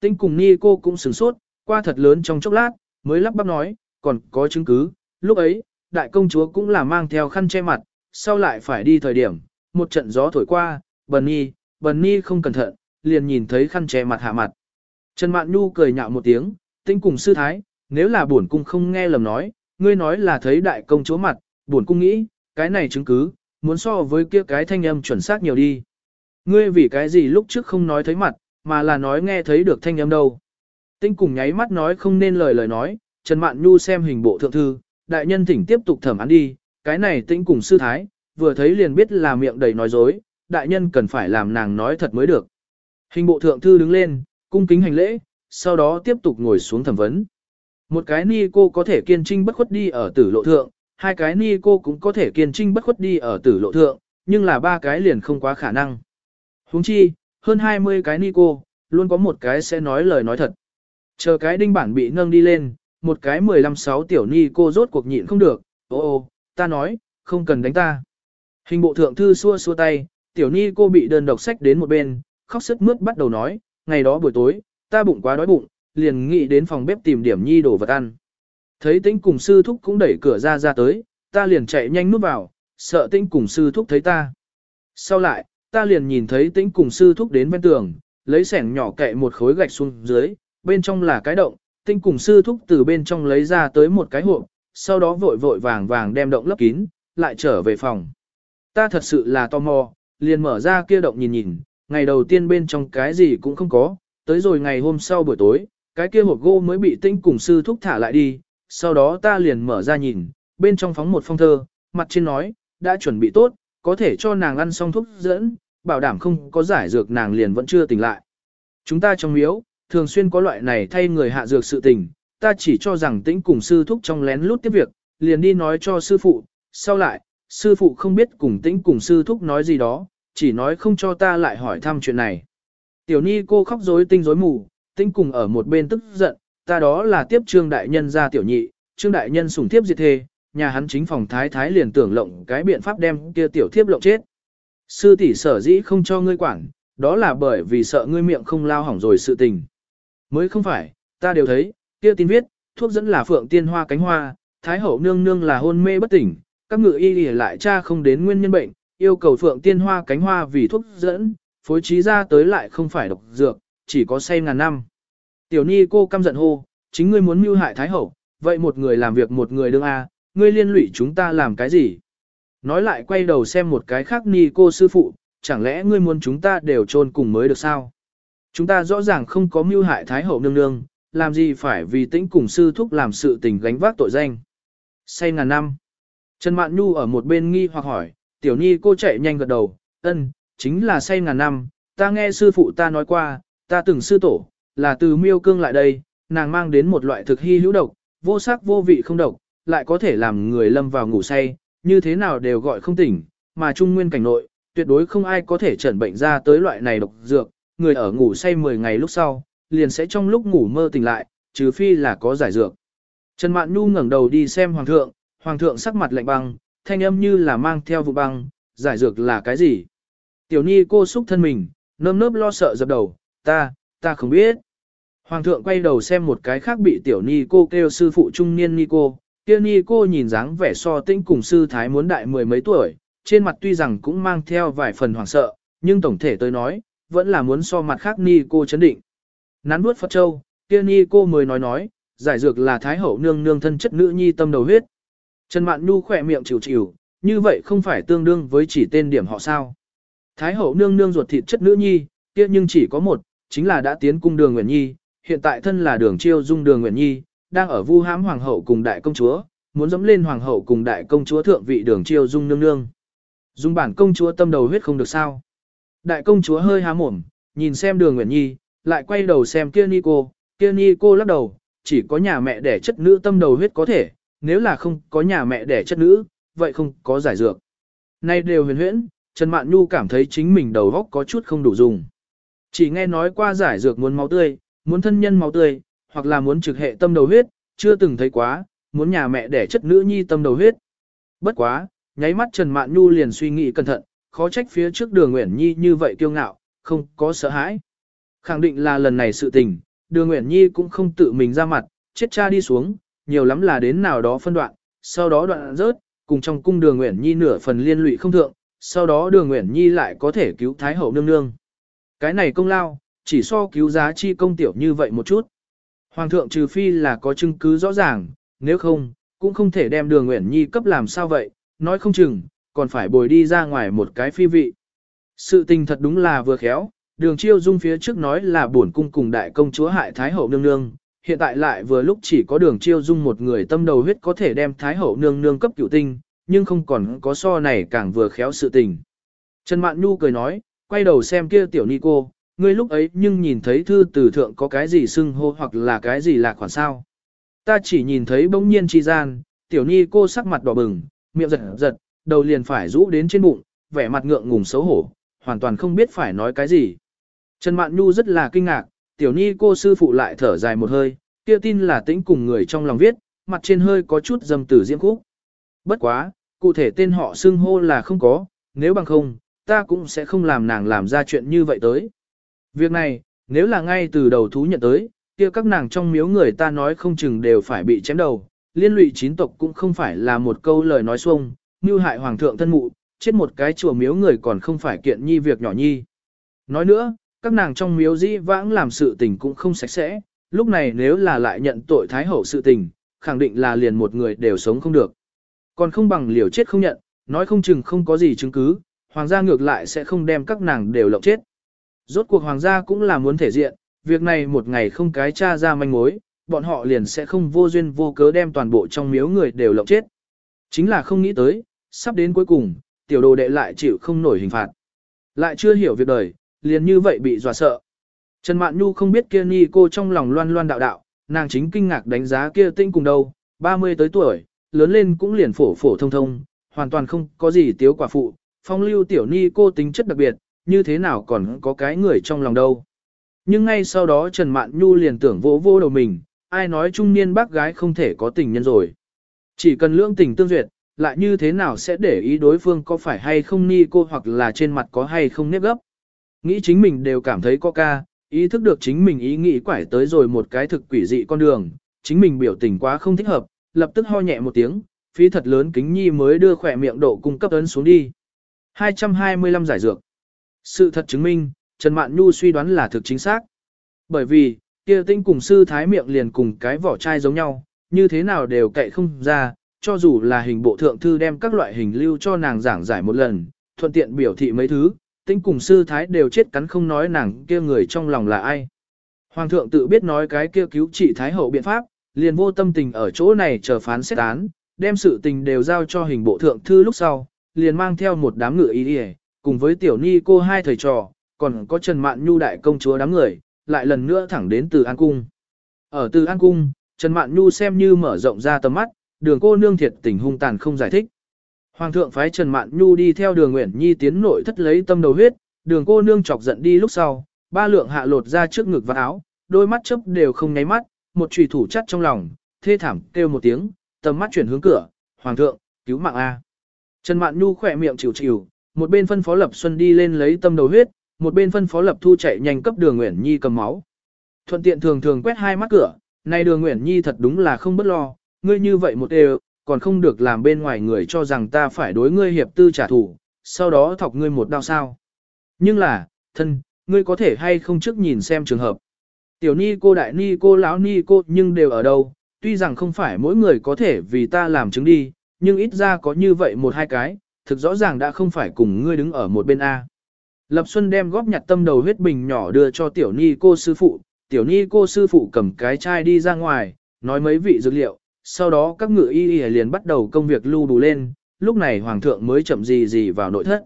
tinh cùng ni cô cũng sửng sốt, qua thật lớn trong chốc lát, mới lắp bắp nói, còn có chứng cứ, lúc ấy, đại công chúa cũng là mang theo khăn che mặt, sau lại phải đi thời điểm, một trận gió thổi qua, bần ni, bần ni không cẩn thận, liền nhìn thấy khăn che mặt hạ mặt. Trần Mạn Nhu cười nhạo một tiếng, tinh cùng sư thái, nếu là bổn cung không nghe lầm nói, ngươi nói là thấy đại công chúa mặt, bổn cung nghĩ, cái này chứng cứ, muốn so với kia cái thanh âm chuẩn xác nhiều đi. Ngươi vì cái gì lúc trước không nói thấy mặt, mà là nói nghe thấy được thanh âm đâu. Tinh cùng nháy mắt nói không nên lời lời nói, Trần Mạn Nhu xem hình bộ thượng thư, đại nhân thỉnh tiếp tục thẩm án đi, cái này tinh cùng sư thái, vừa thấy liền biết là miệng đầy nói dối, đại nhân cần phải làm nàng nói thật mới được. Hình bộ thượng thư đứng lên, cung kính hành lễ, sau đó tiếp tục ngồi xuống thẩm vấn. Một cái ni cô có thể kiên trinh bất khuất đi ở tử lộ thượng, hai cái ni cô cũng có thể kiên trinh bất khuất đi ở tử lộ thượng, nhưng là ba cái liền không quá khả năng. Huống chi, hơn 20 cái ni cô, luôn có một cái sẽ nói lời nói thật. Chờ cái đinh bản bị nâng đi lên, một cái 15-6 tiểu ni cô rốt cuộc nhịn không được, ô ô, ta nói, không cần đánh ta. Hình bộ thượng thư xua xua tay, tiểu ni cô bị đơn độc sách đến một bên, khóc sức mướt bắt đầu nói, ngày đó buổi tối, ta bụng quá đói bụng, liền nghĩ đến phòng bếp tìm điểm nhi đồ vật ăn. Thấy tĩnh cùng sư thúc cũng đẩy cửa ra ra tới, ta liền chạy nhanh núp vào, sợ tĩnh cùng sư thúc thấy ta. Sau lại, ta liền nhìn thấy tĩnh cùng sư thúc đến bên tường, lấy sẻng nhỏ cậy một khối gạch xuống dưới, bên trong là cái động, tĩnh cùng sư thúc từ bên trong lấy ra tới một cái hộp, sau đó vội vội vàng vàng đem động lấp kín, lại trở về phòng. Ta thật sự là tò mò, liền mở ra kia động nhìn nhìn, ngày đầu tiên bên trong cái gì cũng không có, tới rồi ngày hôm sau buổi tối, cái kia hộp gỗ mới bị tinh cùng sư thúc thả lại đi, sau đó ta liền mở ra nhìn, bên trong phóng một phong thơ, mặt trên nói, đã chuẩn bị tốt, có thể cho nàng ăn xong thuốc dẫn, bảo đảm không có giải dược nàng liền vẫn chưa tỉnh lại. Chúng ta trong miếu, thường xuyên có loại này thay người hạ dược sự tình, ta chỉ cho rằng tĩnh cùng sư thúc trong lén lút tiếp việc, liền đi nói cho sư phụ, sau lại, sư phụ không biết cùng tĩnh cùng sư thúc nói gì đó, chỉ nói không cho ta lại hỏi thăm chuyện này. Tiểu ni cô khóc rối tinh rối mù, tĩnh cùng ở một bên tức giận, ta đó là tiếp trương đại nhân ra tiểu nhị, trương đại nhân sủng thiếp diệt thề, nhà hắn chính phòng thái thái liền tưởng lộng cái biện pháp đem kia tiểu thiếp lộng chết. Sư tỷ sở dĩ không cho ngươi quản, đó là bởi vì sợ ngươi miệng không lao hỏng rồi sự tình. Mới không phải, ta đều thấy, kia tin viết, thuốc dẫn là phượng tiên hoa cánh hoa, thái hậu nương nương là hôn mê bất tỉnh, các ngự y lại tra không đến nguyên nhân bệnh, yêu cầu phượng tiên hoa cánh hoa vì thuốc dẫn, phối trí ra tới lại không phải độc dược, chỉ có say ngàn năm. Tiểu ni cô căm giận hô, chính ngươi muốn mưu hại thái hậu, vậy một người làm việc một người đương A, ngươi liên lụy chúng ta làm cái gì? Nói lại quay đầu xem một cái khác ni cô sư phụ, chẳng lẽ ngươi muốn chúng ta đều trôn cùng mới được sao? Chúng ta rõ ràng không có mưu hại thái hậu nương nương, làm gì phải vì tĩnh cùng sư thúc làm sự tình gánh vác tội danh. Say ngàn năm. Trần Mạn Nhu ở một bên nghi hoặc hỏi, tiểu nhi cô chạy nhanh gật đầu, ân, chính là say ngàn năm, ta nghe sư phụ ta nói qua, ta từng sư tổ, là từ miêu cương lại đây, nàng mang đến một loại thực hy hữu độc, vô sắc vô vị không độc, lại có thể làm người lâm vào ngủ say, như thế nào đều gọi không tỉnh, mà trung nguyên cảnh nội, tuyệt đối không ai có thể chẩn bệnh ra tới loại này độc dược, người ở ngủ say 10 ngày lúc sau, liền sẽ trong lúc ngủ mơ tỉnh lại, trừ phi là có giải dược. Trần Mạn Nhu ngẩng đầu đi xem hoàng thượng, hoàng thượng sắc mặt lạnh băng, thanh âm như là mang theo vụ băng, giải dược là cái gì? Tiểu Ni cô xúc thân mình, nơm nớp lo sợ dập đầu, ta, ta không biết. Hoàng thượng quay đầu xem một cái khác bị tiểu Ni cô kêu sư phụ trung niên Ni cô, kia Nhi cô nhìn dáng vẻ so tĩnh cùng sư thái muốn đại mười mấy tuổi, trên mặt tuy rằng cũng mang theo vài phần hoảng sợ, nhưng tổng thể tôi nói, vẫn là muốn so mặt khác Ni cô chấn định. Nắn bước Phật Châu, kia Nhi cô mới nói nói, giải dược là thái hậu nương nương thân chất nữ nhi tâm đầu huyết. Trần Mạn Nhu khỏe miệng chịu chịu, như vậy không phải tương đương với chỉ tên điểm họ sao. Thái hậu nương nương ruột thịt chất nữ nhi, kia nhưng chỉ có một, chính là đã tiến cung đường Nguyễn Nhi, hiện tại thân là đường chiêu dung đường Nguyễn Nhi, đang ở vu hãm hoàng hậu cùng đại công chúa, muốn dẫm lên hoàng hậu cùng đại công chúa thượng vị đường chiêu dung nương nương. Dung bản công chúa tâm đầu huyết không được sao. Đại công chúa hơi há mồm, nhìn xem đường Nguyễn Nhi, lại quay đầu xem kia ni cô, kia ni cô lắc đầu, chỉ có nhà mẹ đẻ chất nữ tâm đầu huyết có thể, nếu là không có nhà mẹ đẻ chất nữ, vậy không có giải dược. Nay đều huyền huyễn, Trần Mạn Nhu cảm thấy chính mình đầu góc có chút không đủ dùng. Chỉ nghe nói qua giải dược muốn máu tươi, muốn thân nhân máu tươi, hoặc là muốn trực hệ tâm đầu huyết, chưa từng thấy quá, muốn nhà mẹ đẻ chất nữ nhi tâm đầu huyết. Bất quá, nháy mắt Trần Mạn Nhu liền suy nghĩ cẩn thận, khó trách phía trước đường Nguyễn Nhi như vậy kiêu ngạo, không có sợ hãi. Khẳng định là lần này sự tình, đường Nguyễn Nhi cũng không tự mình ra mặt, chết cha đi xuống, nhiều lắm là đến nào đó phân đoạn, sau đó đoạn rớt, cùng trong cung đường Nguyễn Nhi nửa phần liên lụy không thượng, sau đó đường Nguyễn Nhi lại có thể cứu Thái Hậu nương nương. Cái này công lao, chỉ so cứu giá chi công tiểu như vậy một chút. Hoàng thượng trừ phi là có chứng cứ rõ ràng, nếu không, cũng không thể đem đường Nguyễn Nhi cấp làm sao vậy, nói không chừng, còn phải bồi đi ra ngoài một cái phi vị. Sự tình thật đúng là vừa khéo, đường chiêu dung phía trước nói là bổn cung cùng đại công chúa hại Thái Hậu nương nương, hiện tại lại vừa lúc chỉ có đường chiêu dung một người tâm đầu huyết có thể đem Thái Hậu nương nương cấp cửu tinh, nhưng không còn có so này càng vừa khéo sự tình. Trần Mạn Nhu cười nói, quay đầu xem kia tiểu ni cô, ngươi lúc ấy nhưng nhìn thấy thư từ thượng có cái gì xưng hô hoặc là cái gì là khoản sao. Ta chỉ nhìn thấy bỗng nhiên chi gian, tiểu ni cô sắc mặt đỏ bừng, miệng giật giật, đầu liền phải rũ đến trên bụng, vẻ mặt ngượng ngùng xấu hổ, hoàn toàn không biết phải nói cái gì. Trần Mạn Nhu rất là kinh ngạc, tiểu ni cô sư phụ lại thở dài một hơi, kia tin là tĩnh cùng người trong lòng viết, mặt trên hơi có chút dầm tử diễm khúc. Bất quá, cụ thể tên họ xưng hô là không có, nếu bằng không, ta cũng sẽ không làm nàng làm ra chuyện như vậy tới. Việc này, nếu là ngay từ đầu thú nhận tới, kia các nàng trong miếu người ta nói không chừng đều phải bị chém đầu, liên lụy chín tộc cũng không phải là một câu lời nói xuông, như hại hoàng thượng thân mụ, chết một cái chùa miếu người còn không phải kiện nhi việc nhỏ nhi. Nói nữa, các nàng trong miếu dĩ vãng làm sự tình cũng không sạch sẽ, lúc này nếu là lại nhận tội thái hậu sự tình, khẳng định là liền một người đều sống không được. Còn không bằng liều chết không nhận, nói không chừng không có gì chứng cứ, hoàng gia ngược lại sẽ không đem các nàng đều lộng chết. Rốt cuộc hoàng gia cũng là muốn thể diện, việc này một ngày không cái tra ra manh mối, bọn họ liền sẽ không vô duyên vô cớ đem toàn bộ trong miếu người đều lộng chết. Chính là không nghĩ tới, sắp đến cuối cùng, tiểu đồ đệ lại chịu không nổi hình phạt. Lại chưa hiểu việc đời, liền như vậy bị dọa sợ. Trần Mạn Nhu không biết kia ni cô trong lòng loan loan đạo đạo, nàng chính kinh ngạc đánh giá kia tinh cùng đâu, 30 tới tuổi, lớn lên cũng liền phổ phổ thông thông, hoàn toàn không có gì tiếu quả phụ, phong lưu tiểu ni cô tính chất đặc biệt, như thế nào còn có cái người trong lòng đâu. Nhưng ngay sau đó Trần Mạn Nhu liền tưởng vỗ vô đầu mình, ai nói trung niên bác gái không thể có tình nhân rồi. Chỉ cần lưỡng tình tương duyệt, lại như thế nào sẽ để ý đối phương có phải hay không ni cô hoặc là trên mặt có hay không nếp gấp. Nghĩ chính mình đều cảm thấy có ca, ý thức được chính mình ý nghĩ quải tới rồi một cái thực quỷ dị con đường, chính mình biểu tình quá không thích hợp, lập tức ho nhẹ một tiếng, phí thật lớn kính nhi mới đưa khỏe miệng độ cung cấp ấn xuống đi. 225 giải dược. Sự thật chứng minh, Trần Mạn Nhu suy đoán là thực chính xác. Bởi vì, kia tinh cùng sư thái miệng liền cùng cái vỏ chai giống nhau, như thế nào đều cậy không ra, cho dù là hình bộ thượng thư đem các loại hình lưu cho nàng giảng giải một lần, thuận tiện biểu thị mấy thứ, tinh cùng sư thái đều chết cắn không nói nàng kia người trong lòng là ai. Hoàng thượng tự biết nói cái kia cứu trị thái hậu biện pháp, liền vô tâm tình ở chỗ này chờ phán xét án, đem sự tình đều giao cho hình bộ thượng thư lúc sau, liền mang theo một đám ngựa ý đi cùng với tiểu ni cô hai thầy trò, còn có Trần Mạn Nhu đại công chúa đám người, lại lần nữa thẳng đến từ An Cung. Ở từ An Cung, Trần Mạn Nhu xem như mở rộng ra tầm mắt, đường cô nương thiệt tình hung tàn không giải thích. Hoàng thượng phái Trần Mạn Nhu đi theo đường Nguyễn Nhi tiến nội thất lấy tâm đầu huyết, đường cô nương chọc giận đi lúc sau, ba lượng hạ lột ra trước ngực và áo, đôi mắt chớp đều không nháy mắt, một trùy thủ chắt trong lòng, thê thảm kêu một tiếng, tầm mắt chuyển hướng cửa, Hoàng thượng, cứu mạng A. Trần Mạn Nhu khỏe miệng chịu chịu, một bên phân phó Lập Xuân đi lên lấy tâm đầu huyết, một bên phân phó Lập Thu chạy nhanh cấp đường Nguyễn Nhi cầm máu. Thuận tiện thường thường quét hai mắt cửa, này đường Nguyễn Nhi thật đúng là không bất lo, ngươi như vậy một đều, còn không được làm bên ngoài người cho rằng ta phải đối ngươi hiệp tư trả thù, sau đó thọc ngươi một đao sao. Nhưng là, thân, ngươi có thể hay không trước nhìn xem trường hợp. Tiểu ni cô đại ni cô lão ni cô nhưng đều ở đâu, tuy rằng không phải mỗi người có thể vì ta làm chứng đi, nhưng ít ra có như vậy một hai cái, thực rõ ràng đã không phải cùng ngươi đứng ở một bên A. Lập Xuân đem góp nhặt tâm đầu huyết bình nhỏ đưa cho tiểu ni cô sư phụ, tiểu ni cô sư phụ cầm cái chai đi ra ngoài, nói mấy vị dược liệu, sau đó các ngựa y y liền bắt đầu công việc lưu đủ lên, lúc này hoàng thượng mới chậm gì gì vào nội thất.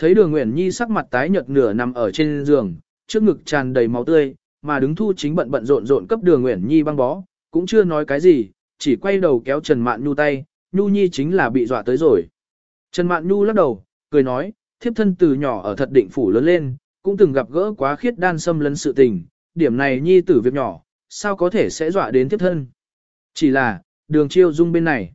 Thấy đường Nguyễn Nhi sắc mặt tái nhợt nửa nằm ở trên giường, trước ngực tràn đầy máu tươi, mà đứng thu chính bận bận rộn rộn cấp đường Nguyễn Nhi băng bó, cũng chưa nói cái gì, chỉ quay đầu kéo Trần Mạn Nhu tay, Nhu Nhi chính là bị dọa tới rồi. Trần Mạn Nhu lắc đầu, cười nói, thiếp thân từ nhỏ ở thật định phủ lớn lên, cũng từng gặp gỡ quá khiết đan xâm lấn sự tình, điểm này Nhi tử việc nhỏ, sao có thể sẽ dọa đến thiếp thân. Chỉ là, đường chiêu dung bên này.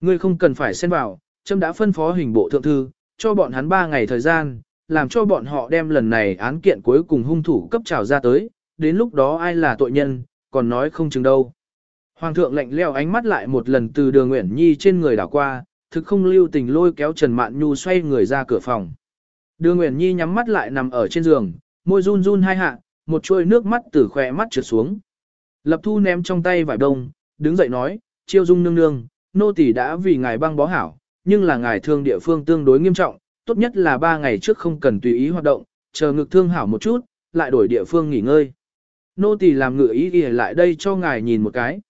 Ngươi không cần phải xen vào, Trâm đã phân phó hình bộ thượng thư, cho bọn hắn 3 ngày thời gian, làm cho bọn họ đem lần này án kiện cuối cùng hung thủ cấp trào ra tới, đến lúc đó ai là tội nhân, còn nói không chừng đâu. Hoàng thượng lạnh leo ánh mắt lại một lần từ đường Nguyễn Nhi trên người đảo qua, thực không lưu tình lôi kéo Trần Mạn Nhu xoay người ra cửa phòng. Đường Nguyễn Nhi nhắm mắt lại nằm ở trên giường, môi run run hai hạ, một chuôi nước mắt từ khỏe mắt trượt xuống. Lập thu ném trong tay vải đông, đứng dậy nói, chiêu dung nương nương, nô tỳ đã vì ngài băng bó hảo, nhưng là ngài thương địa phương tương đối nghiêm trọng, tốt nhất là ba ngày trước không cần tùy ý hoạt động, chờ ngực thương hảo một chút, lại đổi địa phương nghỉ ngơi. Nô tỳ làm ngự ý ghi lại đây cho ngài nhìn một cái.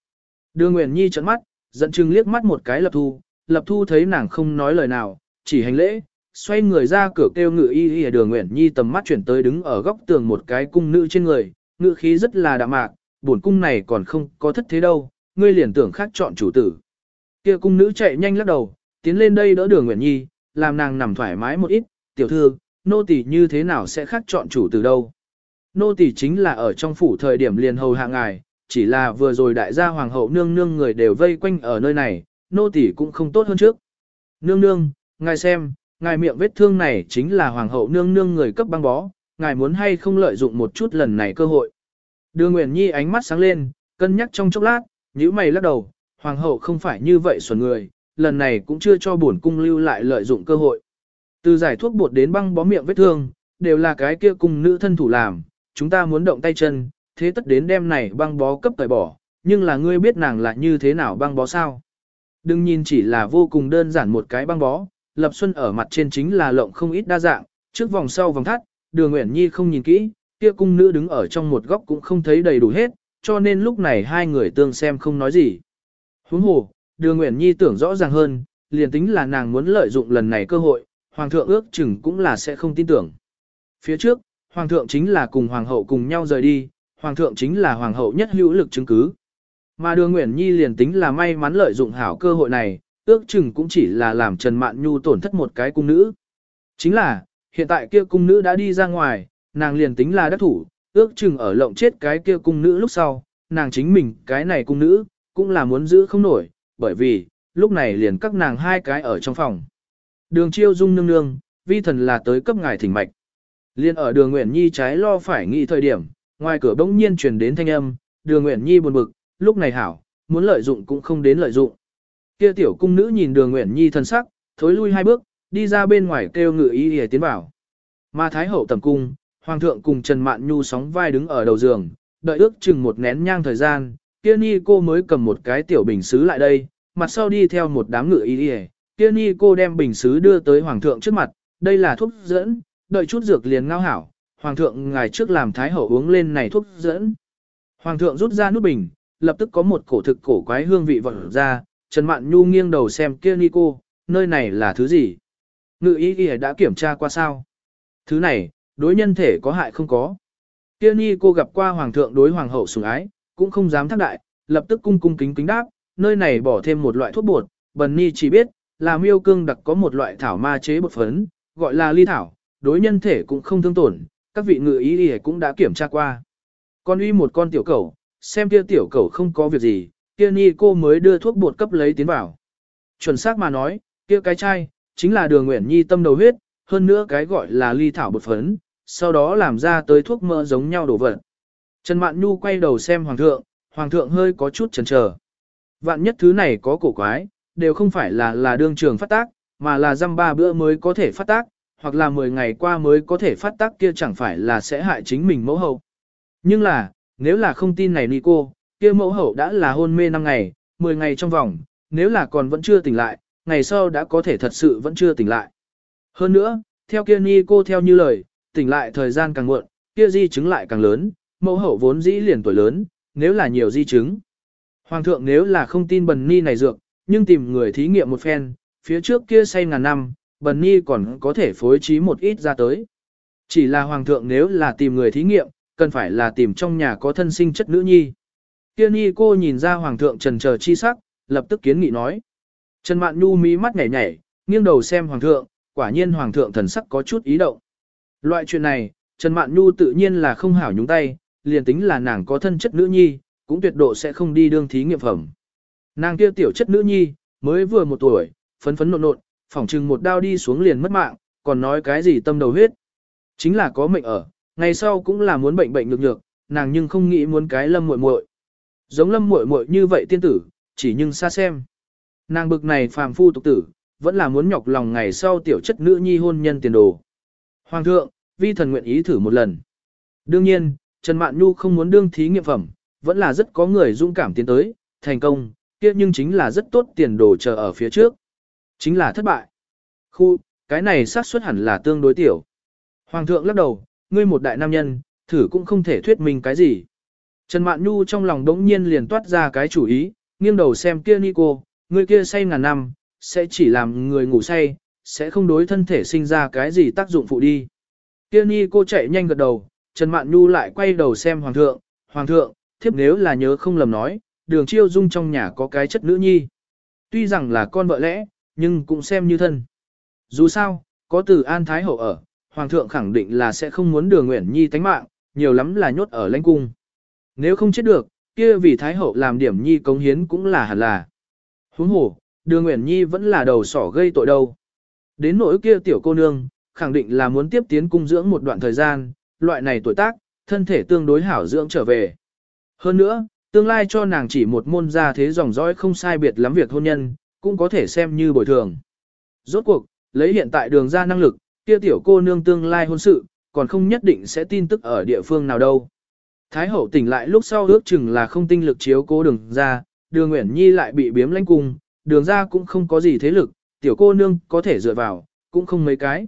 Đưa Nguyễn Nhi trợn mắt, giận chừng liếc mắt một cái lập thu, lập thu thấy nàng không nói lời nào, chỉ hành lễ, xoay người ra cửa kêu ngự y y đường Nguyễn Nhi tầm mắt chuyển tới đứng ở góc tường một cái cung nữ trên người, ngự khí rất là đạm mạc, buồn cung này còn không có thất thế đâu, ngươi liền tưởng khác chọn chủ tử. Kia cung nữ chạy nhanh lắc đầu, tiến lên đây đỡ đường Nguyễn Nhi, làm nàng nằm thoải mái một ít, tiểu thư, nô tỳ như thế nào sẽ khác chọn chủ tử đâu. Nô tỳ chính là ở trong phủ thời điểm liền hầu hạ ngài, chỉ là vừa rồi đại gia hoàng hậu nương nương người đều vây quanh ở nơi này, nô tỳ cũng không tốt hơn trước. Nương nương, ngài xem, ngài miệng vết thương này chính là hoàng hậu nương nương người cấp băng bó, ngài muốn hay không lợi dụng một chút lần này cơ hội. Đưa Nguyễn Nhi ánh mắt sáng lên, cân nhắc trong chốc lát, nhíu mày lắc đầu, hoàng hậu không phải như vậy xuẩn người, lần này cũng chưa cho bổn cung lưu lại lợi dụng cơ hội. Từ giải thuốc bột đến băng bó miệng vết thương, đều là cái kia cùng nữ thân thủ làm, chúng ta muốn động tay chân, thế tất đến đêm này băng bó cấp tẩy bỏ, nhưng là ngươi biết nàng là như thế nào băng bó sao. Đừng nhìn chỉ là vô cùng đơn giản một cái băng bó, Lập Xuân ở mặt trên chính là lộng không ít đa dạng, trước vòng sau vòng thắt, đường Nguyễn Nhi không nhìn kỹ, kia cung nữ đứng ở trong một góc cũng không thấy đầy đủ hết, cho nên lúc này hai người tương xem không nói gì. Huống hồ, đường Nguyễn Nhi tưởng rõ ràng hơn, liền tính là nàng muốn lợi dụng lần này cơ hội, Hoàng thượng ước chừng cũng là sẽ không tin tưởng. Phía trước, Hoàng thượng chính là cùng Hoàng hậu cùng nhau rời đi, Hoàng thượng chính là Hoàng hậu nhất hữu lực chứng cứ. Mà đường Nguyễn Nhi liền tính là may mắn lợi dụng hảo cơ hội này, ước chừng cũng chỉ là làm Trần Mạn Nhu tổn thất một cái cung nữ. Chính là, hiện tại kia cung nữ đã đi ra ngoài, nàng liền tính là đắc thủ, ước chừng ở lộng chết cái kia cung nữ lúc sau, nàng chính mình cái này cung nữ, cũng là muốn giữ không nổi, bởi vì, lúc này liền các nàng hai cái ở trong phòng. Đường chiêu dung nương nương, vi thần là tới cấp ngài thỉnh mạch. Liên ở đường Nguyễn Nhi trái lo phải nghĩ thời điểm, ngoài cửa bỗng nhiên truyền đến thanh âm, đường Nguyễn Nhi buồn bực, lúc này hảo, muốn lợi dụng cũng không đến lợi dụng. Kia tiểu cung nữ nhìn đường Nguyễn Nhi thân sắc, thối lui hai bước, đi ra bên ngoài kêu ngự ý để tiến vào. Mà Thái Hậu tầm cung, Hoàng thượng cùng Trần Mạn Nhu sóng vai đứng ở đầu giường, đợi ước chừng một nén nhang thời gian, kia ni cô mới cầm một cái tiểu bình xứ lại đây, mặt sau đi theo một đám ngự ý đi kia ni cô đem bình xứ đưa tới Hoàng thượng trước mặt, đây là thuốc dẫn, đợi chút dược liền ngao hảo, Hoàng thượng ngài trước làm Thái Hậu uống lên này thuốc dẫn. Hoàng thượng rút ra nút bình, lập tức có một cổ thực cổ quái hương vị vọt ra, Trần Mạn Nhu nghiêng đầu xem kia ni cô, nơi này là thứ gì? Ngự ý y đã kiểm tra qua sao? Thứ này, đối nhân thể có hại không có. Kia ni cô gặp qua hoàng thượng đối hoàng hậu sủng ái, cũng không dám thác đại, lập tức cung cung kính kính đáp, nơi này bỏ thêm một loại thuốc bột, bần ni chỉ biết, là miêu cương đặc có một loại thảo ma chế bột phấn, gọi là ly thảo, đối nhân thể cũng không thương tổn, các vị ngự ý y cũng đã kiểm tra qua. Con uy một con tiểu cẩu, xem kia tiểu cẩu không có việc gì, kia ni cô mới đưa thuốc bột cấp lấy tiến vào. Chuẩn xác mà nói, kia cái chai, chính là đường nguyện nhi tâm đầu huyết, hơn nữa cái gọi là ly thảo bột phấn, sau đó làm ra tới thuốc mỡ giống nhau đổ vật. Trần Mạn Nhu quay đầu xem Hoàng thượng, Hoàng thượng hơi có chút chần chờ. Vạn nhất thứ này có cổ quái, đều không phải là là đương trường phát tác, mà là dăm ba bữa mới có thể phát tác, hoặc là 10 ngày qua mới có thể phát tác kia chẳng phải là sẽ hại chính mình mẫu hậu. Nhưng là, nếu là không tin này Nico, kia mẫu hậu đã là hôn mê 5 ngày, 10 ngày trong vòng, nếu là còn vẫn chưa tỉnh lại, ngày sau đã có thể thật sự vẫn chưa tỉnh lại. Hơn nữa, theo kia Nico theo như lời, tỉnh lại thời gian càng muộn, kia di chứng lại càng lớn, mẫu hậu vốn dĩ liền tuổi lớn, nếu là nhiều di chứng. Hoàng thượng nếu là không tin bần ni này dược, nhưng tìm người thí nghiệm một phen, phía trước kia say ngàn năm, bần ni còn có thể phối trí một ít ra tới. Chỉ là hoàng thượng nếu là tìm người thí nghiệm, cần phải là tìm trong nhà có thân sinh chất nữ nhi. Kia nhi cô nhìn ra hoàng thượng trần chờ chi sắc, lập tức kiến nghị nói. Trần Mạn Nhu mí mắt nhảy nhảy, nghiêng đầu xem hoàng thượng, quả nhiên hoàng thượng thần sắc có chút ý động. Loại chuyện này, Trần Mạn Nhu tự nhiên là không hảo nhúng tay, liền tính là nàng có thân chất nữ nhi, cũng tuyệt độ sẽ không đi đương thí nghiệm phẩm. Nàng kia tiểu chất nữ nhi, mới vừa một tuổi, phấn phấn nộn nộn, phỏng chừng một đao đi xuống liền mất mạng, còn nói cái gì tâm đầu huyết. Chính là có mệnh ở, ngày sau cũng là muốn bệnh bệnh nhược nhược, nàng nhưng không nghĩ muốn cái lâm muội muội. Giống lâm muội muội như vậy tiên tử, chỉ nhưng xa xem. Nàng bực này phàm phu tục tử, vẫn là muốn nhọc lòng ngày sau tiểu chất nữ nhi hôn nhân tiền đồ. Hoàng thượng, vi thần nguyện ý thử một lần. Đương nhiên, Trần Mạn Nhu không muốn đương thí nghiệm phẩm, vẫn là rất có người dũng cảm tiến tới, thành công, kia nhưng chính là rất tốt tiền đồ chờ ở phía trước. Chính là thất bại. Khu, cái này xác suất hẳn là tương đối tiểu. Hoàng thượng lắc đầu, ngươi một đại nam nhân, thử cũng không thể thuyết minh cái gì. Trần Mạn Nhu trong lòng đống nhiên liền toát ra cái chủ ý, nghiêng đầu xem kia Nico, người kia say ngàn năm, sẽ chỉ làm người ngủ say, sẽ không đối thân thể sinh ra cái gì tác dụng phụ đi. Kia Nico chạy nhanh gật đầu, Trần Mạn Nhu lại quay đầu xem Hoàng thượng, Hoàng thượng, thiếp nếu là nhớ không lầm nói, đường chiêu dung trong nhà có cái chất nữ nhi. Tuy rằng là con vợ lẽ, nhưng cũng xem như thân. Dù sao, có từ An Thái Hậu ở, Hoàng thượng khẳng định là sẽ không muốn đường Nguyễn Nhi tánh mạng, nhiều lắm là nhốt ở lãnh cung. Nếu không chết được, kia vì Thái Hậu làm điểm Nhi cống hiến cũng là hẳn là. Huống hồ, đường Nguyễn Nhi vẫn là đầu sỏ gây tội đâu. Đến nỗi kia tiểu cô nương, khẳng định là muốn tiếp tiến cung dưỡng một đoạn thời gian, loại này tuổi tác, thân thể tương đối hảo dưỡng trở về. Hơn nữa, tương lai cho nàng chỉ một môn gia thế dòng dõi không sai biệt lắm việc hôn nhân, cũng có thể xem như bồi thường. Rốt cuộc, lấy hiện tại đường ra năng lực, kia tiểu cô nương tương lai hôn sự, còn không nhất định sẽ tin tức ở địa phương nào đâu. Thái hậu tỉnh lại lúc sau ước chừng là không tinh lực chiếu cố đường ra, đường Nguyễn Nhi lại bị biếm lãnh cung, đường ra cũng không có gì thế lực, tiểu cô nương có thể dựa vào, cũng không mấy cái.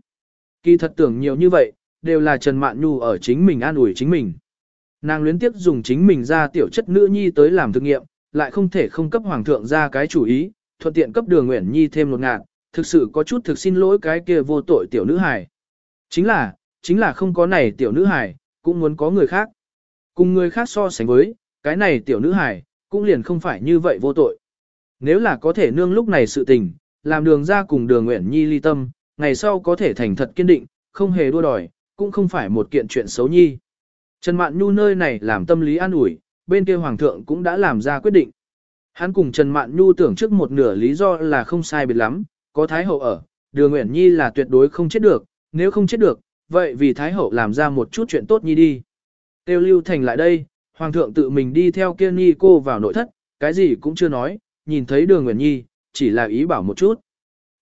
Kỳ thật tưởng nhiều như vậy, đều là Trần Mạn Nhu ở chính mình an ủi chính mình. Nàng luyến tiếp dùng chính mình ra tiểu chất nữ nhi tới làm thực nghiệm, lại không thể không cấp hoàng thượng ra cái chủ ý, thuận tiện cấp đường Nguyễn Nhi thêm một ngạn, thực sự có chút thực xin lỗi cái kia vô tội tiểu nữ hài. Chính là, chính là không có này tiểu nữ hài, cũng muốn có người khác. Cùng người khác so sánh với, cái này tiểu nữ hài, cũng liền không phải như vậy vô tội. Nếu là có thể nương lúc này sự tình, làm đường ra cùng đường Nguyễn Nhi ly tâm, ngày sau có thể thành thật kiên định, không hề đua đòi, cũng không phải một kiện chuyện xấu nhi. Trần Mạn Nhu nơi này làm tâm lý an ủi, bên kia Hoàng thượng cũng đã làm ra quyết định. Hắn cùng Trần Mạn Nhu tưởng trước một nửa lý do là không sai biệt lắm, có Thái Hậu ở, đường Nguyễn Nhi là tuyệt đối không chết được, nếu không chết được, vậy vì Thái Hậu làm ra một chút chuyện tốt nhi đi. Tiêu Lưu Thành lại đây, Hoàng thượng tự mình đi theo kia Nhi cô vào nội thất, cái gì cũng chưa nói, nhìn thấy đường Nguyễn Nhi, chỉ là ý bảo một chút.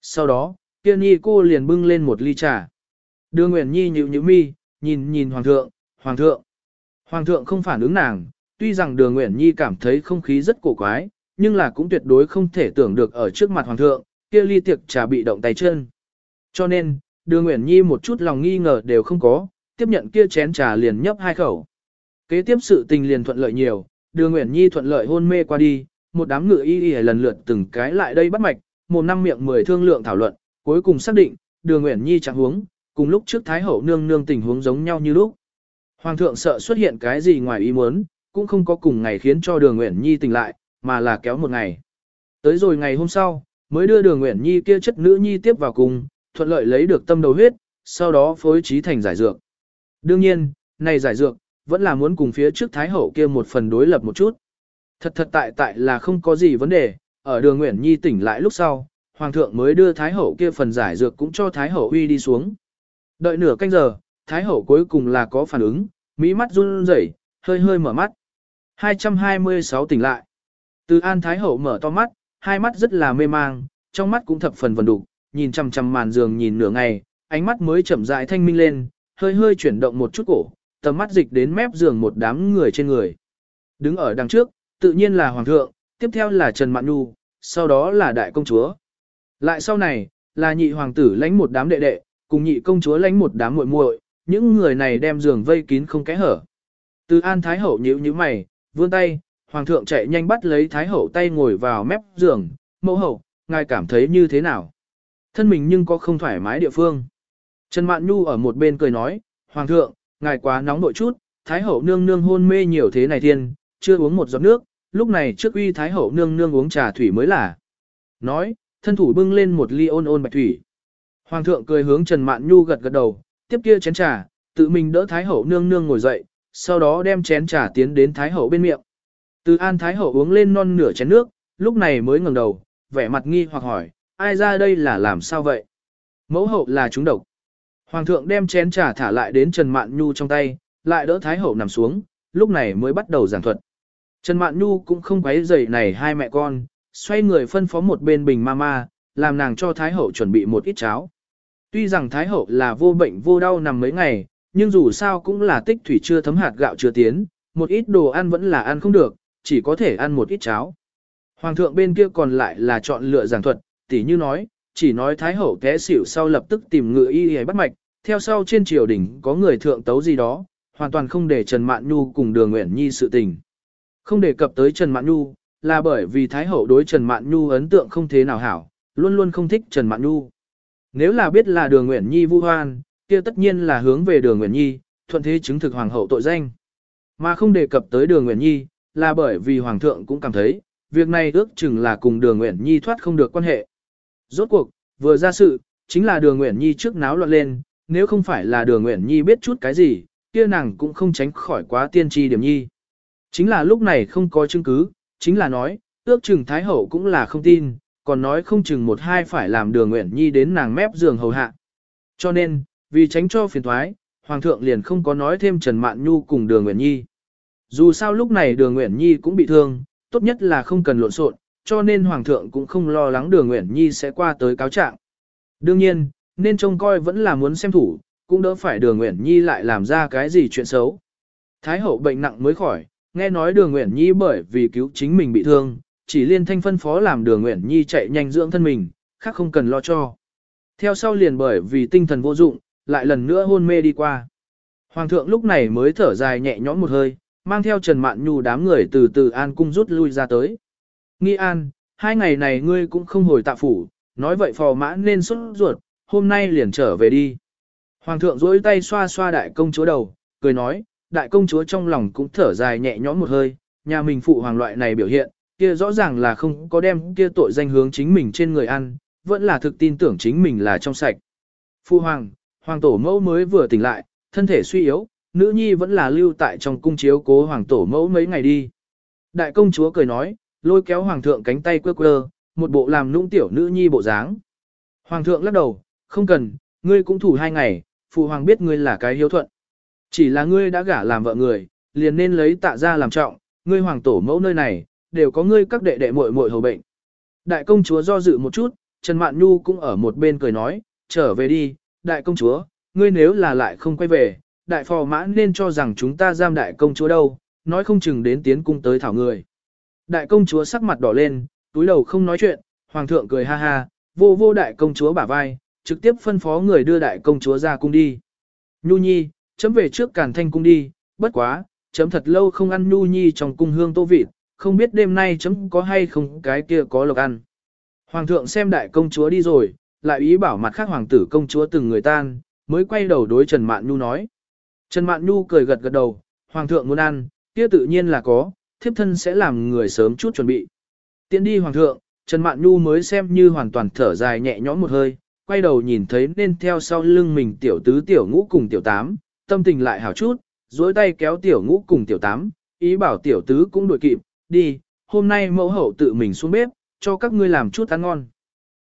Sau đó, kia Nhi cô liền bưng lên một ly trà. Đường Nguyễn Nhi nhịu nhịu mi, nhìn nhìn Hoàng thượng, Hoàng thượng. Hoàng thượng không phản ứng nàng, tuy rằng đường Nguyễn Nhi cảm thấy không khí rất cổ quái, nhưng là cũng tuyệt đối không thể tưởng được ở trước mặt Hoàng thượng, kia ly tiệc trà bị động tay chân. Cho nên, đường Nguyễn Nhi một chút lòng nghi ngờ đều không có, tiếp nhận kia chén trà liền nhấp hai khẩu. Kế tiếp sự tình liền thuận lợi nhiều, đường Nguyễn Nhi thuận lợi hôn mê qua đi, một đám ngựa y y lần lượt từng cái lại đây bắt mạch, một năm miệng mười thương lượng thảo luận, cuối cùng xác định, đường Nguyễn Nhi trạng huống, cùng lúc trước Thái Hậu nương nương tình huống giống nhau như lúc. Hoàng thượng sợ xuất hiện cái gì ngoài ý muốn, cũng không có cùng ngày khiến cho đường Nguyễn Nhi tỉnh lại, mà là kéo một ngày. Tới rồi ngày hôm sau, mới đưa đường Nguyễn Nhi kia chất nữ nhi tiếp vào cùng, thuận lợi lấy được tâm đầu huyết, sau đó phối trí thành giải dược. Đương nhiên, này giải dược, vẫn là muốn cùng phía trước Thái Hậu kia một phần đối lập một chút. Thật thật tại tại là không có gì vấn đề, ở đường Nguyễn Nhi tỉnh lại lúc sau, Hoàng thượng mới đưa Thái Hậu kia phần giải dược cũng cho Thái Hậu uy đi xuống. Đợi nửa canh giờ, Thái Hậu cuối cùng là có phản ứng, mỹ mắt run rẩy, hơi hơi mở mắt. 226 tỉnh lại. Từ An Thái Hậu mở to mắt, hai mắt rất là mê mang, trong mắt cũng thập phần vần đục, nhìn chằm chằm màn giường nhìn nửa ngày, ánh mắt mới chậm rãi thanh minh lên, hơi hơi chuyển động một chút cổ, tầm mắt dịch đến mép giường một đám người trên người. Đứng ở đằng trước, tự nhiên là hoàng thượng, tiếp theo là Trần Mạn Nhu, sau đó là đại công chúa. Lại sau này, là nhị hoàng tử lãnh một đám đệ đệ, cùng nhị công chúa lãnh một đám muội muội, những người này đem giường vây kín không kẽ hở. Từ An Thái Hậu nhíu nhíu mày, vươn tay, Hoàng thượng chạy nhanh bắt lấy Thái Hậu tay ngồi vào mép giường, mẫu hậu, ngài cảm thấy như thế nào? Thân mình nhưng có không thoải mái địa phương. Trần Mạn Nhu ở một bên cười nói, Hoàng thượng, ngài quá nóng nội chút, Thái Hậu nương nương hôn mê nhiều thế này thiên, chưa uống một giọt nước, lúc này trước uy Thái Hậu nương nương uống trà thủy mới là. Nói, thân thủ bưng lên một ly ôn ôn bạch thủy. Hoàng thượng cười hướng Trần Mạn Nhu gật gật đầu, tiếp kia chén trà, tự mình đỡ Thái Hậu nương nương ngồi dậy, sau đó đem chén trà tiến đến Thái Hậu bên miệng. Từ An Thái Hậu uống lên non nửa chén nước, lúc này mới ngẩng đầu, vẻ mặt nghi hoặc hỏi, ai ra đây là làm sao vậy? Mẫu hậu là chúng độc. Hoàng thượng đem chén trà thả lại đến Trần Mạn Nhu trong tay, lại đỡ Thái Hậu nằm xuống, lúc này mới bắt đầu giảng thuật. Trần Mạn Nhu cũng không quấy rầy này hai mẹ con, xoay người phân phó một bên bình mama, làm nàng cho Thái Hậu chuẩn bị một ít cháo. Tuy rằng Thái Hậu là vô bệnh vô đau nằm mấy ngày, nhưng dù sao cũng là tích thủy chưa thấm hạt gạo chưa tiến, một ít đồ ăn vẫn là ăn không được, chỉ có thể ăn một ít cháo. Hoàng thượng bên kia còn lại là chọn lựa giảng thuật, tỉ như nói, chỉ nói Thái Hậu té xỉu sau lập tức tìm ngựa y y bắt mạch, theo sau trên triều đình có người thượng tấu gì đó, hoàn toàn không để Trần Mạn Nhu cùng Đường Nguyễn Nhi sự tình. Không đề cập tới Trần Mạn Nhu, là bởi vì Thái Hậu đối Trần Mạn Nhu ấn tượng không thế nào hảo, luôn luôn không thích Trần Mạn Nhu. Nếu là biết là Đường Nguyễn Nhi vu hoan, kia tất nhiên là hướng về Đường Nguyễn Nhi, thuận thế chứng thực hoàng hậu tội danh. Mà không đề cập tới Đường Nguyễn Nhi, là bởi vì hoàng thượng cũng cảm thấy, việc này ước chừng là cùng Đường Nguyễn Nhi thoát không được quan hệ. Rốt cuộc, vừa ra sự, chính là Đường Nguyễn Nhi trước náo loạn lên, nếu không phải là Đường Nguyễn Nhi biết chút cái gì, kia nàng cũng không tránh khỏi quá tiên tri điểm nhi. Chính là lúc này không có chứng cứ, chính là nói, ước chừng Thái Hậu cũng là không tin, còn nói không chừng một hai phải làm đường nguyện nhi đến nàng mép giường hầu hạ. Cho nên, vì tránh cho phiền thoái, Hoàng thượng liền không có nói thêm Trần Mạn Nhu cùng đường nguyện nhi. Dù sao lúc này đường nguyện nhi cũng bị thương, tốt nhất là không cần lộn xộn, cho nên Hoàng thượng cũng không lo lắng đường nguyện nhi sẽ qua tới cáo trạng. Đương nhiên, nên trông coi vẫn là muốn xem thủ, cũng đỡ phải đường nguyện nhi lại làm ra cái gì chuyện xấu. Thái hậu bệnh nặng mới khỏi, nghe nói đường nguyện nhi bởi vì cứu chính mình bị thương, chỉ liên thanh phân phó làm đường nguyện nhi chạy nhanh dưỡng thân mình, khác không cần lo cho. Theo sau liền bởi vì tinh thần vô dụng, lại lần nữa hôn mê đi qua. Hoàng thượng lúc này mới thở dài nhẹ nhõm một hơi, mang theo Trần Mạn Nhu đám người từ từ an cung rút lui ra tới. Nghi an, hai ngày này ngươi cũng không hồi tạ phủ, nói vậy phò mã nên xuất ruột, hôm nay liền trở về đi. Hoàng thượng duỗi tay xoa xoa đại công chúa đầu, cười nói, đại công chúa trong lòng cũng thở dài nhẹ nhõm một hơi, nhà mình phụ hoàng loại này biểu hiện, kia rõ ràng là không có đem kia tội danh hướng chính mình trên người ăn, vẫn là thực tin tưởng chính mình là trong sạch. Phụ hoàng, hoàng tổ mẫu mới vừa tỉnh lại, thân thể suy yếu, nữ nhi vẫn là lưu tại trong cung chiếu cố hoàng tổ mẫu mấy ngày đi. Đại công chúa cười nói, lôi kéo hoàng thượng cánh tay quơ quơ, một bộ làm nũng tiểu nữ nhi bộ dáng. Hoàng thượng lắc đầu, không cần, ngươi cũng thủ hai ngày, phụ hoàng biết ngươi là cái hiếu thuận. Chỉ là ngươi đã gả làm vợ người, liền nên lấy tạ ra làm trọng, ngươi hoàng tổ mẫu nơi này, đều có ngươi các đệ đệ muội muội hầu bệnh. Đại công chúa do dự một chút, Trần Mạn Nhu cũng ở một bên cười nói, trở về đi, đại công chúa, ngươi nếu là lại không quay về, đại phò mã nên cho rằng chúng ta giam đại công chúa đâu, nói không chừng đến tiến cung tới thảo người. Đại công chúa sắc mặt đỏ lên, túi đầu không nói chuyện, hoàng thượng cười ha ha, vô vô đại công chúa bả vai, trực tiếp phân phó người đưa đại công chúa ra cung đi. Nhu nhi, chấm về trước càn thanh cung đi, bất quá, chấm thật lâu không ăn nhu nhi trong cung hương tô vịt, không biết đêm nay chấm có hay không cái kia có lộc ăn. Hoàng thượng xem đại công chúa đi rồi, lại ý bảo mặt khác hoàng tử công chúa từng người tan, mới quay đầu đối Trần Mạn Nhu nói. Trần Mạn Nhu cười gật gật đầu, hoàng thượng muốn ăn, kia tự nhiên là có, thiếp thân sẽ làm người sớm chút chuẩn bị. Tiến đi hoàng thượng, Trần Mạn Nhu mới xem như hoàn toàn thở dài nhẹ nhõm một hơi, quay đầu nhìn thấy nên theo sau lưng mình tiểu tứ tiểu ngũ cùng tiểu tám, tâm tình lại hảo chút, dối tay kéo tiểu ngũ cùng tiểu tám, ý bảo tiểu tứ cũng đuổi kịp, đi, hôm nay mẫu hậu tự mình xuống bếp, cho các ngươi làm chút ăn ngon.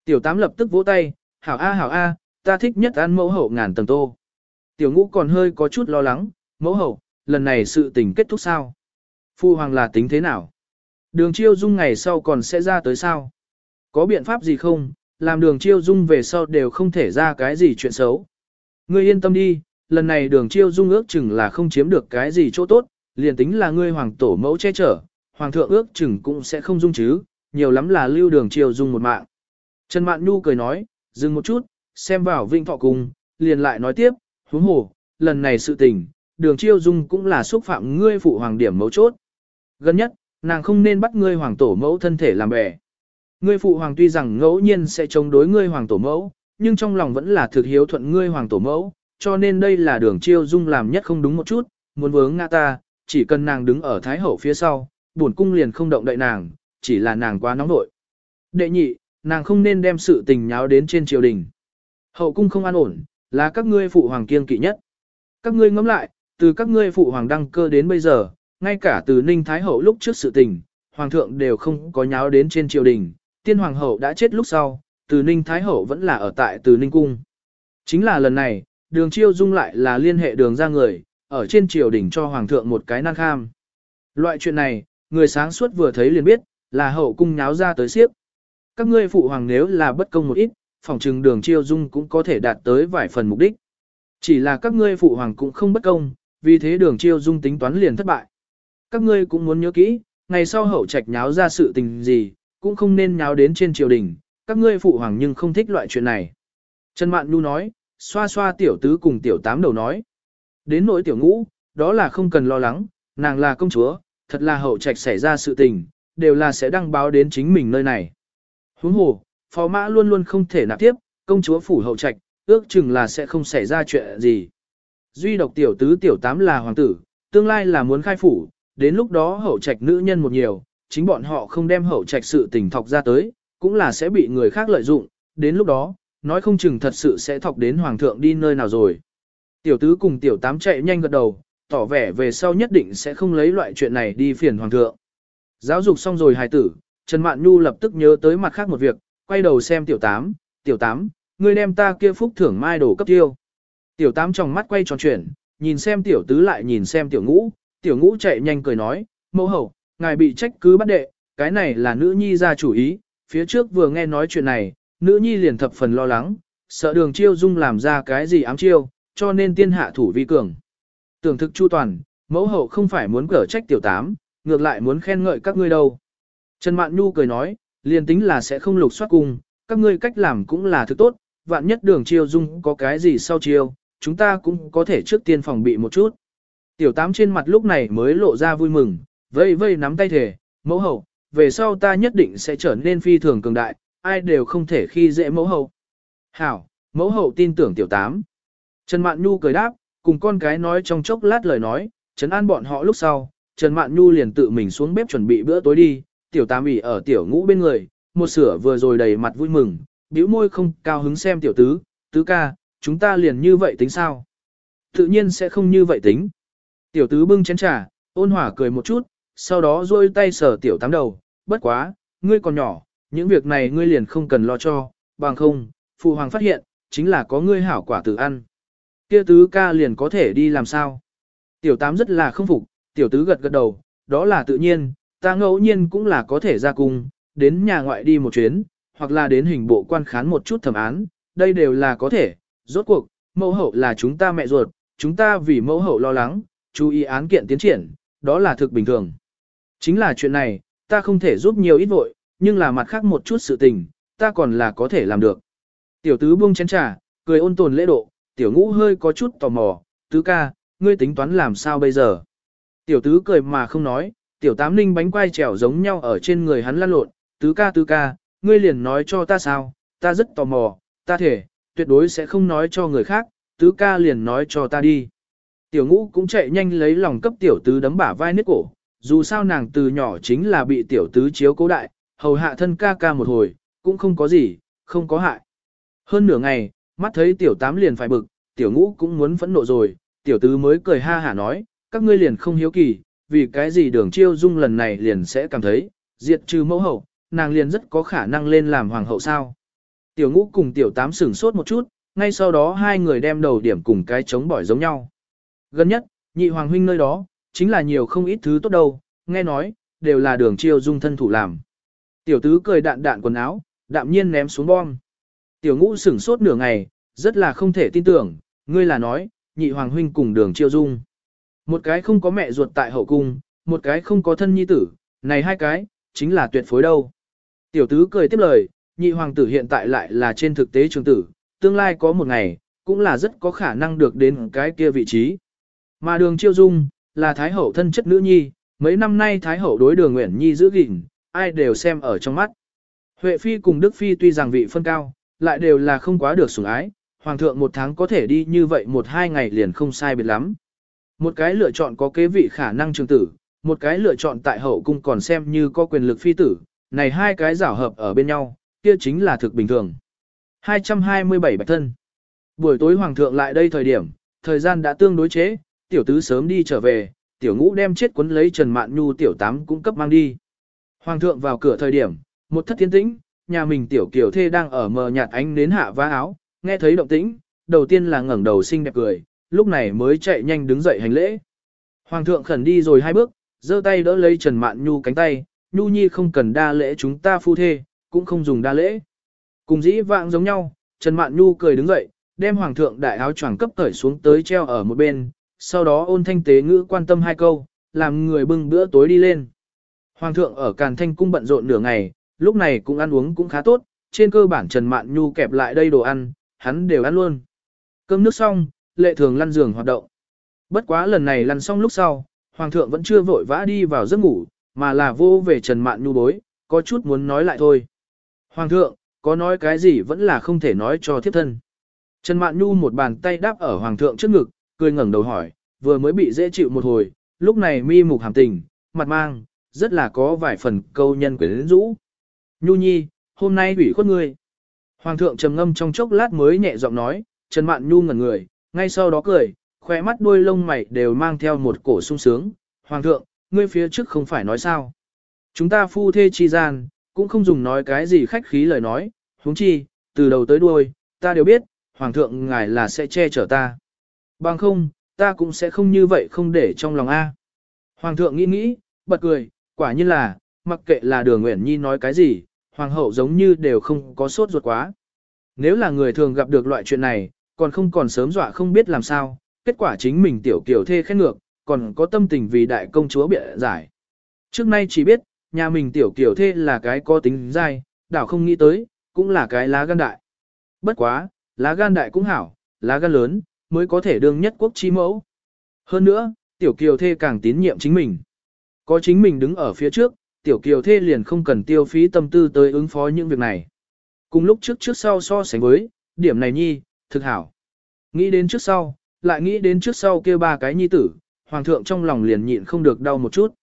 Tiểu tám lập tức vỗ tay, hảo a hảo a, ta thích nhất ăn mẫu hậu ngàn tầng tô. Tiểu ngũ còn hơi có chút lo lắng, mẫu hậu, lần này sự tình kết thúc sao? Phu hoàng là tính thế nào? Đường chiêu dung ngày sau còn sẽ ra tới sao? Có biện pháp gì không? Làm đường chiêu dung về sau đều không thể ra cái gì chuyện xấu. Ngươi yên tâm đi, lần này đường chiêu dung ước chừng là không chiếm được cái gì chỗ tốt, liền tính là ngươi hoàng tổ mẫu che chở, hoàng thượng ước chừng cũng sẽ không dung chứ, nhiều lắm là lưu đường chiêu dung một mạng. Trần Mạn Nhu cười nói, dừng một chút, xem vào vinh thọ cùng, liền lại nói tiếp, huống hồ, lần này sự tình, đường chiêu dung cũng là xúc phạm ngươi phụ hoàng điểm mấu chốt. Gần nhất, nàng không nên bắt ngươi hoàng tổ mẫu thân thể làm bè. Ngươi phụ hoàng tuy rằng ngẫu nhiên sẽ chống đối ngươi hoàng tổ mẫu, nhưng trong lòng vẫn là thực hiếu thuận ngươi hoàng tổ mẫu, cho nên đây là đường chiêu dung làm nhất không đúng một chút, muốn vướng ngã ta, chỉ cần nàng đứng ở thái hậu phía sau, bổn cung liền không động đậy nàng, chỉ là nàng quá nóng nội. Đệ nhị, nàng không nên đem sự tình nháo đến trên triều đình. Hậu cung không an ổn, là các ngươi phụ hoàng kiên kỵ nhất. Các ngươi ngẫm lại, từ các ngươi phụ hoàng đăng cơ đến bây giờ, ngay cả từ Ninh Thái Hậu lúc trước sự tình, hoàng thượng đều không có nháo đến trên triều đình, tiên hoàng hậu đã chết lúc sau, từ Ninh Thái Hậu vẫn là ở tại từ Ninh Cung. Chính là lần này, đường chiêu dung lại là liên hệ đường ra người, ở trên triều đình cho hoàng thượng một cái nan kham. Loại chuyện này, người sáng suốt vừa thấy liền biết, là hậu cung nháo ra tới siếp. Các ngươi phụ hoàng nếu là bất công một ít, phòng trừng đường chiêu dung cũng có thể đạt tới vài phần mục đích. Chỉ là các ngươi phụ hoàng cũng không bất công, vì thế đường chiêu dung tính toán liền thất bại. Các ngươi cũng muốn nhớ kỹ, ngày sau hậu trạch nháo ra sự tình gì, cũng không nên nháo đến trên triều đình, các ngươi phụ hoàng nhưng không thích loại chuyện này. Trần Mạn Nhu nói, xoa xoa tiểu tứ cùng tiểu tám đầu nói. Đến nỗi tiểu ngũ, đó là không cần lo lắng, nàng là công chúa, thật là hậu trạch xảy ra sự tình, đều là sẽ đăng báo đến chính mình nơi này. Huống hồ, phó mã luôn luôn không thể nạp tiếp, công chúa phủ hậu trạch, ước chừng là sẽ không xảy ra chuyện gì. Duy độc tiểu tứ tiểu tám là hoàng tử, tương lai là muốn khai phủ, đến lúc đó hậu trạch nữ nhân một nhiều, chính bọn họ không đem hậu trạch sự tình thọc ra tới, cũng là sẽ bị người khác lợi dụng, đến lúc đó, nói không chừng thật sự sẽ thọc đến hoàng thượng đi nơi nào rồi. Tiểu tứ cùng tiểu tám chạy nhanh gật đầu, tỏ vẻ về sau nhất định sẽ không lấy loại chuyện này đi phiền hoàng thượng. Giáo dục xong rồi hài tử, Trần Mạn Nhu lập tức nhớ tới mặt khác một việc, quay đầu xem tiểu tám, tiểu tám, ngươi đem ta kia phúc thưởng mai đồ cấp tiêu. Tiểu tám trong mắt quay tròn chuyển, nhìn xem tiểu tứ lại nhìn xem tiểu ngũ, tiểu ngũ chạy nhanh cười nói, mẫu hậu, ngài bị trách cứ bắt đệ, cái này là nữ nhi ra chủ ý, phía trước vừa nghe nói chuyện này, nữ nhi liền thập phần lo lắng, sợ đường chiêu dung làm ra cái gì ám chiêu, cho nên tiên hạ thủ vi cường. Tưởng thực chu toàn, mẫu hậu không phải muốn cở trách tiểu tám, ngược lại muốn khen ngợi các ngươi đâu. Trần Mạn Nhu cười nói, liền tính là sẽ không lục soát cung, các ngươi cách làm cũng là thứ tốt, vạn nhất đường chiêu dung có cái gì sau chiêu, chúng ta cũng có thể trước tiên phòng bị một chút. Tiểu tám trên mặt lúc này mới lộ ra vui mừng, vây vây nắm tay thể, mẫu hậu, về sau ta nhất định sẽ trở nên phi thường cường đại, ai đều không thể khi dễ mẫu hậu. Hảo, mẫu hậu tin tưởng tiểu tám. Trần Mạn Nhu cười đáp, cùng con cái nói trong chốc lát lời nói, trấn an bọn họ lúc sau, Trần Mạn Nhu liền tự mình xuống bếp chuẩn bị bữa tối đi, tiểu tám ỉ ở tiểu ngũ bên người, một sửa vừa rồi đầy mặt vui mừng, bĩu môi không cao hứng xem tiểu tứ, tứ ca, chúng ta liền như vậy tính sao? Tự nhiên sẽ không như vậy tính. Tiểu tứ bưng chén trà, ôn hỏa cười một chút, sau đó rôi tay sờ tiểu tám đầu, bất quá, ngươi còn nhỏ, những việc này ngươi liền không cần lo cho, bằng không, phụ hoàng phát hiện, chính là có ngươi hảo quả tự ăn. Kia tứ ca liền có thể đi làm sao? Tiểu tám rất là không phục, tiểu tứ gật gật đầu, đó là tự nhiên, ta ngẫu nhiên cũng là có thể ra cung, đến nhà ngoại đi một chuyến, hoặc là đến hình bộ quan khán một chút thẩm án, đây đều là có thể, rốt cuộc, mẫu hậu là chúng ta mẹ ruột, chúng ta vì mẫu hậu lo lắng, chú ý án kiện tiến triển, đó là thực bình thường. Chính là chuyện này, ta không thể giúp nhiều ít vội, nhưng là mặt khác một chút sự tình, ta còn là có thể làm được. Tiểu tứ buông chén trà, cười ôn tồn lễ độ, tiểu ngũ hơi có chút tò mò, tứ ca, ngươi tính toán làm sao bây giờ? Tiểu tứ cười mà không nói, tiểu tám ninh bánh quai trèo giống nhau ở trên người hắn lăn lộn, tứ ca tứ ca, ngươi liền nói cho ta sao, ta rất tò mò, ta thể, tuyệt đối sẽ không nói cho người khác, tứ ca liền nói cho ta đi. Tiểu ngũ cũng chạy nhanh lấy lòng cấp tiểu tứ đấm bả vai nết cổ, dù sao nàng từ nhỏ chính là bị tiểu tứ chiếu cố đại, hầu hạ thân ca ca một hồi, cũng không có gì, không có hại. Hơn nửa ngày, mắt thấy tiểu tám liền phải bực, tiểu ngũ cũng muốn phẫn nộ rồi, tiểu tứ mới cười ha hả nói, các ngươi liền không hiếu kỳ, vì cái gì đường chiêu dung lần này liền sẽ cảm thấy, diệt trừ mẫu hậu, nàng liền rất có khả năng lên làm hoàng hậu sao. Tiểu ngũ cùng tiểu tám sửng sốt một chút, ngay sau đó hai người đem đầu điểm cùng cái chống bỏi giống nhau. Gần nhất, nhị hoàng huynh nơi đó, chính là nhiều không ít thứ tốt đâu, nghe nói, đều là đường chiêu dung thân thủ làm. Tiểu tứ cười đạn đạn quần áo, đạm nhiên ném xuống bom. Tiểu ngũ sửng sốt nửa ngày, rất là không thể tin tưởng, ngươi là nói, nhị hoàng huynh cùng đường chiêu dung. Một cái không có mẹ ruột tại hậu cung, một cái không có thân nhi tử, này hai cái, chính là tuyệt phối đâu. Tiểu tứ cười tiếp lời, nhị hoàng tử hiện tại lại là trên thực tế trường tử, tương lai có một ngày, cũng là rất có khả năng được đến cái kia vị trí. Mà đường chiêu dung, là thái hậu thân chất nữ nhi, mấy năm nay thái hậu đối đường nguyện nhi giữ gìn, ai đều xem ở trong mắt. Huệ phi cùng Đức phi tuy rằng vị phân cao, lại đều là không quá được sủng ái, hoàng thượng một tháng có thể đi như vậy một hai ngày liền không sai biệt lắm. Một cái lựa chọn có kế vị khả năng trường tử, một cái lựa chọn tại hậu cung còn xem như có quyền lực phi tử, này hai cái giảo hợp ở bên nhau, kia chính là thực bình thường. 227 bạch thân. Buổi tối hoàng thượng lại đây thời điểm, thời gian đã tương đối chế, tiểu tứ sớm đi trở về, tiểu ngũ đem chết cuốn lấy Trần Mạn Nhu tiểu tám cũng cấp mang đi. Hoàng thượng vào cửa thời điểm, một thất thiên tĩnh, nhà mình tiểu kiều thê đang ở mờ nhạt ánh đến hạ vá áo, nghe thấy động tĩnh, đầu tiên là ngẩng đầu xinh đẹp cười, lúc này mới chạy nhanh đứng dậy hành lễ. Hoàng thượng khẩn đi rồi hai bước, giơ tay đỡ lấy Trần Mạn Nhu cánh tay, Nhu Nhi không cần đa lễ chúng ta phu thê, cũng không dùng đa lễ. Cùng dĩ vãng giống nhau, Trần Mạn Nhu cười đứng dậy, đem Hoàng thượng đại áo choàng cấp cởi xuống tới treo ở một bên, sau đó ôn thanh tế ngữ quan tâm hai câu, làm người bưng bữa tối đi lên. Hoàng thượng ở Càn Thanh cung bận rộn nửa ngày, lúc này cũng ăn uống cũng khá tốt, trên cơ bản Trần Mạn Nhu kẹp lại đây đồ ăn, hắn đều ăn luôn. Cơm nước xong, lệ thường lăn giường hoạt động. Bất quá lần này lăn xong lúc sau, Hoàng thượng vẫn chưa vội vã đi vào giấc ngủ, mà là vô về Trần Mạn Nhu bối, có chút muốn nói lại thôi. Hoàng thượng, có nói cái gì vẫn là không thể nói cho thiếp thân. Trần Mạn Nhu một bàn tay đáp ở Hoàng thượng trước ngực, cười ngẩng đầu hỏi, vừa mới bị dễ chịu một hồi, lúc này mi mục hàm tình, mặt mang, rất là có vài phần câu nhân quyến rũ. Nhu nhi, hôm nay ủy khuất ngươi. Hoàng thượng trầm ngâm trong chốc lát mới nhẹ giọng nói, Trần Mạn Nhu ngẩn người, ngay sau đó cười, khóe mắt đuôi lông mày đều mang theo một cổ sung sướng. Hoàng thượng, ngươi phía trước không phải nói sao. Chúng ta phu thê chi gian, cũng không dùng nói cái gì khách khí lời nói, huống chi, từ đầu tới đuôi, ta đều biết, Hoàng thượng ngài là sẽ che chở ta. Bằng không, ta cũng sẽ không như vậy không để trong lòng A. Hoàng thượng nghĩ nghĩ, bật cười, quả nhiên là, mặc kệ là đường Nguyễn Nhi nói cái gì, hoàng hậu giống như đều không có sốt ruột quá. Nếu là người thường gặp được loại chuyện này, còn không còn sớm dọa không biết làm sao, kết quả chính mình tiểu kiểu thê khen ngược, còn có tâm tình vì đại công chúa bịa giải. Trước nay chỉ biết, nhà mình tiểu kiểu thê là cái có tính dai, đảo không nghĩ tới, cũng là cái lá gan đại. Bất quá, lá gan đại cũng hảo, lá gan lớn, mới có thể đương nhất quốc chi mẫu. Hơn nữa, tiểu kiều thê càng tín nhiệm chính mình. Có chính mình đứng ở phía trước, tiểu kiều thê liền không cần tiêu phí tâm tư tới ứng phó những việc này. Cùng lúc trước trước sau so sánh với, điểm này nhi, thực hảo. Nghĩ đến trước sau, lại nghĩ đến trước sau kia ba cái nhi tử, hoàng thượng trong lòng liền nhịn không được đau một chút.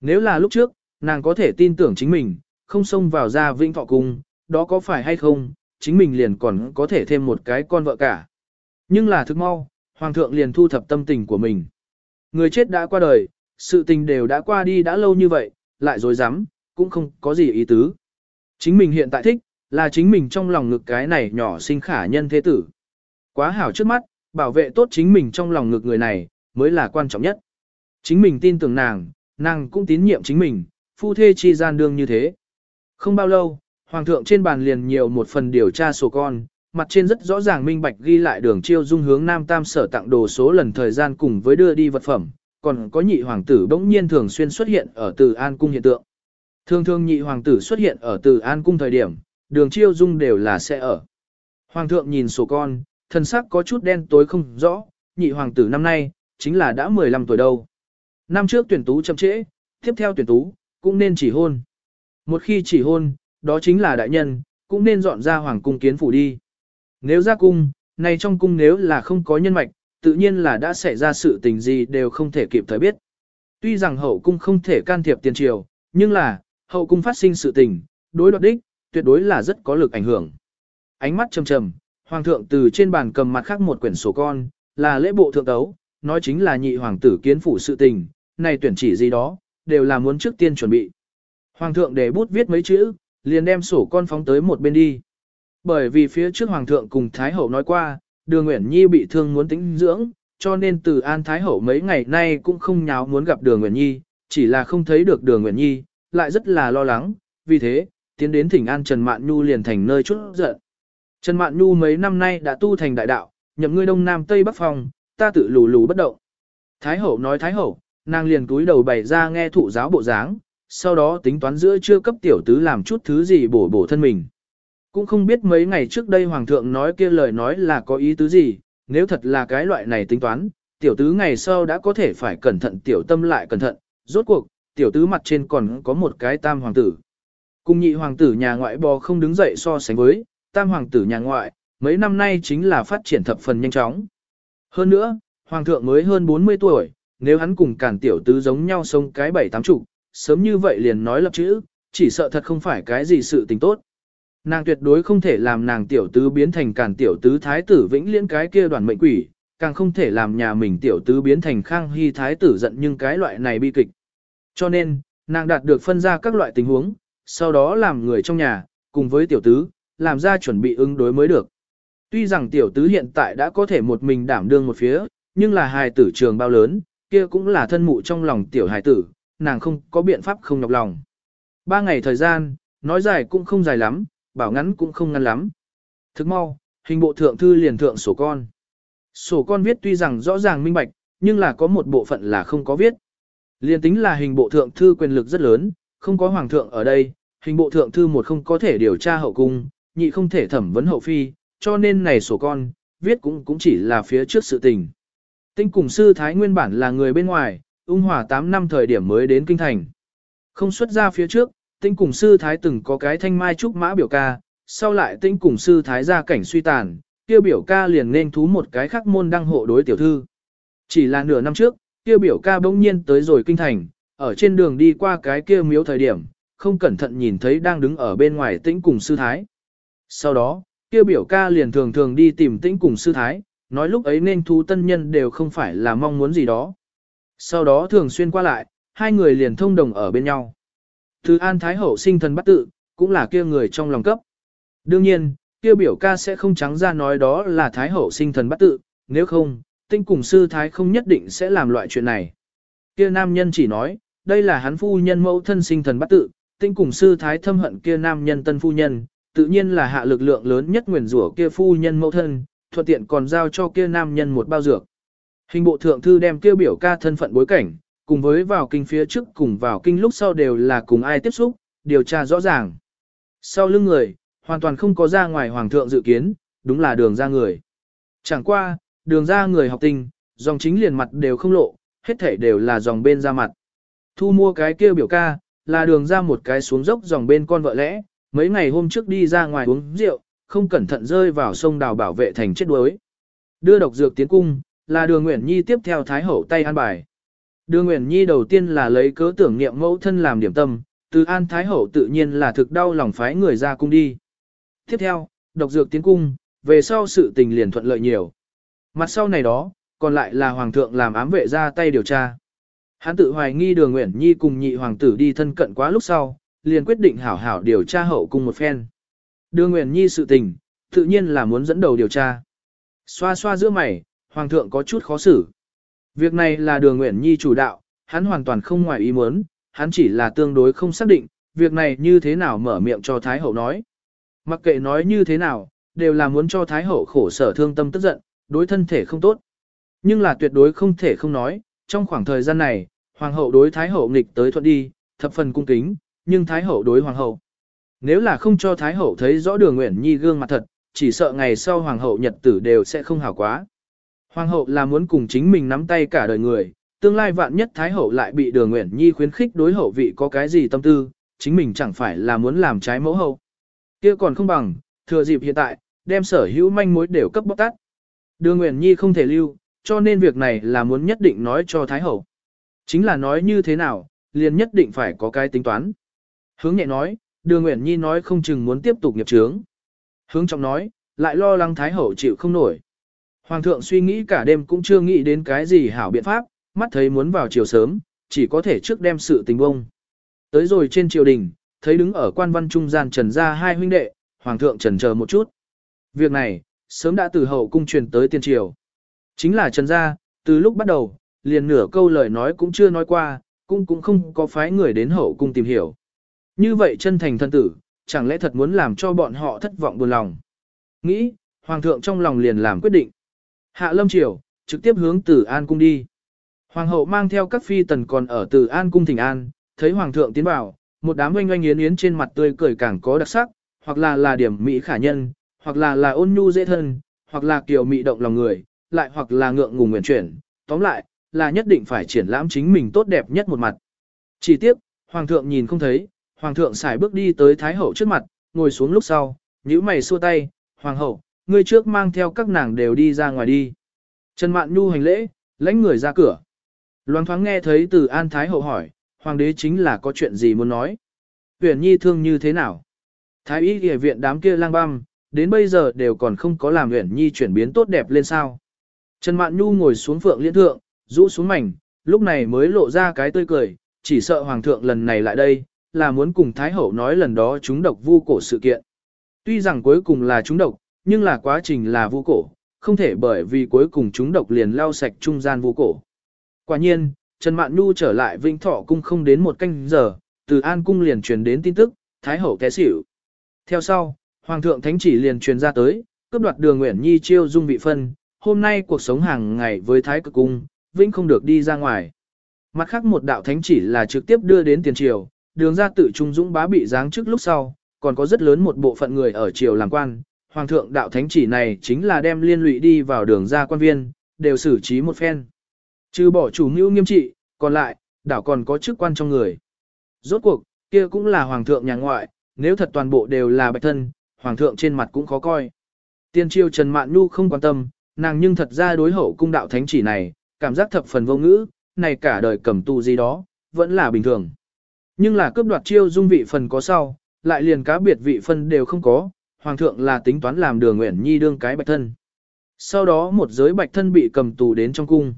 Nếu là lúc trước, nàng có thể tin tưởng chính mình, không xông vào ra vinh thọ cung, đó có phải hay không, chính mình liền còn có thể thêm một cái con vợ cả. Nhưng là thức mau, hoàng thượng liền thu thập tâm tình của mình. Người chết đã qua đời, sự tình đều đã qua đi đã lâu như vậy, lại dối rắm cũng không có gì ý tứ. Chính mình hiện tại thích, là chính mình trong lòng ngực cái này nhỏ sinh khả nhân thế tử. Quá hảo trước mắt, bảo vệ tốt chính mình trong lòng ngực người này, mới là quan trọng nhất. Chính mình tin tưởng nàng, nàng cũng tín nhiệm chính mình, phu thê chi gian đương như thế. Không bao lâu, Hoàng thượng trên bàn liền nhiều một phần điều tra sổ con, mặt trên rất rõ ràng minh bạch ghi lại đường chiêu dung hướng Nam Tam sở tặng đồ số lần thời gian cùng với đưa đi vật phẩm, còn có nhị hoàng tử bỗng nhiên thường xuyên xuất hiện ở Từ An cung hiện tượng. Thường thường nhị hoàng tử xuất hiện ở Từ An cung thời điểm, đường chiêu dung đều là sẽ ở. Hoàng thượng nhìn sổ con, Thần sắc có chút đen tối không rõ, nhị hoàng tử năm nay, chính là đã 15 tuổi đâu. Năm trước tuyển tú chậm trễ, tiếp theo tuyển tú, cũng nên chỉ hôn. Một khi chỉ hôn, đó chính là đại nhân, cũng nên dọn ra hoàng cung kiến phủ đi. Nếu ra cung, này trong cung nếu là không có nhân mạch, tự nhiên là đã xảy ra sự tình gì đều không thể kịp thời biết. Tuy rằng hậu cung không thể can thiệp tiền triều, nhưng là, hậu cung phát sinh sự tình, đối đoạt đích, tuyệt đối là rất có lực ảnh hưởng. Ánh mắt trầm trầm, hoàng thượng từ trên bàn cầm mặt khác một quyển sổ con, là lễ bộ thượng tấu, nói chính là nhị hoàng tử kiến phủ sự tình, này tuyển chỉ gì đó, đều là muốn trước tiên chuẩn bị. Hoàng thượng để bút viết mấy chữ, liền đem sổ con phóng tới một bên đi. Bởi vì phía trước Hoàng thượng cùng Thái Hậu nói qua, đường Nguyễn Nhi bị thương muốn tĩnh dưỡng, cho nên từ An Thái Hậu mấy ngày nay cũng không nháo muốn gặp đường Nguyễn Nhi, chỉ là không thấy được đường Nguyễn Nhi, lại rất là lo lắng, vì thế, tiến đến thỉnh An Trần Mạn Nhu liền thành nơi chút giận. Trần Mạn Nhu mấy năm nay đã tu thành đại đạo, nhậm ngươi đông nam tây bắc phòng, ta tự lù lù bất động. Thái Hậu nói Thái Hậu, nàng liền túi đầu bày ra nghe thụ giáo bộ dáng, sau đó tính toán giữa chưa cấp tiểu tứ làm chút thứ gì bổ bổ thân mình. Cũng không biết mấy ngày trước đây Hoàng thượng nói kia lời nói là có ý tứ gì, nếu thật là cái loại này tính toán, tiểu tứ ngày sau đã có thể phải cẩn thận tiểu tâm lại cẩn thận, rốt cuộc, tiểu tứ mặt trên còn có một cái tam hoàng tử. Cùng nhị hoàng tử nhà ngoại bò không đứng dậy so sánh với, tam hoàng tử nhà ngoại, mấy năm nay chính là phát triển thập phần nhanh chóng. Hơn nữa, hoàng thượng mới hơn 40 tuổi, nếu hắn cùng cản tiểu tứ giống nhau sống cái bảy tám chục, sớm như vậy liền nói lập chữ, chỉ sợ thật không phải cái gì sự tình tốt. Nàng tuyệt đối không thể làm nàng tiểu tứ biến thành càn tiểu tứ thái tử vĩnh liễn cái kia đoàn mệnh quỷ, càng không thể làm nhà mình tiểu tứ biến thành khang hy thái tử giận nhưng cái loại này bi kịch. Cho nên, nàng đạt được phân ra các loại tình huống, sau đó làm người trong nhà, cùng với tiểu tứ, làm ra chuẩn bị ứng đối mới được. Tuy rằng tiểu tứ hiện tại đã có thể một mình đảm đương một phía, nhưng là hài tử trường bao lớn, kia cũng là thân mụ trong lòng tiểu hài tử, nàng không có biện pháp không nhọc lòng. Ba ngày thời gian, nói dài cũng không dài lắm, bảo ngắn cũng không ngắn lắm. Thức mau, hình bộ thượng thư liền thượng sổ con. Sổ con viết tuy rằng rõ ràng minh bạch, nhưng là có một bộ phận là không có viết. Liên tính là hình bộ thượng thư quyền lực rất lớn, không có hoàng thượng ở đây, hình bộ thượng thư một không có thể điều tra hậu cung, nhị không thể thẩm vấn hậu phi, cho nên này sổ con, viết cũng cũng chỉ là phía trước sự tình. Tinh cùng sư thái nguyên bản là người bên ngoài, ung hòa 8 năm thời điểm mới đến kinh thành. Không xuất ra phía trước, tinh cùng sư thái từng có cái thanh mai trúc mã biểu ca, sau lại tinh cùng sư thái ra cảnh suy tàn, kia biểu ca liền nên thú một cái khắc môn đăng hộ đối tiểu thư. Chỉ là nửa năm trước, kia biểu ca bỗng nhiên tới rồi kinh thành, ở trên đường đi qua cái kia miếu thời điểm, không cẩn thận nhìn thấy đang đứng ở bên ngoài tĩnh cùng sư thái. Sau đó, kia biểu ca liền thường thường đi tìm tĩnh cùng sư thái, nói lúc ấy nên thú tân nhân đều không phải là mong muốn gì đó. Sau đó thường xuyên qua lại, hai người liền thông đồng ở bên nhau. Thứ An Thái Hậu sinh thần bắt tự, cũng là kia người trong lòng cấp. Đương nhiên, kia biểu ca sẽ không trắng ra nói đó là Thái Hậu sinh thần bắt tự, nếu không, tinh cùng sư Thái không nhất định sẽ làm loại chuyện này. Kia nam nhân chỉ nói, đây là hắn phu nhân mẫu thân sinh thần bắt tự, tinh cùng sư Thái thâm hận kia nam nhân tân phu nhân, tự nhiên là hạ lực lượng lớn nhất nguyền rủa kia phu nhân mẫu thân, thuận tiện còn giao cho kia nam nhân một bao dược. Hình bộ thượng thư đem kia biểu ca thân phận bối cảnh, cùng với vào kinh phía trước cùng vào kinh lúc sau đều là cùng ai tiếp xúc, điều tra rõ ràng. Sau lưng người, hoàn toàn không có ra ngoài hoàng thượng dự kiến, đúng là đường ra người. Chẳng qua, đường ra người học tinh, dòng chính liền mặt đều không lộ, hết thể đều là dòng bên ra mặt. Thu mua cái kia biểu ca, là đường ra một cái xuống dốc dòng bên con vợ lẽ, mấy ngày hôm trước đi ra ngoài uống rượu, không cẩn thận rơi vào sông đào bảo vệ thành chết đuối. Đưa độc dược tiến cung, là đường Nguyễn Nhi tiếp theo Thái Hậu tay an bài. Đường Nguyễn Nhi đầu tiên là lấy cớ tưởng niệm mẫu thân làm điểm tâm, từ an Thái Hậu tự nhiên là thực đau lòng phái người ra cung đi. Tiếp theo, độc dược tiến cung, về sau sự tình liền thuận lợi nhiều. Mặt sau này đó, còn lại là Hoàng thượng làm ám vệ ra tay điều tra. Hắn tự hoài nghi đường Nguyễn Nhi cùng nhị hoàng tử đi thân cận quá lúc sau, liền quyết định hảo hảo điều tra hậu cung một phen. Đường Nguyễn Nhi sự tình, tự nhiên là muốn dẫn đầu điều tra. Xoa xoa giữa mày, Hoàng thượng có chút khó xử. Việc này là đường Nguyễn Nhi chủ đạo, hắn hoàn toàn không ngoài ý muốn, hắn chỉ là tương đối không xác định, việc này như thế nào mở miệng cho Thái Hậu nói. Mặc kệ nói như thế nào, đều là muốn cho Thái Hậu khổ sở thương tâm tức giận, đối thân thể không tốt. Nhưng là tuyệt đối không thể không nói, trong khoảng thời gian này, Hoàng hậu đối Thái Hậu nghịch tới thuận đi, thập phần cung kính, nhưng Thái Hậu đối Hoàng hậu. Nếu là không cho Thái Hậu thấy rõ đường Nguyễn Nhi gương mặt thật, chỉ sợ ngày sau Hoàng hậu nhật tử đều sẽ không hảo quá. Hoàng hậu là muốn cùng chính mình nắm tay cả đời người, tương lai vạn nhất Thái hậu lại bị Đường nguyễn Nhi khuyến khích đối hậu vị có cái gì tâm tư, chính mình chẳng phải là muốn làm trái mẫu hậu. Kia còn không bằng, thừa dịp hiện tại, đem sở hữu manh mối đều cấp bóc tát. Đường nguyễn Nhi không thể lưu, cho nên việc này là muốn nhất định nói cho Thái hậu. Chính là nói như thế nào, liền nhất định phải có cái tính toán. Hướng nhẹ nói, Đường Nguyễn Nhi nói không chừng muốn tiếp tục nghiệp chướng. Hướng trọng nói, lại lo lắng Thái hậu chịu không nổi. Hoàng thượng suy nghĩ cả đêm cũng chưa nghĩ đến cái gì hảo biện pháp, mắt thấy muốn vào chiều sớm, chỉ có thể trước đem sự tình bông. Tới rồi trên triều đình, thấy đứng ở quan văn trung gian trần ra hai huynh đệ, hoàng thượng trần chờ một chút. Việc này, sớm đã từ hậu cung truyền tới tiên triều. Chính là trần gia, từ lúc bắt đầu, liền nửa câu lời nói cũng chưa nói qua, cũng cũng không có phái người đến hậu cung tìm hiểu. Như vậy chân thành thân tử, chẳng lẽ thật muốn làm cho bọn họ thất vọng buồn lòng. Nghĩ, hoàng thượng trong lòng liền làm quyết định. Hạ lâm triều, trực tiếp hướng tử An cung đi. Hoàng hậu mang theo các phi tần còn ở tử An cung thỉnh an, thấy hoàng thượng tiến vào, một đám oanh oanh yến yến trên mặt tươi cười càng có đặc sắc, hoặc là là điểm mỹ khả nhân, hoặc là là ôn nhu dễ thân, hoặc là kiều mị động lòng người, lại hoặc là ngượng ngùng nguyện chuyển, tóm lại, là nhất định phải triển lãm chính mình tốt đẹp nhất một mặt. Chỉ tiếc, hoàng thượng nhìn không thấy, hoàng thượng xài bước đi tới thái hậu trước mặt, ngồi xuống lúc sau, nhíu mày xua tay, hoàng hậu, ngươi trước mang theo các nàng đều đi ra ngoài đi. Trần Mạn Nhu hành lễ, lãnh người ra cửa. Loan thoáng nghe thấy từ An Thái Hậu hỏi, hoàng đế chính là có chuyện gì muốn nói. Huyền Nhi thương như thế nào? Thái y y viện đám kia lang băm, đến bây giờ đều còn không có làm Huyền Nhi chuyển biến tốt đẹp lên sao. Trần Mạn Nhu ngồi xuống phượng liên thượng, rũ xuống mảnh, lúc này mới lộ ra cái tươi cười, chỉ sợ hoàng thượng lần này lại đây, là muốn cùng Thái Hậu nói lần đó chúng độc vu cổ sự kiện. Tuy rằng cuối cùng là chúng độc, nhưng là quá trình là vu cổ, không thể bởi vì cuối cùng chúng độc liền lao sạch trung gian vu cổ. Quả nhiên, Trần Mạn Nhu trở lại Vĩnh Thọ cung không đến một canh giờ, từ An cung liền truyền đến tin tức, Thái hậu té xỉu. Theo sau, Hoàng thượng thánh chỉ liền truyền ra tới, cướp đoạt đường Nguyễn Nhi chiêu dung vị phân, hôm nay cuộc sống hàng ngày với Thái cực cung, Vĩnh không được đi ra ngoài. Mặt khác một đạo thánh chỉ là trực tiếp đưa đến tiền triều, đường ra tự trung dũng bá bị giáng trước lúc sau, còn có rất lớn một bộ phận người ở triều làm quan. Hoàng thượng đạo thánh chỉ này chính là đem liên lụy đi vào đường ra quan viên, đều xử trí một phen. Trừ bỏ chủ mưu nghiêm trị, còn lại, đảo còn có chức quan trong người. Rốt cuộc, kia cũng là hoàng thượng nhà ngoại, nếu thật toàn bộ đều là bạch thân, hoàng thượng trên mặt cũng khó coi. Tiên triều Trần Mạn Nhu không quan tâm, nàng nhưng thật ra đối hậu cung đạo thánh chỉ này, cảm giác thập phần vô ngữ, này cả đời cầm tù gì đó, vẫn là bình thường. Nhưng là cướp đoạt chiêu dung vị phần có sau, lại liền cá biệt vị phân đều không có, hoàng thượng là tính toán làm đường nguyện nhi đương cái bạch thân. Sau đó một giới bạch thân bị cầm tù đến trong cung.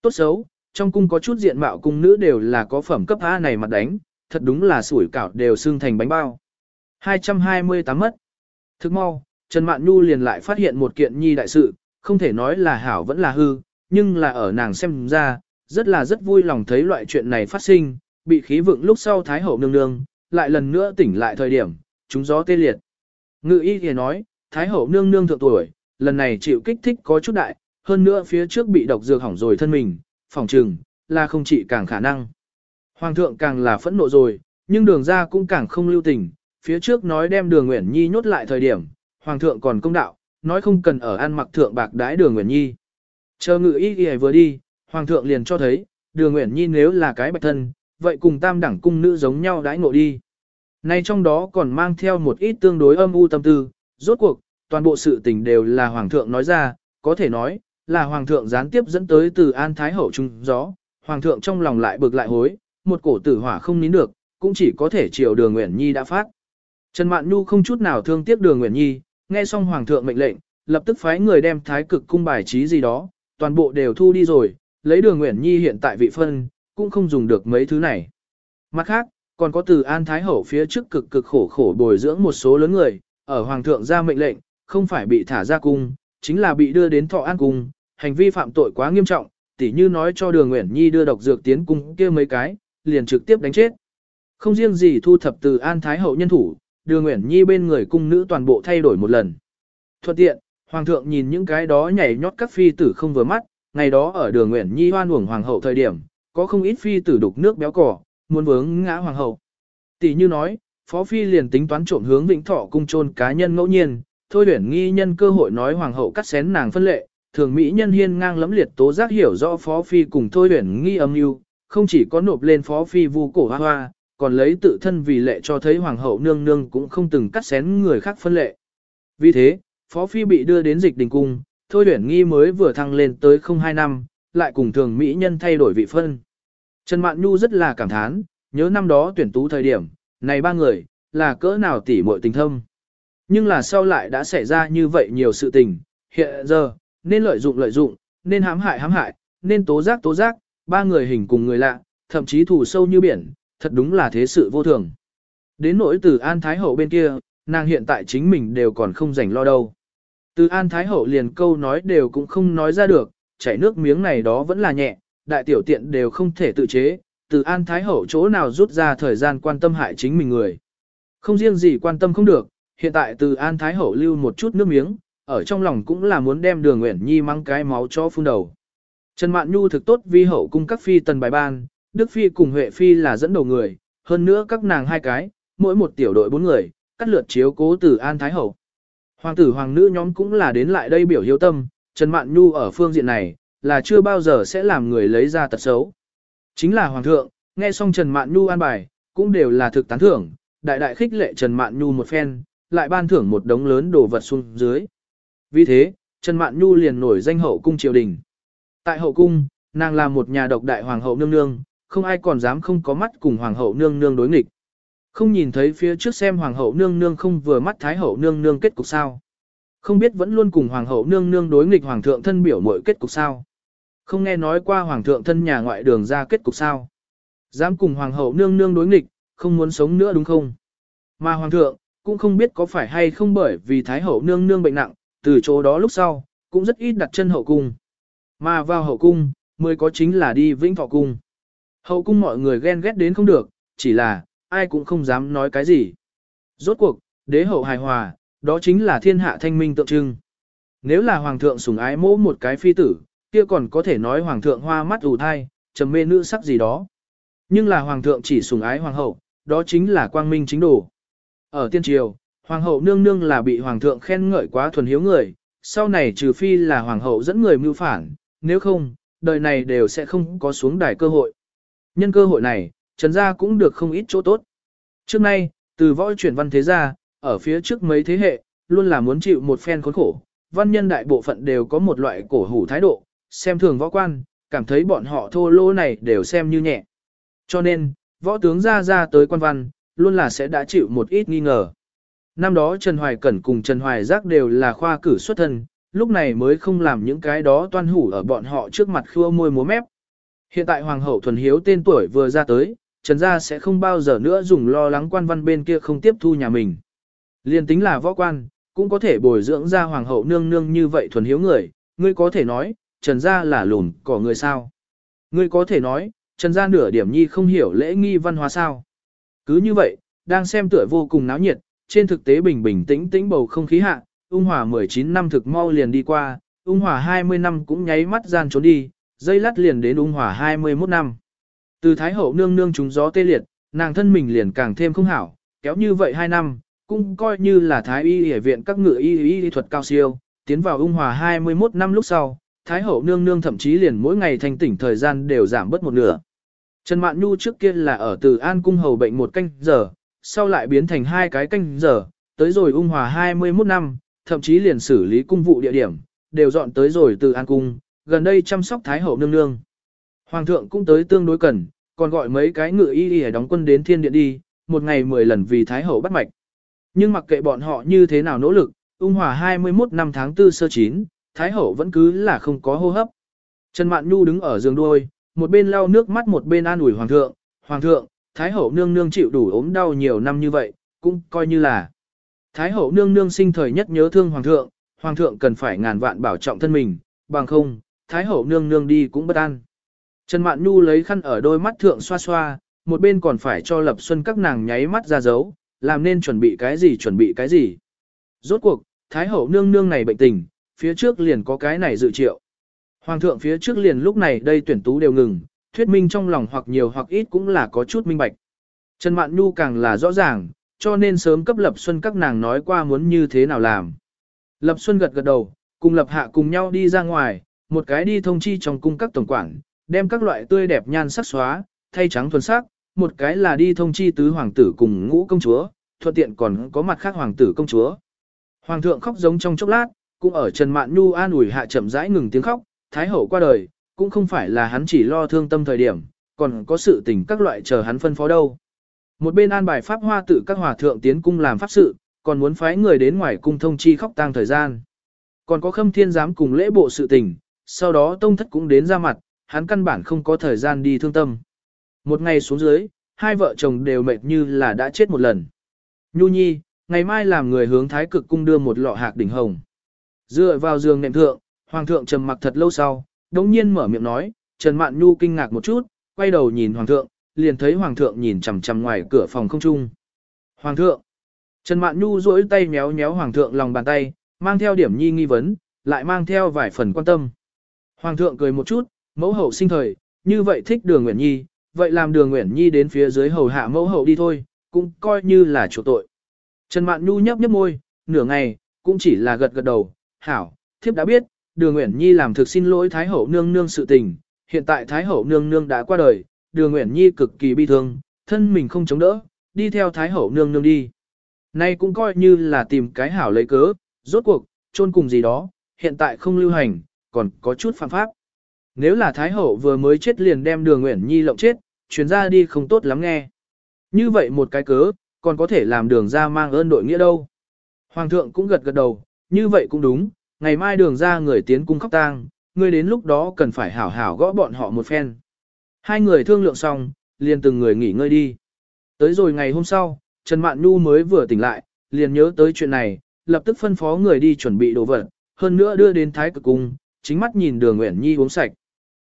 Tốt xấu, trong cung có chút diện mạo cung nữ đều là có phẩm cấp A này mặt đánh, thật đúng là sủi cảo đều xương thành bánh bao. 228 mất. Thức mau, Trần Mạn Nhu liền lại phát hiện một kiện nhi đại sự, không thể nói là hảo vẫn là hư, nhưng là ở nàng xem ra, rất là rất vui lòng thấy loại chuyện này phát sinh, bị khí vượng lúc sau Thái Hậu nương nương, lại lần nữa tỉnh lại thời điểm, chúng gió tê liệt. Ngự y thì nói, Thái Hậu nương nương thượng tuổi, lần này chịu kích thích có chút đại, hơn nữa phía trước bị độc dược hỏng rồi thân mình, phòng trừng, là không chỉ càng khả năng. Hoàng thượng càng là phẫn nộ rồi, nhưng đường ra cũng càng không lưu tình, phía trước nói đem đường Nguyễn Nhi nhốt lại thời điểm, Hoàng thượng còn công đạo, nói không cần ở ăn mặc thượng bạc đái đường Nguyễn Nhi. Chờ ngự y thì vừa đi, Hoàng thượng liền cho thấy, đường Nguyễn Nhi nếu là cái bạch thân, vậy cùng tam đẳng cung nữ giống nhau đãi ngộ đi. Nay trong đó còn mang theo một ít tương đối âm u tâm tư, rốt cuộc, toàn bộ sự tình đều là Hoàng thượng nói ra, có thể nói, là Hoàng thượng gián tiếp dẫn tới từ An Thái Hậu trung gió, Hoàng thượng trong lòng lại bực lại hối, một cổ tử hỏa không nín được, cũng chỉ có thể chiều đường Nguyễn Nhi đã phát. Trần Mạn Nhu không chút nào thương tiếc đường Nguyễn Nhi, nghe xong Hoàng thượng mệnh lệnh, lập tức phái người đem thái cực cung bài trí gì đó, toàn bộ đều thu đi rồi, lấy đường Nguyễn Nhi hiện tại vị phân, cũng không dùng được mấy thứ này. Mặt khác, còn có từ An Thái Hậu phía trước cực cực khổ khổ bồi dưỡng một số lớn người, ở Hoàng thượng ra mệnh lệnh, không phải bị thả ra cung, chính là bị đưa đến thọ an cung, hành vi phạm tội quá nghiêm trọng, tỉ như nói cho đường Nguyễn Nhi đưa độc dược tiến cung kia mấy cái, liền trực tiếp đánh chết. Không riêng gì thu thập từ An Thái Hậu nhân thủ, đường Nguyễn Nhi bên người cung nữ toàn bộ thay đổi một lần. Thuận tiện, Hoàng thượng nhìn những cái đó nhảy nhót các phi tử không vừa mắt, ngày đó ở đường Nguyễn Nhi hoan uổng Hoàng hậu thời điểm, có không ít phi tử đục nước béo cỏ, muốn vướng ngã Hoàng hậu. Tỷ như nói, Phó Phi liền tính toán trộm hướng Vĩnh Thọ cung trôn cá nhân ngẫu nhiên, thôi tuyển nghi nhân cơ hội nói Hoàng hậu cắt xén nàng phân lệ, thường Mỹ nhân hiên ngang lẫm liệt tố giác hiểu rõ Phó Phi cùng thôi tuyển nghi âm mưu không chỉ có nộp lên Phó Phi vu cổ hoa hoa, còn lấy tự thân vì lệ cho thấy Hoàng hậu nương nương cũng không từng cắt xén người khác phân lệ. Vì thế, Phó Phi bị đưa đến dịch đình cung, thôi tuyển nghi mới vừa thăng lên tới không hai năm, lại cùng thường Mỹ nhân thay đổi vị phân. Trần Mạn Nhu rất là cảm thán, nhớ năm đó tuyển tú thời điểm, này ba người, là cỡ nào tỉ muội tình thâm. Nhưng là sau lại đã xảy ra như vậy nhiều sự tình, hiện giờ, nên lợi dụng lợi dụng, nên hãm hại hãm hại, nên tố giác tố giác, ba người hình cùng người lạ, thậm chí thù sâu như biển, thật đúng là thế sự vô thường. Đến nỗi từ An Thái Hậu bên kia, nàng hiện tại chính mình đều còn không rảnh lo đâu. Từ An Thái Hậu liền câu nói đều cũng không nói ra được, chảy nước miếng này đó vẫn là nhẹ, đại tiểu tiện đều không thể tự chế, từ An Thái Hậu chỗ nào rút ra thời gian quan tâm hại chính mình người. Không riêng gì quan tâm không được, hiện tại từ An Thái Hậu lưu một chút nước miếng, ở trong lòng cũng là muốn đem đường Nguyễn Nhi mang cái máu cho phun đầu. Trần Mạn Nhu thực tốt vi hậu cung các phi tần bài ban, Đức Phi cùng Huệ Phi là dẫn đầu người, hơn nữa các nàng hai cái, mỗi một tiểu đội bốn người, cắt lượt chiếu cố từ An Thái Hậu. Hoàng tử hoàng nữ nhóm cũng là đến lại đây biểu hiếu tâm, Trần Mạn Nhu ở phương diện này, là chưa bao giờ sẽ làm người lấy ra tật xấu. Chính là Hoàng thượng, nghe xong Trần Mạn Nhu an bài, cũng đều là thực tán thưởng, đại đại khích lệ Trần Mạn Nhu một phen, lại ban thưởng một đống lớn đồ vật xuống dưới. Vì thế, Trần Mạn Nhu liền nổi danh hậu cung triều đình. Tại hậu cung, nàng là một nhà độc đại hoàng hậu nương nương, không ai còn dám không có mắt cùng hoàng hậu nương nương đối nghịch. Không nhìn thấy phía trước xem hoàng hậu nương nương không vừa mắt thái hậu nương nương kết cục sao. Không biết vẫn luôn cùng hoàng hậu nương nương đối nghịch hoàng thượng thân biểu mọi kết cục sao. Không nghe nói qua hoàng thượng thân nhà ngoại đường ra kết cục sao. Dám cùng hoàng hậu nương nương đối nghịch, không muốn sống nữa đúng không? Mà hoàng thượng, cũng không biết có phải hay không bởi vì thái hậu nương nương bệnh nặng, từ chỗ đó lúc sau, cũng rất ít đặt chân hậu cung. Mà vào hậu cung, mới có chính là đi vĩnh thọ cung. Hậu cung mọi người ghen ghét đến không được, chỉ là, ai cũng không dám nói cái gì. Rốt cuộc, đế hậu hài hòa, đó chính là thiên hạ thanh minh tượng trưng. Nếu là hoàng thượng sủng ái mỗ một cái phi tử, kia còn có thể nói hoàng thượng hoa mắt ủ thai, trầm mê nữ sắc gì đó. Nhưng là hoàng thượng chỉ sủng ái hoàng hậu, đó chính là quang minh chính đồ. Ở tiên triều, hoàng hậu nương nương là bị hoàng thượng khen ngợi quá thuần hiếu người, sau này trừ phi là hoàng hậu dẫn người mưu phản, nếu không, đời này đều sẽ không có xuống đài cơ hội. Nhân cơ hội này, Trần Gia cũng được không ít chỗ tốt. Trước nay, từ võ chuyển văn thế gia, ở phía trước mấy thế hệ, luôn là muốn chịu một phen khốn khổ. Văn nhân đại bộ phận đều có một loại cổ hủ thái độ, xem thường võ quan, cảm thấy bọn họ thô lỗ này đều xem như nhẹ. Cho nên, võ tướng ra ra tới quan văn, luôn là sẽ đã chịu một ít nghi ngờ. Năm đó Trần Hoài Cẩn cùng Trần Hoài Giác đều là khoa cử xuất thân, lúc này mới không làm những cái đó toan hủ ở bọn họ trước mặt khua môi múa mép. Hiện tại Hoàng hậu Thuần Hiếu tên tuổi vừa ra tới, Trần Gia sẽ không bao giờ nữa dùng lo lắng quan văn bên kia không tiếp thu nhà mình. Liên tính là võ quan, cũng có thể bồi dưỡng ra Hoàng hậu nương nương như vậy Thuần Hiếu người, ngươi có thể nói, Trần Gia là lùn cỏ người sao. Ngươi có thể nói, Trần Gia nửa điểm nhi không hiểu lễ nghi văn hóa sao. Cứ như vậy, đang xem tuổi vô cùng náo nhiệt, trên thực tế bình bình tĩnh tĩnh bầu không khí hạ, ung hòa 19 năm thực mau liền đi qua, ung hòa 20 năm cũng nháy mắt gian trốn đi, dây lát liền đến ung hòa 21 năm. Từ Thái Hậu nương nương trúng gió tê liệt, nàng thân mình liền càng thêm không hảo, kéo như vậy 2 năm, cũng coi như là Thái y y viện các ngự y y, thuật cao siêu, tiến vào ung hòa 21 năm lúc sau, Thái Hậu nương nương thậm chí liền mỗi ngày thành tỉnh thời gian đều giảm bớt một nửa. Trần Mạn Nhu trước kia là ở Từ An cung hầu bệnh một canh giờ, sau lại biến thành hai cái canh giờ, tới rồi ung hòa 21 năm, thậm chí liền xử lý cung vụ địa điểm, đều dọn tới rồi từ An Cung, gần đây chăm sóc Thái Hậu nương nương. Hoàng thượng cũng tới tương đối cần, còn gọi mấy cái ngựa y y đóng quân đến thiên điện đi, một ngày 10 lần vì Thái Hậu bắt mạch. Nhưng mặc kệ bọn họ như thế nào nỗ lực, ung hòa 21 năm tháng 4 sơ chín, Thái Hậu vẫn cứ là không có hô hấp. Trần Mạn Nhu đứng ở giường đuôi, một bên lau nước mắt một bên an ủi Hoàng thượng, Hoàng thượng, Thái Hậu nương nương chịu đủ ốm đau nhiều năm như vậy, cũng coi như là Thái hậu nương nương sinh thời nhất nhớ thương hoàng thượng, hoàng thượng cần phải ngàn vạn bảo trọng thân mình, bằng không, thái hậu nương nương đi cũng bất an. Trần Mạn Nhu lấy khăn ở đôi mắt thượng xoa xoa, một bên còn phải cho Lập Xuân các nàng nháy mắt ra dấu, làm nên chuẩn bị cái gì chuẩn bị cái gì. Rốt cuộc, thái hậu nương nương này bệnh tình, phía trước liền có cái này dự triệu. Hoàng thượng phía trước liền lúc này đây tuyển tú đều ngừng, thuyết minh trong lòng hoặc nhiều hoặc ít cũng là có chút minh bạch. Trần Mạn Nhu càng là rõ ràng, cho nên sớm cấp Lập Xuân các nàng nói qua muốn như thế nào làm. Lập Xuân gật gật đầu, cùng Lập Hạ cùng nhau đi ra ngoài, một cái đi thông chi trong cung các tổng quản, đem các loại tươi đẹp nhan sắc xóa, thay trắng thuần sắc, một cái là đi thông chi tứ hoàng tử cùng ngũ công chúa, thuận tiện còn có mặt khác hoàng tử công chúa. Hoàng thượng khóc giống trong chốc lát, cũng ở Trần Mạn Nhu an ủi hạ chậm rãi ngừng tiếng khóc, thái hậu qua đời, cũng không phải là hắn chỉ lo thương tâm thời điểm, còn có sự tình các loại chờ hắn phân phó đâu. Một bên an bài pháp hoa tự các hòa thượng tiến cung làm pháp sự, còn muốn phái người đến ngoài cung thông chi khóc tang thời gian. Còn có khâm thiên giám cùng lễ bộ sự tình, sau đó tông thất cũng đến ra mặt, hắn căn bản không có thời gian đi thương tâm. Một ngày xuống dưới, hai vợ chồng đều mệt như là đã chết một lần. Nhu nhi, ngày mai làm người hướng thái cực cung đưa một lọ hạc đỉnh hồng. Dựa vào giường nệm thượng, hoàng thượng trầm mặc thật lâu sau, đống nhiên mở miệng nói, Trần Mạn Nhu kinh ngạc một chút, quay đầu nhìn hoàng thượng, liền thấy hoàng thượng nhìn chằm chằm ngoài cửa phòng không trung. Hoàng thượng! Trần Mạn Nhu duỗi tay méo méo hoàng thượng lòng bàn tay, mang theo điểm nhi nghi vấn, lại mang theo vài phần quan tâm. Hoàng thượng cười một chút, mẫu hậu sinh thời, như vậy thích đường Nguyễn Nhi, vậy làm đường Nguyễn Nhi đến phía dưới hầu hạ mẫu hậu đi thôi, cũng coi như là chủ tội. Trần Mạn Nhu nhấp nhấp môi, nửa ngày, cũng chỉ là gật gật đầu, hảo, thiếp đã biết, đường Nguyễn Nhi làm thực xin lỗi Thái Hậu nương nương sự tình, hiện tại Thái Hậu nương nương đã qua đời, đường Nguyễn Nhi cực kỳ bi thương, thân mình không chống đỡ, đi theo Thái Hậu nương nương đi. Nay cũng coi như là tìm cái hảo lấy cớ, rốt cuộc, chôn cùng gì đó, hiện tại không lưu hành, còn có chút phạm pháp. Nếu là Thái Hậu vừa mới chết liền đem đường Nguyễn Nhi lộng chết, chuyến ra đi không tốt lắm nghe. Như vậy một cái cớ, còn có thể làm đường ra mang ơn đội nghĩa đâu. Hoàng thượng cũng gật gật đầu, như vậy cũng đúng, ngày mai đường ra người tiến cung khóc tang, người đến lúc đó cần phải hảo hảo gõ bọn họ một phen. Hai người thương lượng xong, liền từng người nghỉ ngơi đi. Tới rồi ngày hôm sau, Trần Mạn Nhu mới vừa tỉnh lại, liền nhớ tới chuyện này, lập tức phân phó người đi chuẩn bị đồ vật, hơn nữa đưa đến thái cực cung, chính mắt nhìn đường Nguyễn Nhi uống sạch.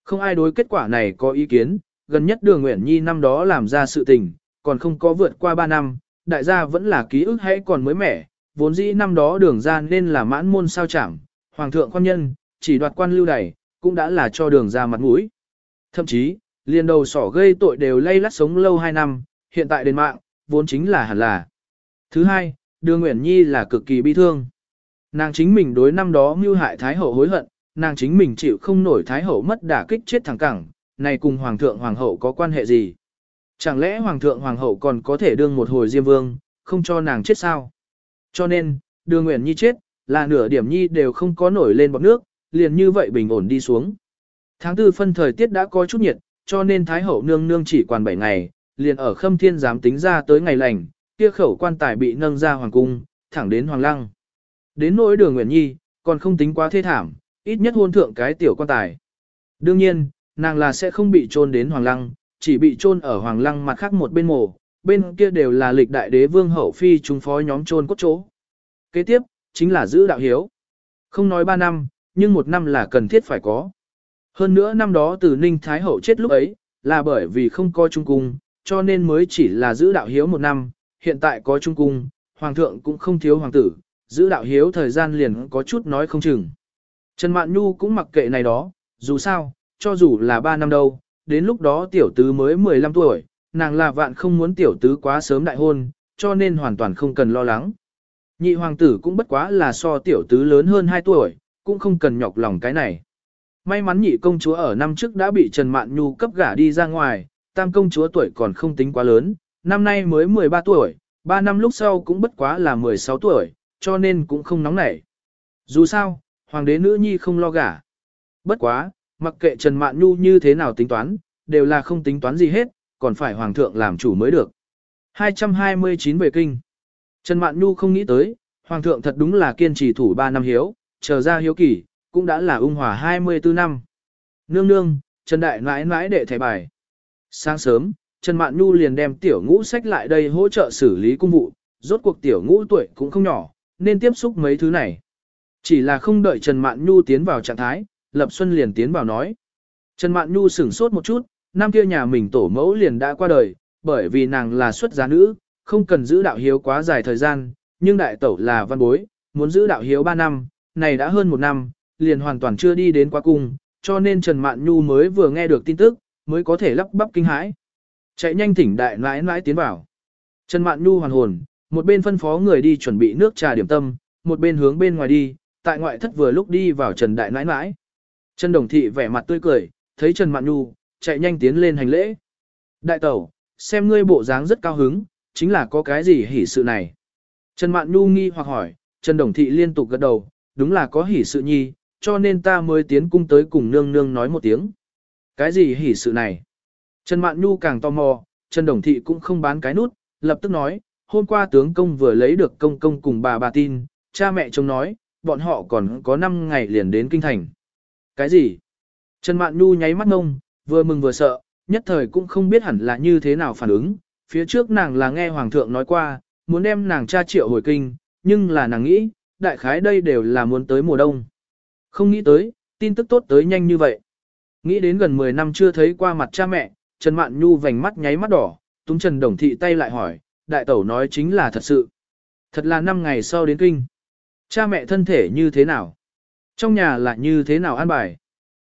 Không ai đối kết quả này có ý kiến, gần nhất đường Nguyễn Nhi năm đó làm ra sự tình, còn không có vượt qua 3 năm, đại gia vẫn là ký ức hay còn mới mẻ, vốn dĩ năm đó đường ra nên là mãn môn sao chẳng, hoàng thượng quan nhân, chỉ đoạt quan lưu đày, cũng đã là cho đường ra mặt mũi. Thậm chí, liền đầu sỏ gây tội đều lay lắt sống lâu 2 năm, hiện tại đến mạng, vốn chính là hẳn là. Thứ hai, đường Nguyễn Nhi là cực kỳ bi thương. Nàng chính mình đối năm đó mưu hại Thái Hậu hối hận, nàng chính mình chịu không nổi Thái Hậu mất đả kích chết thẳng cẳng, này cùng Hoàng thượng Hoàng hậu có quan hệ gì? Chẳng lẽ Hoàng thượng Hoàng hậu còn có thể đương một hồi Diêm Vương, không cho nàng chết sao? Cho nên, đường Nguyễn Nhi chết, là nửa điểm Nhi đều không có nổi lên bọt nước, liền như vậy bình ổn đi xuống. Tháng tư phân thời tiết đã có chút nhiệt, cho nên Thái Hậu nương nương chỉ còn 7 ngày, liền ở khâm thiên giám tính ra tới ngày lành, kia khẩu quan tài bị nâng ra hoàng cung, thẳng đến hoàng lăng. Đến nỗi đường Nguyễn Nhi, còn không tính quá thê thảm, ít nhất hôn thượng cái tiểu quan tài. Đương nhiên, nàng là sẽ không bị trôn đến hoàng lăng, chỉ bị trôn ở hoàng lăng mặt khác một bên mộ, bên kia đều là lịch đại đế vương hậu phi chúng phó nhóm trôn cốt chỗ. Kế tiếp, chính là giữ đạo hiếu. Không nói ba năm, nhưng một năm là cần thiết phải có. Hơn nữa năm đó từ Ninh Thái Hậu chết lúc ấy, là bởi vì không có trung cung, cho nên mới chỉ là giữ đạo hiếu một năm, hiện tại có trung cung, hoàng thượng cũng không thiếu hoàng tử, giữ đạo hiếu thời gian liền có chút nói không chừng. Trần Mạn Nhu cũng mặc kệ này đó, dù sao, cho dù là 3 năm đâu, đến lúc đó tiểu tứ mới 15 tuổi, nàng là vạn không muốn tiểu tứ quá sớm đại hôn, cho nên hoàn toàn không cần lo lắng. Nhị hoàng tử cũng bất quá là so tiểu tứ lớn hơn 2 tuổi, cũng không cần nhọc lòng cái này. May mắn nhị công chúa ở năm trước đã bị Trần Mạn Nhu cấp gả đi ra ngoài, tam công chúa tuổi còn không tính quá lớn, năm nay mới 13 tuổi, 3 năm lúc sau cũng bất quá là 16 tuổi, cho nên cũng không nóng nảy. Dù sao, hoàng đế nữ nhi không lo gả. Bất quá, mặc kệ Trần Mạn Nhu như thế nào tính toán, đều là không tính toán gì hết, còn phải hoàng thượng làm chủ mới được. 229 về kinh. Trần Mạn Nhu không nghĩ tới, hoàng thượng thật đúng là kiên trì thủ 3 năm hiếu, chờ ra hiếu kỳ, cũng đã là ung hòa 24 năm. Nương nương, Trần Đại nãi nãi đệ thẻ bài. Sáng sớm, Trần Mạn Nhu liền đem tiểu ngũ sách lại đây hỗ trợ xử lý công vụ, rốt cuộc tiểu ngũ tuổi cũng không nhỏ, nên tiếp xúc mấy thứ này. Chỉ là không đợi Trần Mạn Nhu tiến vào trạng thái, Lập Xuân liền tiến vào nói. Trần Mạn Nhu sửng sốt một chút, năm kia nhà mình tổ mẫu liền đã qua đời, bởi vì nàng là xuất gia nữ, không cần giữ đạo hiếu quá dài thời gian, nhưng đại tẩu là văn bối, muốn giữ đạo hiếu 3 năm, này đã hơn một năm, liền hoàn toàn chưa đi đến qua cung, cho nên Trần Mạn Nhu mới vừa nghe được tin tức, mới có thể lắp bắp kinh hãi. Chạy nhanh thỉnh đại nãi nãi tiến vào. Trần Mạn Nhu hoàn hồn, một bên phân phó người đi chuẩn bị nước trà điểm tâm, một bên hướng bên ngoài đi, tại ngoại thất vừa lúc đi vào Trần Đại nãi nãi. Trần Đồng Thị vẻ mặt tươi cười, thấy Trần Mạn Nhu, chạy nhanh tiến lên hành lễ. Đại tẩu, xem ngươi bộ dáng rất cao hứng, chính là có cái gì hỉ sự này. Trần Mạn Nhu nghi hoặc hỏi, Trần Đồng Thị liên tục gật đầu, đúng là có hỉ sự nhi, cho nên ta mới tiến cung tới cùng nương nương nói một tiếng. Cái gì hỉ sự này? Trần Mạn Nhu càng tò mò, Trần Đồng Thị cũng không bán cái nút, lập tức nói, hôm qua tướng công vừa lấy được công công cùng bà bà tin, cha mẹ chồng nói, bọn họ còn có 5 ngày liền đến kinh thành. Cái gì? Trần Mạn Nhu nháy mắt ngông, vừa mừng vừa sợ, nhất thời cũng không biết hẳn là như thế nào phản ứng, phía trước nàng là nghe Hoàng thượng nói qua, muốn đem nàng cha triệu hồi kinh, nhưng là nàng nghĩ, đại khái đây đều là muốn tới mùa đông. Không nghĩ tới, tin tức tốt tới nhanh như vậy. Nghĩ đến gần 10 năm chưa thấy qua mặt cha mẹ, Trần Mạn Nhu vành mắt nháy mắt đỏ, túng Trần Đồng Thị tay lại hỏi, đại tẩu nói chính là thật sự. Thật là 5 ngày sau đến kinh. Cha mẹ thân thể như thế nào? Trong nhà là như thế nào an bài?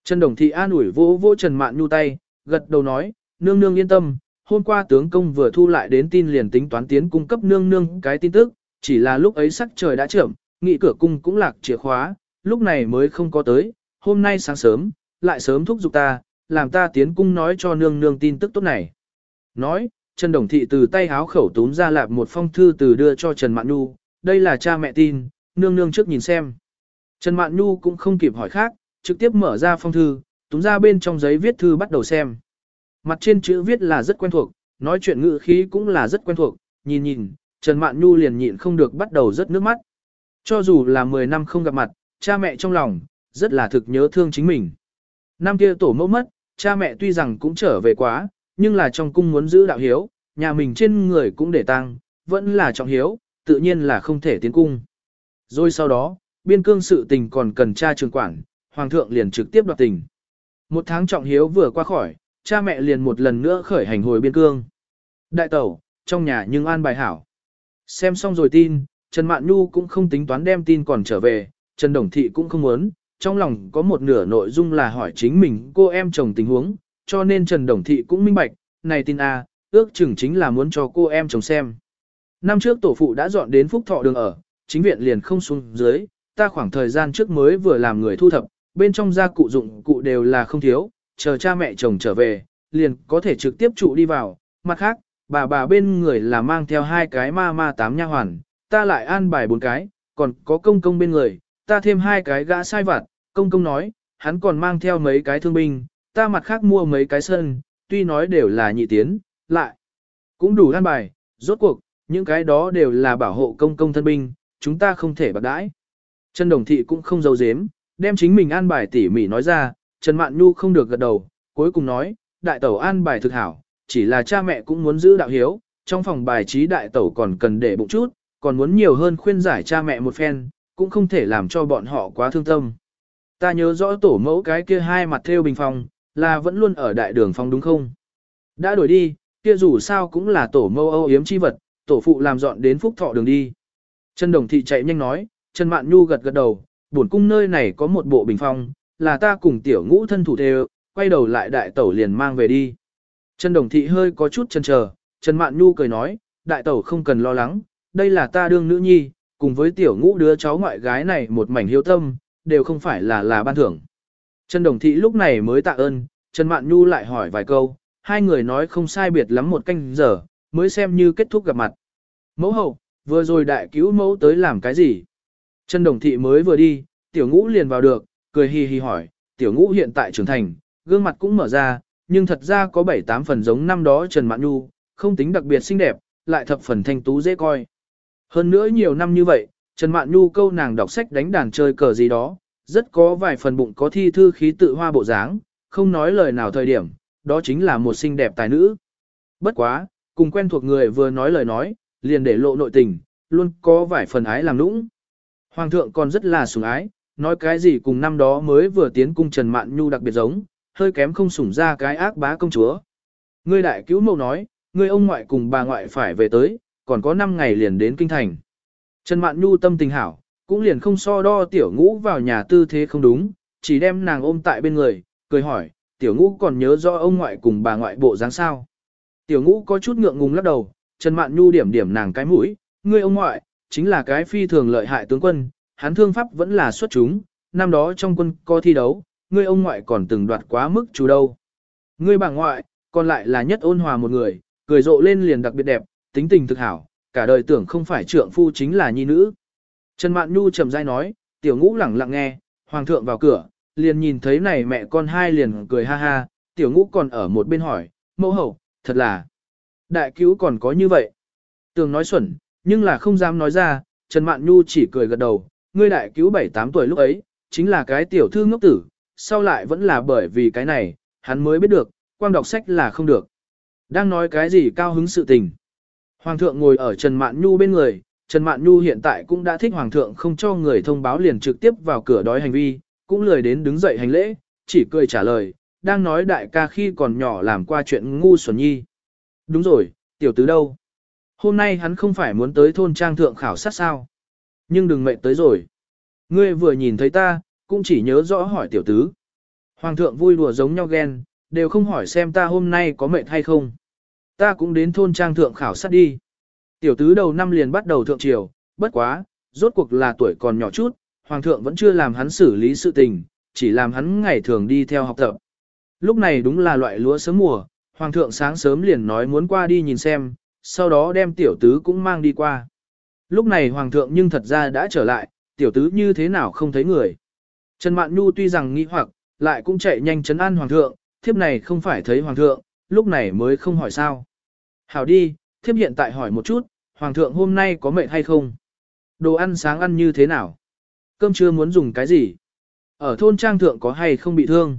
Trần Đồng Thị an ủi vỗ vỗ Trần Mạn Nhu tay, gật đầu nói, nương nương yên tâm, hôm qua tướng công vừa thu lại đến tin liền tính toán tiến cung cấp nương nương cái tin tức, chỉ là lúc ấy sắc trời đã trưởng, nghị cửa cung cũng lạc chìa khóa, lúc này mới không có tới, hôm nay sáng sớm, lại sớm thúc giục ta, làm ta tiến cung nói cho nương nương tin tức tốt này. Nói, Trần Đồng Thị từ tay háo khẩu túm ra lạp một phong thư từ đưa cho Trần Mạn Nhu, đây là cha mẹ tin, nương nương trước nhìn xem. Trần Mạn Nhu cũng không kịp hỏi khác, trực tiếp mở ra phong thư, túm ra bên trong giấy viết thư bắt đầu xem. Mặt trên chữ viết là rất quen thuộc, nói chuyện ngữ khí cũng là rất quen thuộc, nhìn nhìn, Trần Mạn Nhu liền nhịn không được bắt đầu rất nước mắt. Cho dù là 10 năm không gặp mặt, cha mẹ trong lòng, rất là thực nhớ thương chính mình. Năm kia tổ mẫu mất, cha mẹ tuy rằng cũng trở về quá, nhưng là trong cung muốn giữ đạo hiếu, nhà mình trên người cũng để tăng, vẫn là trọng hiếu, tự nhiên là không thể tiến cung. Rồi sau đó, biên cương sự tình còn cần cha trường quản, hoàng thượng liền trực tiếp đoạt tình. Một tháng trọng hiếu vừa qua khỏi, cha mẹ liền một lần nữa khởi hành hồi biên cương. Đại tẩu, trong nhà nhưng an bài hảo. Xem xong rồi tin, Trần Mạn Nhu cũng không tính toán đem tin còn trở về, Trần Đồng Thị cũng không muốn, trong lòng có một nửa nội dung là hỏi chính mình cô em chồng tình huống, cho nên Trần Đồng Thị cũng minh bạch, này tin A, ước chừng chính là muốn cho cô em chồng xem. Năm trước tổ phụ đã dọn đến Phúc Thọ đường ở, chính viện liền không xuống dưới, ta khoảng thời gian trước mới vừa làm người thu thập, bên trong gia cụ dụng cụ đều là không thiếu, chờ cha mẹ chồng trở về, liền có thể trực tiếp trụ đi vào. Mặt khác, bà bà bên người là mang theo hai cái ma ma tám nha hoàn, ta lại an bài bốn cái, còn có công công bên người, ta thêm hai cái gã sai vặt, công công nói, hắn còn mang theo mấy cái thương binh, ta mặt khác mua mấy cái sân, tuy nói đều là nhị tiến, lại cũng đủ an bài, rốt cuộc, những cái đó đều là bảo hộ công công thân binh, chúng ta không thể bạc đãi. Trần Đồng Thị cũng không giấu giếm, đem chính mình an bài tỉ mỉ nói ra, Trần Mạn Nhu không được gật đầu, cuối cùng nói, đại tẩu an bài thực hảo, chỉ là cha mẹ cũng muốn giữ đạo hiếu, trong phòng bài trí đại tẩu còn cần để bụng chút, còn muốn nhiều hơn khuyên giải cha mẹ một phen, cũng không thể làm cho bọn họ quá thương tâm. Ta nhớ rõ tổ mẫu cái kia hai mặt theo bình phòng, là vẫn luôn ở đại đường phòng đúng không? Đã đổi đi, kia dù sao cũng là tổ mẫu âu yếm chi vật, tổ phụ làm dọn đến phúc thọ đường đi. Trần Đồng Thị chạy nhanh nói, Trần Mạn Nhu gật gật đầu, buồn cung nơi này có một bộ bình phong, là ta cùng tiểu ngũ thân thủ thề, quay đầu lại đại tẩu liền mang về đi. Trần Đồng Thị hơi có chút chần chờ, Trần Mạn Nhu cười nói, đại tẩu không cần lo lắng, đây là ta đương nữ nhi, cùng với tiểu ngũ đứa cháu ngoại gái này một mảnh hiếu tâm, đều không phải là là ban thưởng. Trần Đồng Thị lúc này mới tạ ơn, Trần Mạn Nhu lại hỏi vài câu, hai người nói không sai biệt lắm một canh giờ, mới xem như kết thúc gặp mặt. Mẫu hậu, vừa rồi đại cứu mẫu tới làm cái gì? Trần Đồng Thị mới vừa đi, tiểu ngũ liền vào được, cười hì hì hỏi, tiểu ngũ hiện tại trưởng thành, gương mặt cũng mở ra, nhưng thật ra có 7-8 phần giống năm đó Trần Mạn Nhu, không tính đặc biệt xinh đẹp, lại thập phần thanh tú dễ coi. Hơn nữa nhiều năm như vậy, Trần Mạn Nhu câu nàng đọc sách đánh đàn chơi cờ gì đó, rất có vài phần bụng có thi thư khí tự hoa bộ dáng, không nói lời nào thời điểm, đó chính là một xinh đẹp tài nữ. Bất quá, cùng quen thuộc người vừa nói lời nói, liền để lộ nội tình, luôn có vài phần ái làm nũng. Hoàng thượng còn rất là sủng ái, nói cái gì cùng năm đó mới vừa tiến cung Trần Mạn Nhu đặc biệt giống, hơi kém không sủng ra cái ác bá công chúa. Ngươi đại cứu mẫu nói, ngươi ông ngoại cùng bà ngoại phải về tới, còn có 5 ngày liền đến kinh thành. Trần Mạn Nhu tâm tình hảo, cũng liền không so đo tiểu ngũ vào nhà tư thế không đúng, chỉ đem nàng ôm tại bên người, cười hỏi, tiểu ngũ còn nhớ rõ ông ngoại cùng bà ngoại bộ dáng sao. Tiểu ngũ có chút ngượng ngùng lắc đầu, Trần Mạn Nhu điểm điểm nàng cái mũi, ngươi ông ngoại, chính là cái phi thường lợi hại tướng quân, hắn thương pháp vẫn là xuất chúng, năm đó trong quân có thi đấu, ngươi ông ngoại còn từng đoạt quá mức chủ đâu. Ngươi bà ngoại, còn lại là nhất ôn hòa một người, cười rộ lên liền đặc biệt đẹp, tính tình thực hảo, cả đời tưởng không phải trượng phu chính là nhi nữ. Trần Mạn Nhu trầm dai nói, tiểu ngũ lẳng lặng nghe, hoàng thượng vào cửa, liền nhìn thấy này mẹ con hai liền cười ha ha, tiểu ngũ còn ở một bên hỏi, mẫu hậu, thật là, đại cứu còn có như vậy. Tường nói xuẩn, nhưng là không dám nói ra, Trần Mạn Nhu chỉ cười gật đầu, ngươi đại cứu 7-8 tuổi lúc ấy, chính là cái tiểu thư ngốc tử, sau lại vẫn là bởi vì cái này, hắn mới biết được, quang đọc sách là không được. Đang nói cái gì cao hứng sự tình. Hoàng thượng ngồi ở Trần Mạn Nhu bên người, Trần Mạn Nhu hiện tại cũng đã thích Hoàng thượng không cho người thông báo liền trực tiếp vào cửa đói hành vi, cũng lười đến đứng dậy hành lễ, chỉ cười trả lời, đang nói đại ca khi còn nhỏ làm qua chuyện ngu xuẩn nhi. Đúng rồi, tiểu tứ đâu? Hôm nay hắn không phải muốn tới thôn trang thượng khảo sát sao? Nhưng đừng mệt tới rồi. Ngươi vừa nhìn thấy ta, cũng chỉ nhớ rõ hỏi tiểu tứ. Hoàng thượng vui đùa giống nhau ghen, đều không hỏi xem ta hôm nay có mệt hay không. Ta cũng đến thôn trang thượng khảo sát đi. Tiểu tứ đầu năm liền bắt đầu thượng triều, bất quá, rốt cuộc là tuổi còn nhỏ chút, hoàng thượng vẫn chưa làm hắn xử lý sự tình, chỉ làm hắn ngày thường đi theo học tập. Lúc này đúng là loại lúa sớm mùa, hoàng thượng sáng sớm liền nói muốn qua đi nhìn xem, sau đó đem tiểu tứ cũng mang đi qua. Lúc này hoàng thượng nhưng thật ra đã trở lại, tiểu tứ như thế nào không thấy người. Trần Mạn Nhu tuy rằng nghi hoặc, lại cũng chạy nhanh chấn an hoàng thượng, thiếp này không phải thấy hoàng thượng, lúc này mới không hỏi sao. Hảo đi, thiếp hiện tại hỏi một chút, hoàng thượng hôm nay có mệt hay không? Đồ ăn sáng ăn như thế nào? Cơm trưa muốn dùng cái gì? Ở thôn trang thượng có hay không bị thương?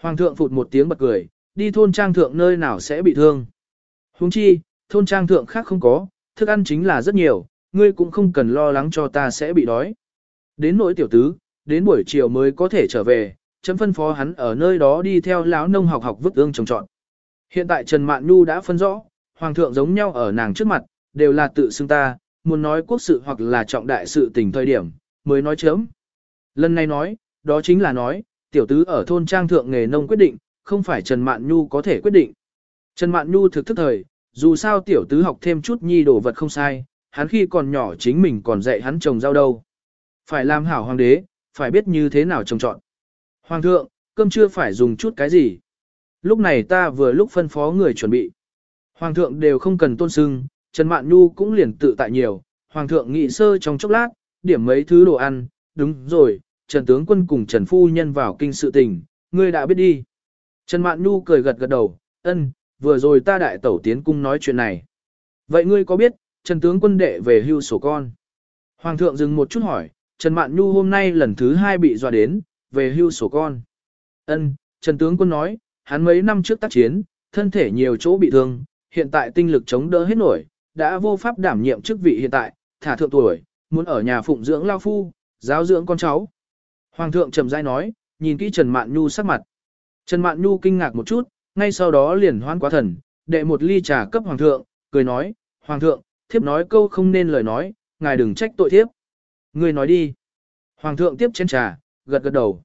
Hoàng thượng phụt một tiếng bật cười, đi thôn trang thượng nơi nào sẽ bị thương? Huống chi, thôn trang thượng khác không có, thức ăn chính là rất nhiều, ngươi cũng không cần lo lắng cho ta sẽ bị đói. Đến nỗi tiểu tứ, đến buổi chiều mới có thể trở về, chấm phân phó hắn ở nơi đó đi theo lão nông học học vứt ương trồng trọn. Hiện tại Trần Mạn Nhu đã phân rõ, hoàng thượng giống nhau ở nàng trước mặt, đều là tự xưng ta, muốn nói quốc sự hoặc là trọng đại sự tình thời điểm, mới nói chớm. Lần này nói, đó chính là nói, tiểu tứ ở thôn trang thượng nghề nông quyết định, không phải Trần Mạn Nhu có thể quyết định. Trần Mạn Nhu thực thức thời, dù sao tiểu tứ học thêm chút nhi đồ vật không sai, hắn khi còn nhỏ chính mình còn dạy hắn trồng rau đâu. Phải làm hảo hoàng đế, phải biết như thế nào trồng trọn. Hoàng thượng, cơm chưa phải dùng chút cái gì. Lúc này ta vừa lúc phân phó người chuẩn bị. Hoàng thượng đều không cần tôn sưng, Trần Mạn Nhu cũng liền tự tại nhiều. Hoàng thượng nghị sơ trong chốc lát, điểm mấy thứ đồ ăn, đúng rồi, Trần tướng quân cùng Trần phu nhân vào kinh sự tình, ngươi đã biết đi. Trần Mạn Nhu cười gật gật đầu, ân, vừa rồi ta đại tẩu tiến cung nói chuyện này. Vậy ngươi có biết, Trần tướng quân đệ về hưu sổ con? Hoàng thượng dừng một chút hỏi, Trần Mạn Nhu hôm nay lần thứ hai bị dọa đến, về hưu sổ con. Ân, Trần tướng quân nói, hắn mấy năm trước tác chiến, thân thể nhiều chỗ bị thương, hiện tại tinh lực chống đỡ hết nổi, đã vô pháp đảm nhiệm chức vị hiện tại, thả thượng tuổi, muốn ở nhà phụng dưỡng lao phu, giáo dưỡng con cháu. Hoàng thượng trầm rãi nói, nhìn kỹ Trần Mạn Nhu sắc mặt. Trần Mạn Nhu kinh ngạc một chút, ngay sau đó liền hoan quá thần, đệ một ly trà cấp hoàng thượng, cười nói, hoàng thượng, thiếp nói câu không nên lời nói, ngài đừng trách tội thiếp. Người nói đi. Hoàng thượng tiếp chén trà, gật gật đầu.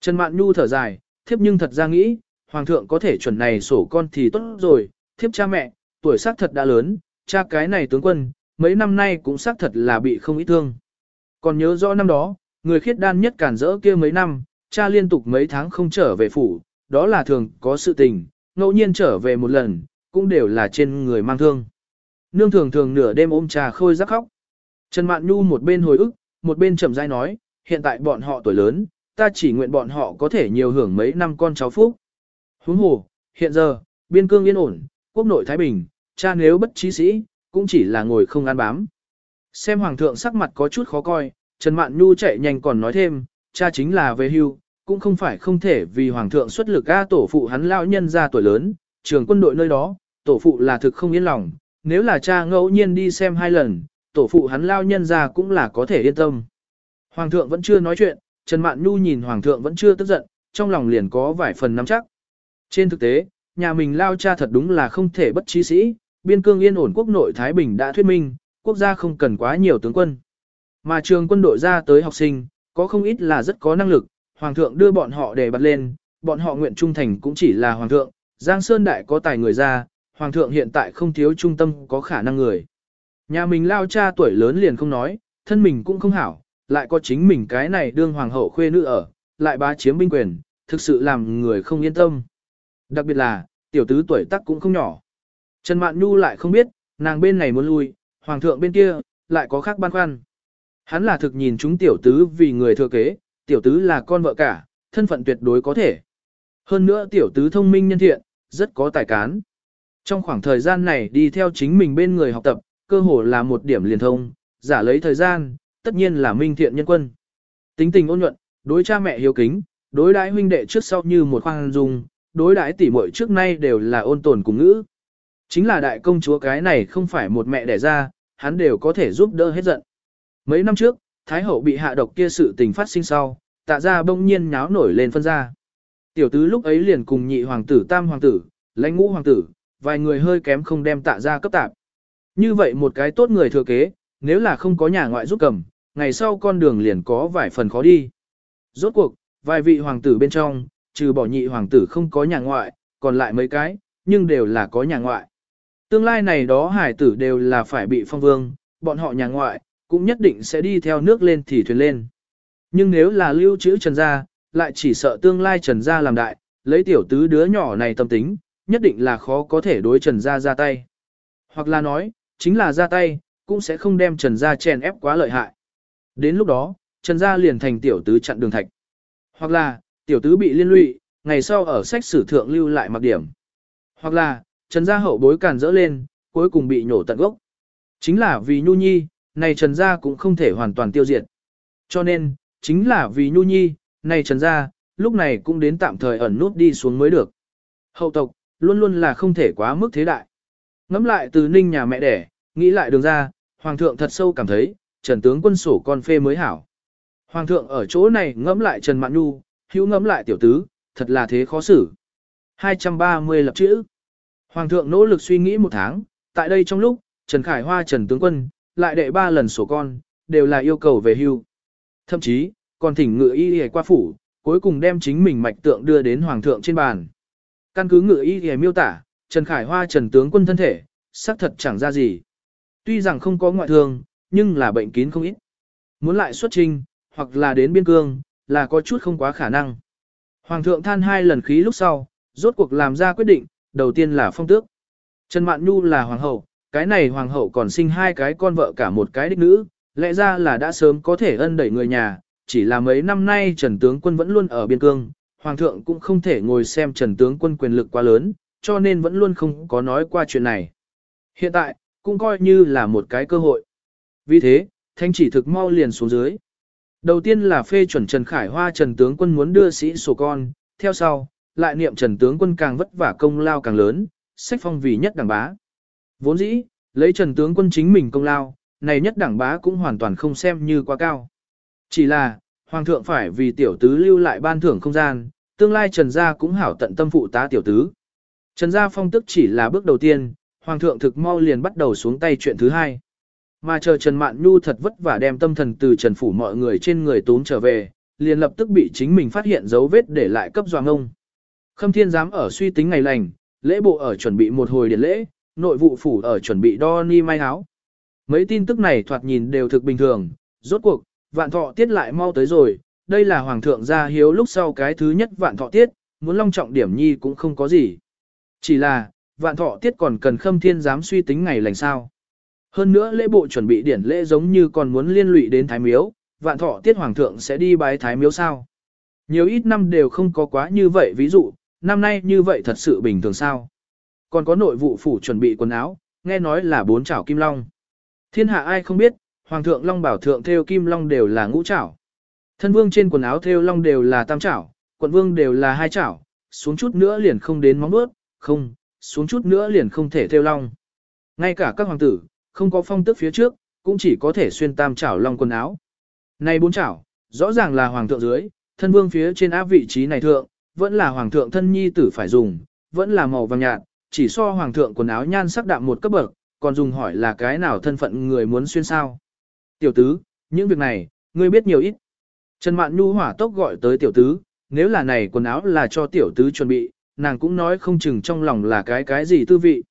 Trần Mạn Nhu thở dài, thiếp nhưng thật ra nghĩ, hoàng thượng có thể chuẩn này sổ con thì tốt rồi, thiếp cha mẹ, tuổi xác thật đã lớn, cha cái này tướng quân, mấy năm nay cũng xác thật là bị không ít thương. Còn nhớ rõ năm đó, người khiết đan nhất cản rỡ kia mấy năm, cha liên tục mấy tháng không trở về phủ, đó là thường có sự tình, ngẫu nhiên trở về một lần, cũng đều là trên người mang thương. Nương thường thường nửa đêm ôm trà khôi rắc khóc. Trần Mạn Nhu một bên hồi ức, một bên chậm rãi nói, hiện tại bọn họ tuổi lớn, ta chỉ nguyện bọn họ có thể nhiều hưởng mấy năm con cháu phúc. Huống hồ, hiện giờ, biên cương yên ổn, quốc nội Thái Bình, cha nếu bất trí sĩ, cũng chỉ là ngồi không ăn bám. Xem hoàng thượng sắc mặt có chút khó coi, Trần Mạn Nhu chạy nhanh còn nói thêm, cha chính là về hưu, cũng không phải không thể vì hoàng thượng xuất lực a tổ phụ hắn lao nhân ra tuổi lớn, trường quân đội nơi đó, tổ phụ là thực không yên lòng, nếu là cha ngẫu nhiên đi xem hai lần, tổ phụ hắn lao nhân ra cũng là có thể yên tâm. Hoàng thượng vẫn chưa nói chuyện, Trần Mạn Nhu nhìn hoàng thượng vẫn chưa tức giận, trong lòng liền có vài phần nắm chắc. Trên thực tế, nhà mình lao cha thật đúng là không thể bất trí sĩ, biên cương yên ổn quốc nội Thái Bình đã thuyết minh, quốc gia không cần quá nhiều tướng quân. Mà trường quân đội ra tới học sinh, có không ít là rất có năng lực, hoàng thượng đưa bọn họ để bật lên, bọn họ nguyện trung thành cũng chỉ là hoàng thượng, Giang Sơn Đại có tài người ra, hoàng thượng hiện tại không thiếu trung tâm có khả năng người. Nhà mình lao cha tuổi lớn liền không nói, thân mình cũng không hảo, lại có chính mình cái này đương hoàng hậu khuê nữ ở, lại bá chiếm binh quyền, thực sự làm người không yên tâm. Đặc biệt là, tiểu tứ tuổi tác cũng không nhỏ. Trần Mạn Nhu lại không biết, nàng bên này muốn lui, hoàng thượng bên kia, lại có khác băn khoăn. Hắn là thực nhìn chúng tiểu tứ vì người thừa kế, tiểu tứ là con vợ cả, thân phận tuyệt đối có thể. Hơn nữa tiểu tứ thông minh nhân thiện, rất có tài cán. Trong khoảng thời gian này đi theo chính mình bên người học tập, cơ hồ là một điểm liền thông, giả lấy thời gian, tất nhiên là minh thiện nhân quân. Tính tình ôn nhuận, đối cha mẹ hiếu kính, đối đãi huynh đệ trước sau như một khoan dung, đối đãi tỷ muội trước nay đều là ôn tồn cùng ngữ. Chính là đại công chúa cái này không phải một mẹ đẻ ra, hắn đều có thể giúp đỡ hết giận. Mấy năm trước, Thái hậu bị hạ độc kia sự tình phát sinh sau, tạ ra bỗng nhiên nháo nổi lên phân ra. Tiểu tứ lúc ấy liền cùng nhị hoàng tử tam hoàng tử, lãnh ngũ hoàng tử, vài người hơi kém không đem tạ ra cấp tạp. Như vậy một cái tốt người thừa kế, nếu là không có nhà ngoại giúp cầm, ngày sau con đường liền có vài phần khó đi. Rốt cuộc, vài vị hoàng tử bên trong, trừ bỏ nhị hoàng tử không có nhà ngoại, còn lại mấy cái, nhưng đều là có nhà ngoại. Tương lai này đó hải tử đều là phải bị phong vương, bọn họ nhà ngoại, cũng nhất định sẽ đi theo nước lên thì thuyền lên. Nhưng nếu là lưu trữ trần gia, lại chỉ sợ tương lai trần gia làm đại, lấy tiểu tứ đứa nhỏ này tâm tính, nhất định là khó có thể đối trần gia ra tay. Hoặc là nói, chính là ra tay, cũng sẽ không đem trần gia chèn ép quá lợi hại. Đến lúc đó, trần gia liền thành tiểu tứ chặn đường thạch. Hoặc là, tiểu tứ bị liên lụy, ngày sau ở sách sử thượng lưu lại mặc điểm. Hoặc là, trần gia hậu bối càn dỡ lên, cuối cùng bị nhổ tận gốc. Chính là vì nhu nhi, này Trần Gia cũng không thể hoàn toàn tiêu diệt. Cho nên, chính là vì Nhu Nhi, này Trần Gia, lúc này cũng đến tạm thời ẩn nút đi xuống mới được. Hậu tộc, luôn luôn là không thể quá mức thế đại. Ngắm lại từ ninh nhà mẹ đẻ, nghĩ lại đường ra, Hoàng thượng thật sâu cảm thấy, Trần tướng quân sổ con phê mới hảo. Hoàng thượng ở chỗ này ngẫm lại Trần Mạn Nhu, hữu ngẫm lại tiểu tứ, thật là thế khó xử. 230 lập chữ. Hoàng thượng nỗ lực suy nghĩ một tháng, tại đây trong lúc, Trần Khải Hoa Trần Tướng Quân, lại đệ ba lần sổ con, đều là yêu cầu về hưu. Thậm chí, còn thỉnh ngự y y qua phủ, cuối cùng đem chính mình mạch tượng đưa đến Hoàng thượng trên bàn. Căn cứ ngự y y miêu tả, Trần Khải Hoa Trần Tướng Quân thân thể, xác thật chẳng ra gì. Tuy rằng không có ngoại thương, nhưng là bệnh kín không ít. Muốn lại xuất trình, hoặc là đến biên cương, là có chút không quá khả năng. Hoàng thượng than hai lần khí lúc sau, rốt cuộc làm ra quyết định, đầu tiên là phong tước. Trần Mạn Nhu là hoàng hậu, cái này hoàng hậu còn sinh hai cái con vợ cả một cái đích nữ, lẽ ra là đã sớm có thể ân đẩy người nhà, chỉ là mấy năm nay Trần Tướng Quân vẫn luôn ở biên cương, hoàng thượng cũng không thể ngồi xem Trần Tướng Quân quyền lực quá lớn, cho nên vẫn luôn không có nói qua chuyện này. Hiện tại, cũng coi như là một cái cơ hội. Vì thế, thanh chỉ thực mau liền xuống dưới. Đầu tiên là phê chuẩn Trần Khải Hoa Trần Tướng Quân muốn đưa sĩ sổ con, theo sau, lại niệm Trần Tướng Quân càng vất vả công lao càng lớn, sách phong vì nhất đảng bá. Vốn dĩ, lấy Trần Tướng Quân chính mình công lao, này nhất đảng bá cũng hoàn toàn không xem như quá cao. Chỉ là, Hoàng thượng phải vì tiểu tứ lưu lại ban thưởng không gian, tương lai Trần Gia cũng hảo tận tâm phụ tá tiểu tứ. Trần Gia phong tức chỉ là bước đầu tiên, Hoàng thượng thực mau liền bắt đầu xuống tay chuyện thứ hai. Mà chờ Trần Mạn Nhu thật vất vả đem tâm thần từ Trần Phủ mọi người trên người tốn trở về, liền lập tức bị chính mình phát hiện dấu vết để lại cấp doàng ông. Khâm Thiên dám ở suy tính ngày lành, lễ bộ ở chuẩn bị một hồi điện lễ, nội vụ phủ ở chuẩn bị đo ni mai áo. Mấy tin tức này thoạt nhìn đều thực bình thường, rốt cuộc, vạn thọ tiết lại mau tới rồi, đây là hoàng thượng gia hiếu lúc sau cái thứ nhất vạn thọ tiết, muốn long trọng điểm nhi cũng không có gì. Chỉ là, vạn thọ tiết còn cần khâm thiên dám suy tính ngày lành sao. Hơn nữa lễ bộ chuẩn bị điển lễ giống như còn muốn liên lụy đến thái miếu, vạn thọ tiết hoàng thượng sẽ đi bái thái miếu sao. Nhiều ít năm đều không có quá như vậy ví dụ, năm nay như vậy thật sự bình thường sao. Còn có nội vụ phủ chuẩn bị quần áo, nghe nói là bốn chảo kim long. Thiên hạ ai không biết, hoàng thượng long bảo thượng theo kim long đều là ngũ chảo. Thân vương trên quần áo theo long đều là tam chảo, quận vương đều là hai chảo, xuống chút nữa liền không đến móng bước, không, xuống chút nữa liền không thể theo long. Ngay cả các hoàng tử, không có phong tước phía trước, cũng chỉ có thể xuyên tam chảo long quần áo. Này bốn chảo, rõ ràng là hoàng thượng dưới, thân vương phía trên áp vị trí này thượng, vẫn là hoàng thượng thân nhi tử phải dùng, vẫn là màu vàng nhạt, chỉ so hoàng thượng quần áo nhan sắc đạm một cấp bậc, còn dùng hỏi là cái nào thân phận người muốn xuyên sao. Tiểu tứ, những việc này, ngươi biết nhiều ít. Trần Mạn Nhu hỏa tốc gọi tới tiểu tứ, nếu là này quần áo là cho tiểu tứ chuẩn bị, nàng cũng nói không chừng trong lòng là cái cái gì tư vị.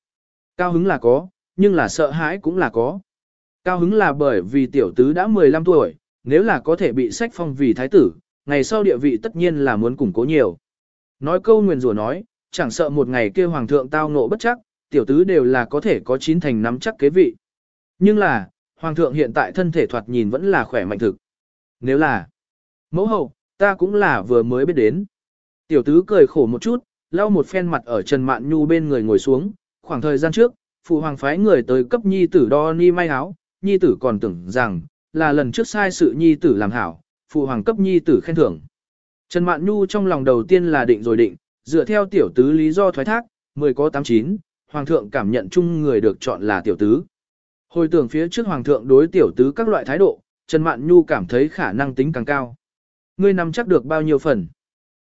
Cao hứng là có, nhưng là sợ hãi cũng là có. Cao hứng là bởi vì tiểu tứ đã 15 tuổi, nếu là có thể bị sách phong vì thái tử, ngày sau địa vị tất nhiên là muốn củng cố nhiều. Nói câu nguyền rủa nói, chẳng sợ một ngày kia hoàng thượng tao ngộ bất chắc, tiểu tứ đều là có thể có chín thành nắm chắc kế vị. Nhưng là, hoàng thượng hiện tại thân thể thoạt nhìn vẫn là khỏe mạnh thực. Nếu là mẫu hậu, ta cũng là vừa mới biết đến. Tiểu tứ cười khổ một chút, lau một phen mặt ở Trần Mạn Nhu bên người ngồi xuống, khoảng thời gian trước, phụ hoàng phái người tới cấp nhi tử đo ni may áo, nhi tử còn tưởng rằng, là lần trước sai sự nhi tử làm hảo, phụ hoàng cấp nhi tử khen thưởng. Trần Mạn Nhu trong lòng đầu tiên là định rồi định, dựa theo tiểu tứ lý do thoái thác, 10 có 89, hoàng thượng cảm nhận chung người được chọn là tiểu tứ. Hồi tưởng phía trước hoàng thượng đối tiểu tứ các loại thái độ, Trần Mạn Nhu cảm thấy khả năng tính càng cao. Ngươi nắm chắc được bao nhiêu phần?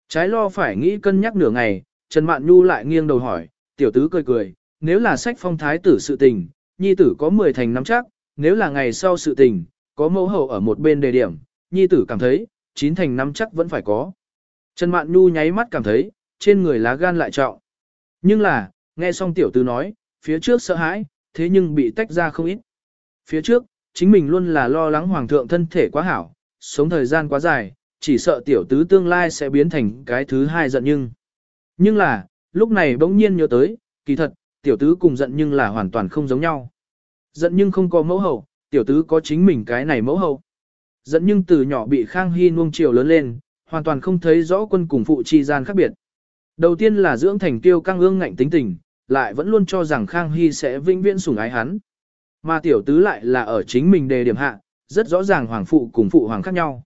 Trái lo phải nghĩ cân nhắc nửa ngày, Trần Mạn Nhu lại nghiêng đầu hỏi, tiểu tứ cười cười, nếu là sách phong thái tử sự tình, nhi tử có 10 thành nắm chắc, nếu là ngày sau sự tình, có mẫu hậu ở một bên đề điểm, nhi tử cảm thấy, chín thành nắm chắc vẫn phải có. Trần Mạn Nhu nháy mắt cảm thấy, trên người lá gan lại trọng. Nhưng là, nghe xong tiểu tư nói, phía trước sợ hãi, thế nhưng bị tách ra không ít. Phía trước, chính mình luôn là lo lắng hoàng thượng thân thể quá hảo, sống thời gian quá dài, chỉ sợ tiểu tứ tương lai sẽ biến thành cái thứ hai giận nhưng. Nhưng là, lúc này bỗng nhiên nhớ tới, kỳ thật, tiểu tứ cùng giận nhưng là hoàn toàn không giống nhau. Giận nhưng không có mẫu hậu, tiểu tứ có chính mình cái này mẫu hậu. Giận nhưng từ nhỏ bị Khang Hy nuông chiều lớn lên, hoàn toàn không thấy rõ quân cùng phụ chi gian khác biệt. Đầu tiên là dưỡng thành tiêu căng ương ngạnh tính tình, lại vẫn luôn cho rằng Khang Hy sẽ vinh viễn sủng ái hắn. Mà tiểu tứ lại là ở chính mình đề điểm hạ, rất rõ ràng hoàng phụ cùng phụ hoàng khác nhau.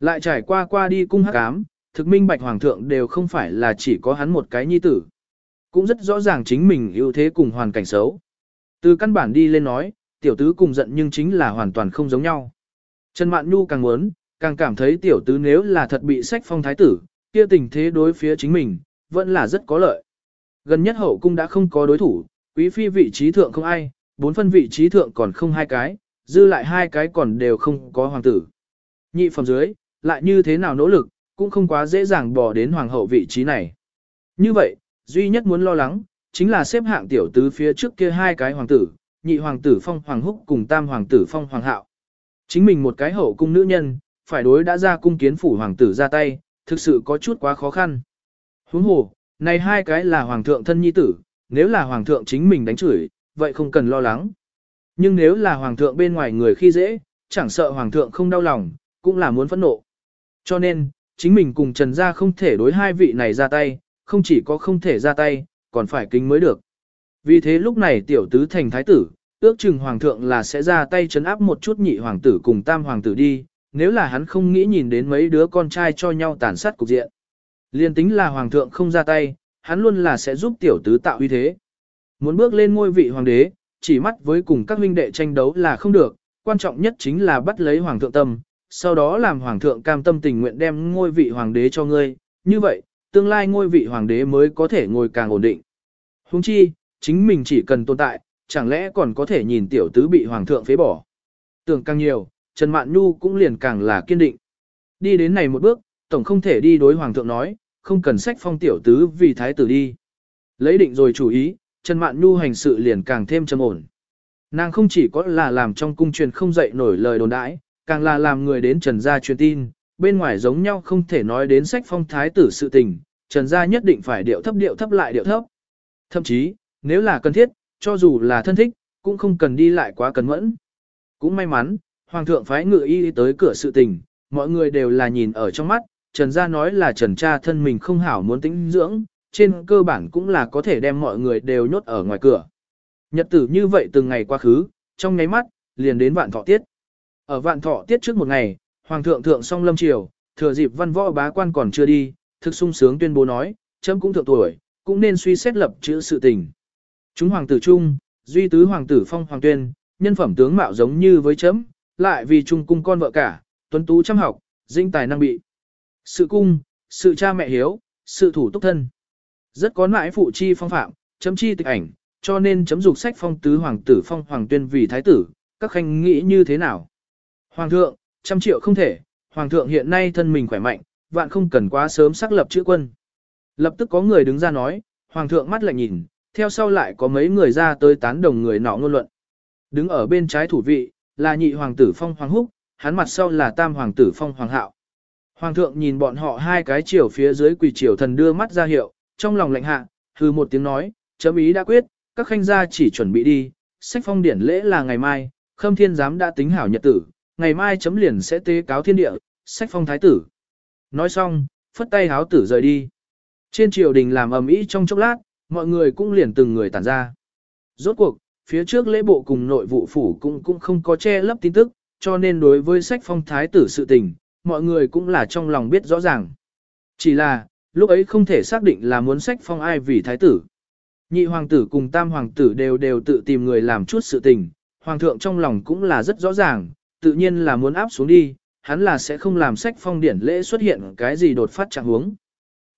Lại trải qua qua đi cung hắc ám, thực minh bạch hoàng thượng đều không phải là chỉ có hắn một cái nhi tử. Cũng rất rõ ràng chính mình ưu thế cùng hoàn cảnh xấu. Từ căn bản đi lên nói, tiểu tứ cùng giận nhưng chính là hoàn toàn không giống nhau. Trần Mạn Nhu càng muốn, càng cảm thấy tiểu tứ nếu là thật bị sách phong thái tử, kia tình thế đối phía chính mình, vẫn là rất có lợi. Gần nhất hậu cung đã không có đối thủ, quý phi vị trí thượng không ai, bốn phân vị trí thượng còn không hai cái, dư lại hai cái còn đều không có hoàng tử. Nhị phẩm dưới, lại như thế nào nỗ lực, cũng không quá dễ dàng bỏ đến hoàng hậu vị trí này. Như vậy, duy nhất muốn lo lắng, chính là xếp hạng tiểu tứ phía trước kia hai cái hoàng tử, nhị hoàng tử phong hoàng húc cùng tam hoàng tử phong hoàng hạo. Chính mình một cái hậu cung nữ nhân, phải đối đã ra cung kiến phủ hoàng tử ra tay, thực sự có chút quá khó khăn. Huống hồ, này hai cái là hoàng thượng thân nhi tử, nếu là hoàng thượng chính mình đánh chửi, vậy không cần lo lắng. Nhưng nếu là hoàng thượng bên ngoài người khi dễ, chẳng sợ hoàng thượng không đau lòng, cũng là muốn phẫn nộ. Cho nên, chính mình cùng Trần Gia không thể đối hai vị này ra tay, không chỉ có không thể ra tay, còn phải kính mới được. Vì thế lúc này tiểu tứ thành thái tử, ước chừng hoàng thượng là sẽ ra tay chấn áp một chút nhị hoàng tử cùng tam hoàng tử đi, nếu là hắn không nghĩ nhìn đến mấy đứa con trai cho nhau tàn sát cục diện. Liên tính là hoàng thượng không ra tay, hắn luôn là sẽ giúp tiểu tứ tạo uy thế. Muốn bước lên ngôi vị hoàng đế, chỉ mắt với cùng các huynh đệ tranh đấu là không được, quan trọng nhất chính là bắt lấy hoàng thượng tâm, sau đó làm hoàng thượng cam tâm tình nguyện đem ngôi vị hoàng đế cho ngươi, như vậy, tương lai ngôi vị hoàng đế mới có thể ngồi càng ổn định. Huống chi, chính mình chỉ cần tồn tại, chẳng lẽ còn có thể nhìn tiểu tứ bị hoàng thượng phế bỏ. Tưởng càng nhiều, Trần Mạn Nhu cũng liền càng là kiên định. Đi đến này một bước, tổng không thể đi đối hoàng thượng nói, không cần sách phong tiểu tứ vì thái tử đi. Lấy định rồi chủ ý, Trần Mạn Nhu hành sự liền càng thêm trầm ổn. Nàng không chỉ có là làm trong cung truyền không dậy nổi lời đồn đãi, càng là làm người đến Trần gia truyền tin, bên ngoài giống nhau không thể nói đến sách phong thái tử sự tình, Trần gia nhất định phải điệu thấp điệu thấp lại điệu thấp. Thậm chí, nếu là cần thiết, cho dù là thân thích, cũng không cần đi lại quá cẩn mẫn. Cũng may mắn, Hoàng thượng phái ngự y tới cửa sự tình, mọi người đều là nhìn ở trong mắt, Trần gia nói là Trần cha thân mình không hảo muốn tĩnh dưỡng, trên cơ bản cũng là có thể đem mọi người đều nhốt ở ngoài cửa. Nhật tử như vậy từng ngày qua khứ, trong nháy mắt, liền đến vạn thọ tiết. Ở vạn thọ tiết trước một ngày, Hoàng thượng thượng song lâm triều, thừa dịp văn võ bá quan còn chưa đi, thực sung sướng tuyên bố nói, chấm cũng thượng tuổi, cũng nên suy xét lập chữ sự tình. Chúng hoàng tử trung, duy tứ hoàng tử phong hoàng tuyên, nhân phẩm tướng mạo giống như với chấm, lại vì trung cung con vợ cả, tuấn tú chăm học, dinh tài năng bị. Sự cung, sự cha mẹ hiếu, sự thủ túc thân. Rất có mãi phụ chi phong phạm, chấm chi tịch ảnh, cho nên chấm dục sách phong tứ hoàng tử phong hoàng tuyên vì thái tử, các khanh nghĩ như thế nào? Hoàng thượng, trăm triệu không thể, hoàng thượng hiện nay thân mình khỏe mạnh, vạn không cần quá sớm xác lập chữ quân. Lập tức có người đứng ra nói, hoàng thượng mắt lại nhìn, theo sau lại có mấy người ra tới tán đồng người nọ ngôn luận. Đứng ở bên trái thủ vị, là nhị hoàng tử phong hoàng húc, hắn mặt sau là tam hoàng tử phong hoàng hạo. Hoàng thượng nhìn bọn họ hai cái chiều phía dưới quỳ chiều thần đưa mắt ra hiệu, trong lòng lạnh hạ, hừ một tiếng nói, chấm ý đã quyết, các khanh gia chỉ chuẩn bị đi, sách phong điển lễ là ngày mai, khâm thiên giám đã tính hảo nhật tử, ngày mai chấm liền sẽ tế cáo thiên địa, sách phong thái tử. Nói xong, phất tay háo tử rời đi. Trên triều đình làm ầm ĩ trong chốc lát, mọi người cũng liền từng người tản ra. Rốt cuộc, phía trước lễ bộ cùng nội vụ phủ cũng cũng không có che lấp tin tức, cho nên đối với sách phong thái tử sự tình, mọi người cũng là trong lòng biết rõ ràng. Chỉ là, lúc ấy không thể xác định là muốn sách phong ai vì thái tử. Nhị hoàng tử cùng tam hoàng tử đều đều tự tìm người làm chút sự tình, hoàng thượng trong lòng cũng là rất rõ ràng, tự nhiên là muốn áp xuống đi, hắn là sẽ không làm sách phong điển lễ xuất hiện cái gì đột phát trạng huống.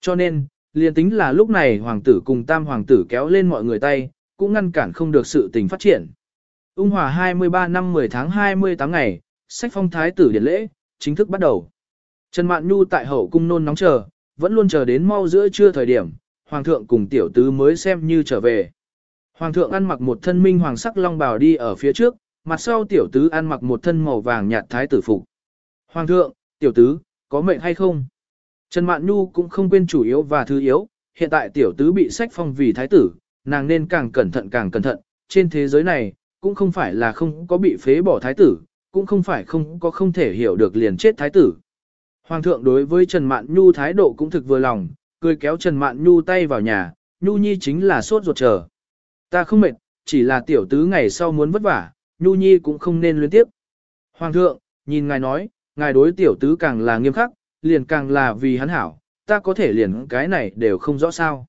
Cho nên, liền tính là lúc này hoàng tử cùng tam hoàng tử kéo lên mọi người tay, cũng ngăn cản không được sự tình phát triển. Ung hòa 23 năm 10 tháng 28 ngày, sách phong thái tử điển lễ, chính thức bắt đầu. Trần Mạn Nhu tại hậu cung nôn nóng chờ, vẫn luôn chờ đến mau giữa trưa thời điểm, hoàng thượng cùng tiểu tứ mới xem như trở về. Hoàng thượng ăn mặc một thân minh hoàng sắc long bào đi ở phía trước, mặt sau tiểu tứ ăn mặc một thân màu vàng nhạt thái tử phục. Hoàng thượng, tiểu tứ, có mệnh hay không? Trần Mạn Nhu cũng không quên chủ yếu và thứ yếu, hiện tại tiểu tứ bị sách phong vì thái tử, nàng nên càng cẩn thận càng cẩn thận, trên thế giới này, cũng không phải là không có bị phế bỏ thái tử, cũng không phải không có không thể hiểu được liền chết thái tử. Hoàng thượng đối với Trần Mạn Nhu thái độ cũng thực vừa lòng, cười kéo Trần Mạn Nhu tay vào nhà, Nhu Nhi chính là sốt ruột chờ. Ta không mệt, chỉ là tiểu tứ ngày sau muốn vất vả, Nhu Nhi cũng không nên luyến tiếp. Hoàng thượng, nhìn ngài nói, ngài đối tiểu tứ càng là nghiêm khắc, liền càng là vì hắn hảo, ta có thể liền cái này đều không rõ sao.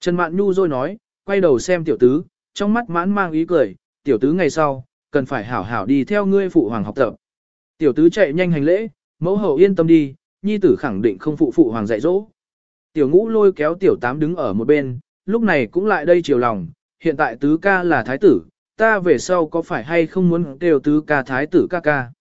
Trần Mạn Nhu rồi nói, quay đầu xem tiểu tứ, trong mắt mãn mang ý cười, tiểu tứ ngày sau, cần phải hảo hảo đi theo ngươi phụ hoàng học tập. Tiểu tứ chạy nhanh hành lễ, Mẫu hậu yên tâm đi, nhi tử khẳng định không phụ phụ hoàng dạy dỗ. Tiểu ngũ lôi kéo tiểu tám đứng ở một bên, lúc này cũng lại đây chiều lòng, hiện tại tứ ca là thái tử, ta về sau có phải hay không muốn kêu tứ ca thái tử ca ca.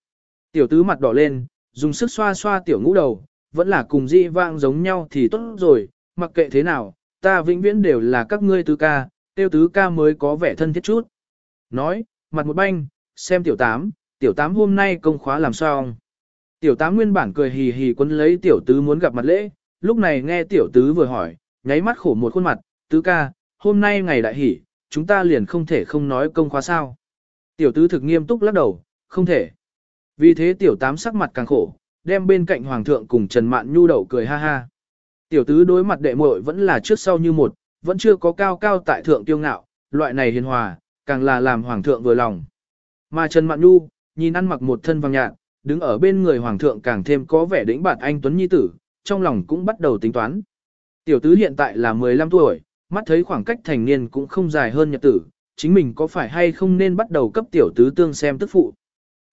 Tiểu tứ mặt đỏ lên, dùng sức xoa xoa tiểu ngũ đầu, vẫn là cùng di vang giống nhau thì tốt rồi, mặc kệ thế nào, ta vĩnh viễn đều là các ngươi tứ ca, tiêu tứ ca mới có vẻ thân thiết chút. Nói, mặt một banh, xem tiểu tám, tiểu tám hôm nay công khóa làm sao Tiểu tám nguyên bản cười hì hì quấn lấy tiểu tứ muốn gặp mặt lễ, lúc này nghe tiểu tứ vừa hỏi, nháy mắt khổ một khuôn mặt, tứ ca, hôm nay ngày đại hỉ, chúng ta liền không thể không nói công khóa sao. Tiểu tứ thực nghiêm túc lắc đầu, không thể. Vì thế tiểu tám sắc mặt càng khổ, đem bên cạnh hoàng thượng cùng Trần Mạn Nhu đậu cười ha ha. Tiểu tứ đối mặt đệ muội vẫn là trước sau như một, vẫn chưa có cao cao tại thượng tiêu ngạo, loại này hiền hòa, càng là làm hoàng thượng vừa lòng. Mà Trần Mạn Nhu, nhìn ăn mặc một thân vàng nhạt, đứng ở bên người hoàng thượng càng thêm có vẻ đĩnh bạt anh Tuấn Nhi Tử, trong lòng cũng bắt đầu tính toán. Tiểu tứ hiện tại là 15 tuổi, mắt thấy khoảng cách thành niên cũng không dài hơn nhật tử, chính mình có phải hay không nên bắt đầu cấp tiểu tứ tương xem tức phụ.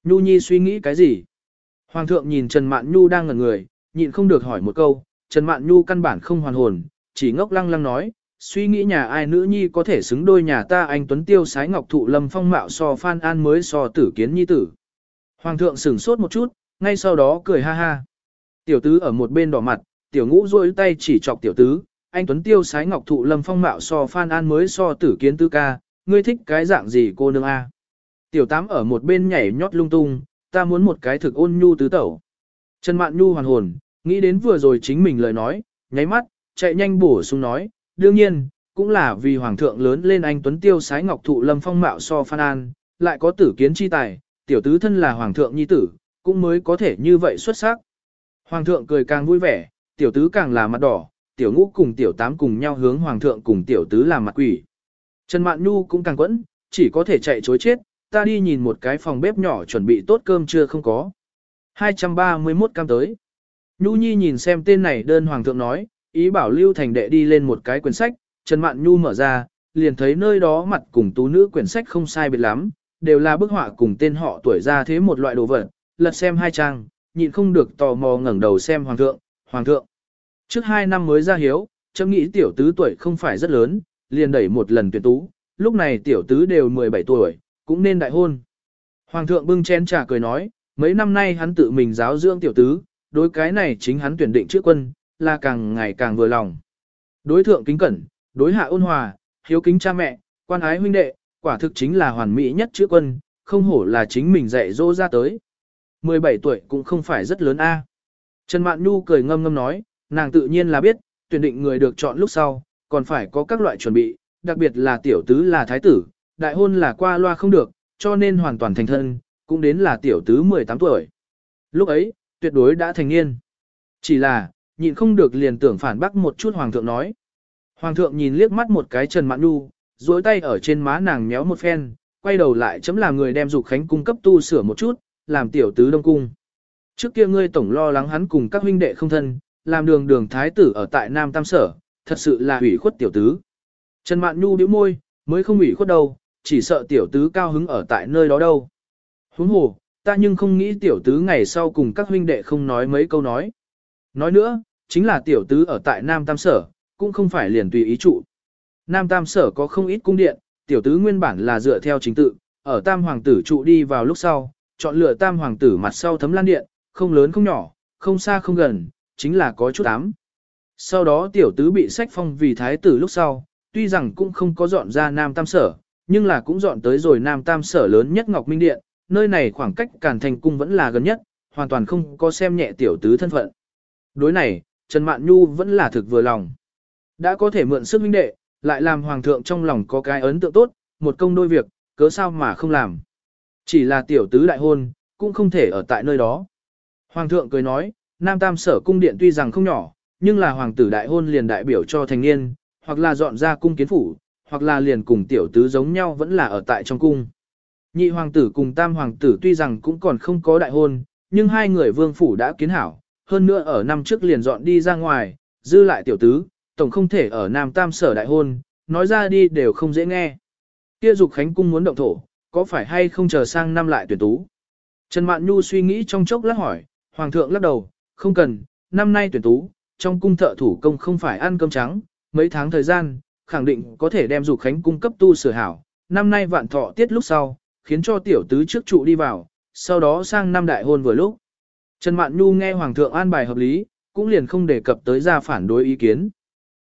Nhu Nhi suy nghĩ cái gì? Hoàng thượng nhìn Trần Mạn Nhu đang ngẩn người, nhịn không được hỏi một câu, Trần Mạn Nhu căn bản không hoàn hồn, chỉ ngốc lăng lăng nói, suy nghĩ nhà ai nữ nhi có thể xứng đôi nhà ta anh Tuấn Tiêu sái ngọc thụ lâm phong mạo so Phan An mới so tử kiến nhi tử. Hoàng thượng sửng sốt một chút, ngay sau đó cười ha ha. Tiểu tứ ở một bên đỏ mặt, tiểu ngũ rôi tay chỉ chọc tiểu tứ, anh Tuấn Tiêu sái ngọc thụ lâm phong mạo so Phan An mới so tử kiến tư ca, ngươi thích cái dạng gì cô nương a? Tiểu tám ở một bên nhảy nhót lung tung, ta muốn một cái thực ôn nhu tứ tẩu. Trần Mạn Nhu hoàn hồn, nghĩ đến vừa rồi chính mình lời nói, nháy mắt, chạy nhanh bổ sung nói, đương nhiên, cũng là vì hoàng thượng lớn lên anh Tuấn Tiêu sái ngọc thụ lâm phong mạo so Phan An, lại có tử kiến chi tài, tiểu tứ thân là hoàng thượng nhi tử, cũng mới có thể như vậy xuất sắc. Hoàng thượng cười càng vui vẻ, tiểu tứ càng là mặt đỏ, tiểu ngũ cùng tiểu tám cùng nhau hướng hoàng thượng cùng tiểu tứ làm mặt quỷ. Trần Mạn Nhu cũng càng quẫn, chỉ có thể chạy chối chết, ta đi nhìn một cái phòng bếp nhỏ chuẩn bị tốt cơm chưa không có. 231 cam tới. Nhu Nhi nhìn xem tên này đơn hoàng thượng nói, ý bảo Lưu Thành đệ đi lên một cái quyển sách, Trần Mạn Nhu mở ra, liền thấy nơi đó mặt cùng tú nữ quyển sách không sai biệt lắm, đều là bức họa cùng tên họ tuổi ra thế một loại đồ vật, lật xem hai trang, nhịn không được tò mò ngẩng đầu xem hoàng thượng, hoàng thượng. Trước hai năm mới ra hiếu, chấm nghĩ tiểu tứ tuổi không phải rất lớn, liền đẩy một lần tuyển tú, lúc này tiểu tứ đều 17 tuổi, cũng nên đại hôn. Hoàng thượng bưng chén trà cười nói, mấy năm nay hắn tự mình giáo dưỡng tiểu tứ, đối cái này chính hắn tuyển định trước quân, là càng ngày càng vừa lòng. Đối thượng kính cẩn, đối hạ ôn hòa, hiếu kính cha mẹ, quan ái huynh đệ, quả thực chính là hoàn mỹ nhất chữ quân, không hổ là chính mình dạy dỗ ra tới. 17 tuổi cũng không phải rất lớn a. Trần Mạn Nhu cười ngâm ngâm nói, nàng tự nhiên là biết, tuyển định người được chọn lúc sau, còn phải có các loại chuẩn bị, đặc biệt là tiểu tứ là thái tử, đại hôn là qua loa không được, cho nên hoàn toàn thành thân, cũng đến là tiểu tứ 18 tuổi. Lúc ấy, tuyệt đối đã thành niên. Chỉ là, nhịn không được liền tưởng phản bác một chút hoàng thượng nói. Hoàng thượng nhìn liếc mắt một cái Trần Mạn Nhu, duỗi tay ở trên má nàng méo một phen, quay đầu lại chấm làm người đem dục khánh cung cấp tu sửa một chút, làm tiểu tứ đông cung. Trước kia ngươi tổng lo lắng hắn cùng các huynh đệ không thân, làm đường đường thái tử ở tại Nam Tam Sở, thật sự là ủy khuất tiểu tứ. Trần Mạn Nhu bĩu môi, mới không ủy khuất đâu, chỉ sợ tiểu tứ cao hứng ở tại nơi đó đâu. Huống hồ, ta nhưng không nghĩ tiểu tứ ngày sau cùng các huynh đệ không nói mấy câu nói. Nói nữa, chính là tiểu tứ ở tại Nam Tam Sở, cũng không phải liền tùy ý trụ. Nam Tam Sở có không ít cung điện, tiểu tứ nguyên bản là dựa theo chính tự, ở Tam Hoàng tử trụ đi vào lúc sau, chọn lựa Tam Hoàng tử mặt sau thấm lan điện, không lớn không nhỏ, không xa không gần, chính là có chút ám. Sau đó tiểu tứ bị sách phong vì thái tử lúc sau, tuy rằng cũng không có dọn ra Nam Tam Sở, nhưng là cũng dọn tới rồi Nam Tam Sở lớn nhất Ngọc Minh Điện, nơi này khoảng cách Càn Thành Cung vẫn là gần nhất, hoàn toàn không có xem nhẹ tiểu tứ thân phận. Đối này, Trần Mạn Nhu vẫn là thực vừa lòng. Đã có thể mượn sức minh đệ, lại làm hoàng thượng trong lòng có cái ấn tượng tốt, một công đôi việc, cớ sao mà không làm. Chỉ là tiểu tứ đại hôn, cũng không thể ở tại nơi đó. Hoàng thượng cười nói, Nam Tam sở cung điện tuy rằng không nhỏ, nhưng là hoàng tử đại hôn liền đại biểu cho thành niên, hoặc là dọn ra cung kiến phủ, hoặc là liền cùng tiểu tứ giống nhau vẫn là ở tại trong cung. Nhị hoàng tử cùng tam hoàng tử tuy rằng cũng còn không có đại hôn, nhưng hai người vương phủ đã kiến hảo, hơn nữa ở năm trước liền dọn đi ra ngoài, dư lại tiểu tứ, tổng không thể ở Nam Tam sở đại hôn, nói ra đi đều không dễ nghe. Kia dục khánh cung muốn động thổ, có phải hay không chờ sang năm lại tuyển tú? Trần Mạn Nhu suy nghĩ trong chốc lát hỏi, Hoàng thượng lắc đầu, không cần, năm nay tuyển tú, trong cung thợ thủ công không phải ăn cơm trắng, mấy tháng thời gian, khẳng định có thể đem dục khánh cung cấp tu sửa hảo. Năm nay vạn thọ tiết lúc sau, khiến cho tiểu tứ trước trụ đi vào, sau đó sang năm đại hôn vừa lúc. Trần Mạn Nhu nghe Hoàng thượng an bài hợp lý, cũng liền không đề cập tới ra phản đối ý kiến.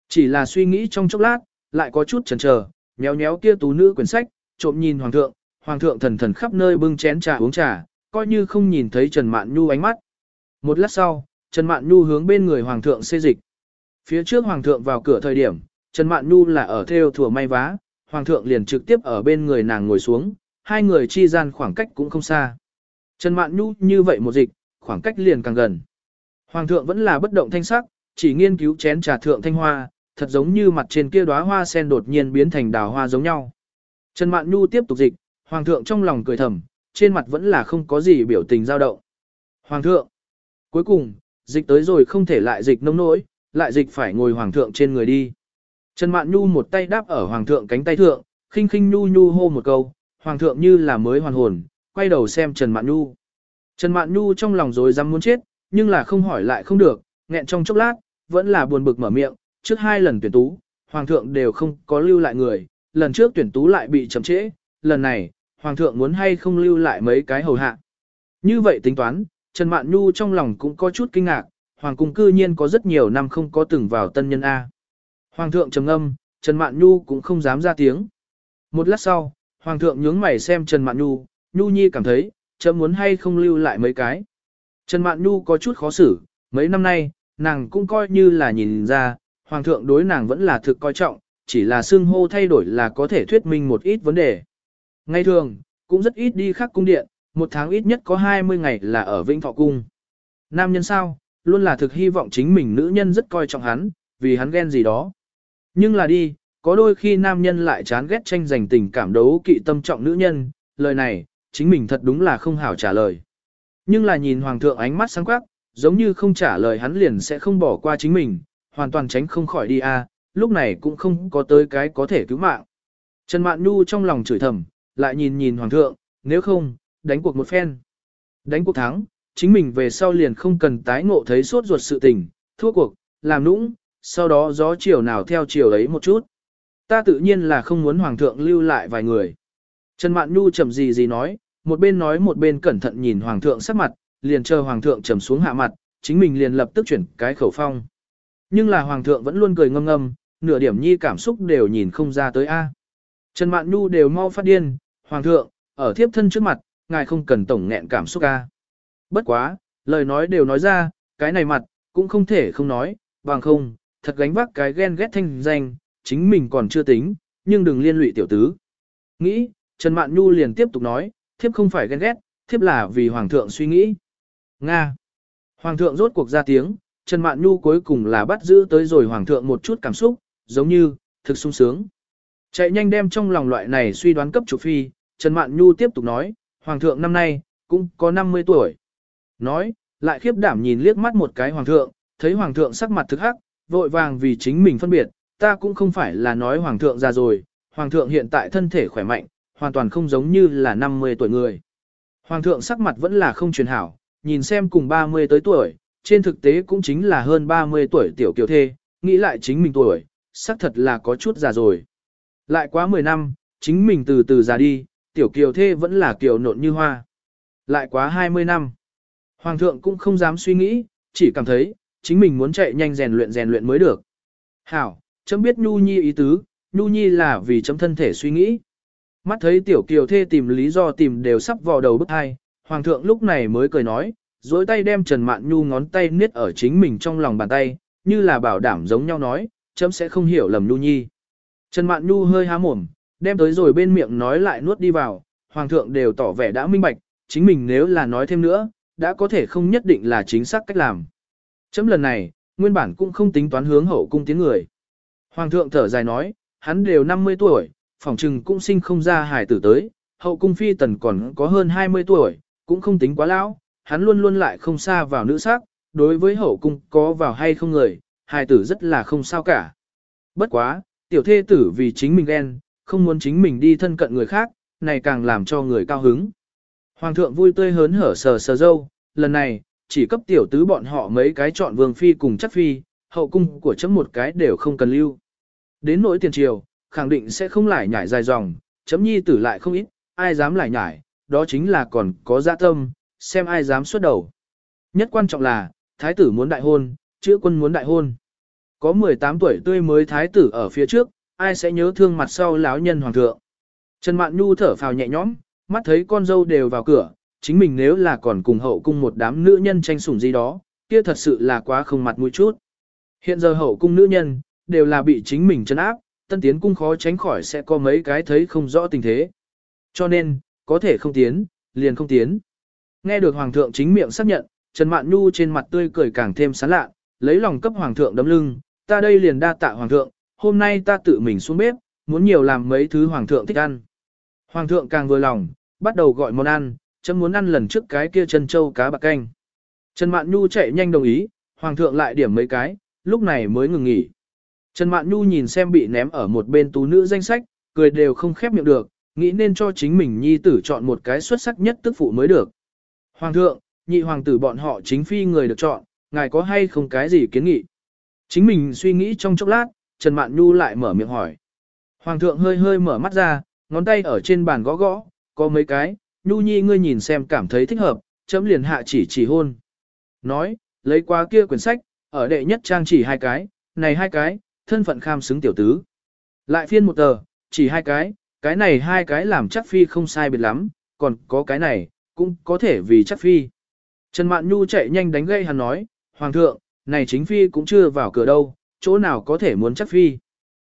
Chỉ là suy nghĩ trong chốc lát, lại có chút chần chờ, nhéo nhéo kia tú nữ quyển sách, trộm nhìn Hoàng thượng, Hoàng thượng thần thần khắp nơi bưng chén trà uống trà, coi như không nhìn thấy Trần Mạn Nhu ánh mắt. Một lát sau, Trần Mạn Nhu hướng bên người Hoàng thượng xê dịch. Phía trước Hoàng thượng vào cửa thời điểm, Trần Mạn Nhu là ở theo thừa may vá, Hoàng thượng liền trực tiếp ở bên người nàng ngồi xuống, hai người chi gian khoảng cách cũng không xa. Trần Mạn Nhu như vậy một dịch, khoảng cách liền càng gần. Hoàng thượng vẫn là bất động thanh sắc, chỉ nghiên cứu chén trà thượng thanh hoa, thật giống như mặt trên kia đóa hoa sen đột nhiên biến thành đào hoa giống nhau. Trần Mạn Nhu tiếp tục dịch, Hoàng thượng trong lòng cười thầm, trên mặt vẫn là không có gì biểu tình dao động. Hoàng thượng, cuối cùng, dịch tới rồi không thể lại dịch nông nỗi, lại dịch phải ngồi Hoàng thượng trên người đi. Trần Mạn Nhu một tay đáp ở Hoàng thượng cánh tay thượng, khinh khinh Nhu Nhu hô một câu, Hoàng thượng như là mới hoàn hồn, quay đầu xem Trần Mạn Nhu. Trần Mạn Nhu trong lòng rồi dám muốn chết, nhưng là không hỏi lại không được, nghẹn trong chốc lát, vẫn là buồn bực mở miệng, trước hai lần tuyển tú, Hoàng thượng đều không có lưu lại người, lần trước tuyển tú lại bị chậm trễ, lần này, Hoàng thượng muốn hay không lưu lại mấy cái hầu hạ. Như vậy tính toán, Trần Mạn Nhu trong lòng cũng có chút kinh ngạc, Hoàng cung cư nhiên có rất nhiều năm không có từng vào tân nhân A. Hoàng thượng trầm âm, Trần Mạn Nhu cũng không dám ra tiếng. Một lát sau, Hoàng thượng nhướng mày xem Trần Mạn Nhu, Nhu Nhi cảm thấy, chấm muốn hay không lưu lại mấy cái. Trần Mạn Nhu có chút khó xử, mấy năm nay, nàng cũng coi như là nhìn ra, Hoàng thượng đối nàng vẫn là thực coi trọng, chỉ là xưng hô thay đổi là có thể thuyết minh một ít vấn đề. Ngay thường, cũng rất ít đi khác cung điện, một tháng ít nhất có 20 ngày là ở Vĩnh Thọ Cung. Nam nhân sao, luôn là thực hy vọng chính mình nữ nhân rất coi trọng hắn, vì hắn ghen gì đó. Nhưng là đi, có đôi khi nam nhân lại chán ghét tranh giành tình cảm đấu kỵ tâm trọng nữ nhân, lời này, chính mình thật đúng là không hảo trả lời. Nhưng là nhìn hoàng thượng ánh mắt sáng quắc, giống như không trả lời hắn liền sẽ không bỏ qua chính mình, hoàn toàn tránh không khỏi đi a, lúc này cũng không có tới cái có thể cứu mạng. Trần Mạn Nhu trong lòng chửi thầm, lại nhìn nhìn hoàng thượng, nếu không, đánh cuộc một phen. Đánh cuộc thắng, chính mình về sau liền không cần tái ngộ thấy suốt ruột sự tình, thua cuộc, làm nũng, sau đó gió chiều nào theo chiều ấy một chút. Ta tự nhiên là không muốn hoàng thượng lưu lại vài người. Trần Mạn Nhu chậm gì gì nói, một bên nói một bên cẩn thận nhìn hoàng thượng sắc mặt, liền chờ hoàng thượng trầm xuống hạ mặt, chính mình liền lập tức chuyển cái khẩu phong. Nhưng là hoàng thượng vẫn luôn cười ngâm ngâm, nửa điểm nhi cảm xúc đều nhìn không ra tới a. Trần Mạn Nhu đều mau phát điên, hoàng thượng, ở thiếp thân trước mặt, ngài không cần tổng nghẹn cảm xúc a. Bất quá, lời nói đều nói ra, cái này mặt, cũng không thể không nói, bằng không, thật gánh vác cái ghen ghét thanh danh, chính mình còn chưa tính, nhưng đừng liên lụy tiểu tứ. Nghĩ, Trần Mạn Nhu liền tiếp tục nói, thiếp không phải ghen ghét, thiếp là vì Hoàng thượng suy nghĩ. Nga. Hoàng thượng rốt cuộc ra tiếng, Trần Mạn Nhu cuối cùng là bắt giữ tới rồi Hoàng thượng một chút cảm xúc, giống như, thực sung sướng. Chạy nhanh đem trong lòng loại này suy đoán cấp chủ phi, Trần Mạn Nhu tiếp tục nói, Hoàng thượng năm nay, cũng có 50 tuổi. Nói, lại khiếp đảm nhìn liếc mắt một cái Hoàng thượng, thấy Hoàng thượng sắc mặt thực hắc, vội vàng vì chính mình phân biệt, ta cũng không phải là nói Hoàng thượng già rồi, Hoàng thượng hiện tại thân thể khỏe mạnh, hoàn toàn không giống như là 50 tuổi người. Hoàng thượng sắc mặt vẫn là không truyền hảo, nhìn xem cùng 30 tới tuổi, trên thực tế cũng chính là hơn 30 tuổi tiểu kiều thê, nghĩ lại chính mình tuổi, xác thật là có chút già rồi. Lại quá 10 năm, chính mình từ từ già đi, tiểu kiều thê vẫn là kiều nộn như hoa. Lại quá 20 năm, Hoàng thượng cũng không dám suy nghĩ, chỉ cảm thấy, chính mình muốn chạy nhanh rèn luyện rèn luyện mới được. Hảo, chấm biết Nhu Nhi ý tứ, Nhu Nhi là vì chấm thân thể suy nghĩ. Mắt thấy tiểu kiều thê tìm lý do tìm đều sắp vào đầu bức hai, hoàng thượng lúc này mới cười nói, dối tay đem Trần Mạn Nhu ngón tay niết ở chính mình trong lòng bàn tay, như là bảo đảm giống nhau nói, chấm sẽ không hiểu lầm Nhu Nhi. Trần Mạn Nhu hơi há mồm, đem tới rồi bên miệng nói lại nuốt đi vào, hoàng thượng đều tỏ vẻ đã minh bạch, chính mình nếu là nói thêm nữa, đã có thể không nhất định là chính xác cách làm. Chấm lần này, nguyên bản cũng không tính toán hướng hậu cung tiếng người. Hoàng thượng thở dài nói, hắn đều 50 tuổi, phỏng trừng cũng sinh không ra hài tử tới, hậu cung phi tần còn có hơn 20 tuổi, cũng không tính quá lão, hắn luôn luôn lại không xa vào nữ sắc, đối với hậu cung có vào hay không người, hài tử rất là không sao cả. Bất quá, tiểu thê tử vì chính mình ghen, không muốn chính mình đi thân cận người khác, này càng làm cho người cao hứng. Hoàng thượng vui tươi hớn hở sờ sờ dâu, lần này, chỉ cấp tiểu tứ bọn họ mấy cái chọn vương phi cùng chắc phi, hậu cung của chấm một cái đều không cần lưu. Đến nỗi tiền triều, khẳng định sẽ không lại nhảy dài dòng, chấm nhi tử lại không ít, ai dám lại nhảy, đó chính là còn có dạ tâm, xem ai dám xuất đầu. Nhất quan trọng là, thái tử muốn đại hôn, chữ quân muốn đại hôn. Có 18 tuổi tươi mới thái tử ở phía trước, ai sẽ nhớ thương mặt sau lão nhân hoàng thượng. Trần Mạn Nhu thở phào nhẹ nhõm, mắt thấy con dâu đều vào cửa, chính mình nếu là còn cùng hậu cung một đám nữ nhân tranh sủng gì đó, kia thật sự là quá không mặt mũi chút. Hiện giờ hậu cung nữ nhân, đều là bị chính mình trấn áp, tân tiến cung khó tránh khỏi sẽ có mấy cái thấy không rõ tình thế. Cho nên, có thể không tiến, liền không tiến. Nghe được Hoàng thượng chính miệng xác nhận, Trần Mạn Nhu trên mặt tươi cười càng thêm sán lạ, lấy lòng cấp Hoàng thượng đấm lưng, ta đây liền đa tạ Hoàng thượng, hôm nay ta tự mình xuống bếp, muốn nhiều làm mấy thứ Hoàng thượng thích ăn. Hoàng thượng càng vừa lòng, bắt đầu gọi món ăn, chấm muốn ăn lần trước cái kia chân châu cá bạc canh. Trần Mạn Nhu chạy nhanh đồng ý, Hoàng thượng lại điểm mấy cái, lúc này mới ngừng nghỉ. Trần Mạn Nhu nhìn xem bị ném ở một bên tú nữ danh sách, cười đều không khép miệng được, nghĩ nên cho chính mình nhi tử chọn một cái xuất sắc nhất tức phụ mới được. Hoàng thượng, nhị hoàng tử bọn họ chính phi người được chọn, ngài có hay không cái gì kiến nghị? Chính mình suy nghĩ trong chốc lát, Trần Mạn Nhu lại mở miệng hỏi. Hoàng thượng hơi hơi mở mắt ra, ngón tay ở trên bàn gõ gõ, có mấy cái, Nhu Nhi ngươi nhìn xem cảm thấy thích hợp, chấm liền hạ chỉ chỉ hôn. Nói, lấy qua kia quyển sách, ở đệ nhất trang chỉ hai cái, này hai cái, thân phận kham xứng tiểu tứ. Lại phiên một tờ, chỉ hai cái, cái này hai cái làm chắc phi không sai biệt lắm, còn có cái này, cũng có thể vì chắc phi. Trần Mạn Nhu chạy nhanh đánh gây hắn nói, Hoàng thượng, này chính phi cũng chưa vào cửa đâu, chỗ nào có thể muốn chắc phi.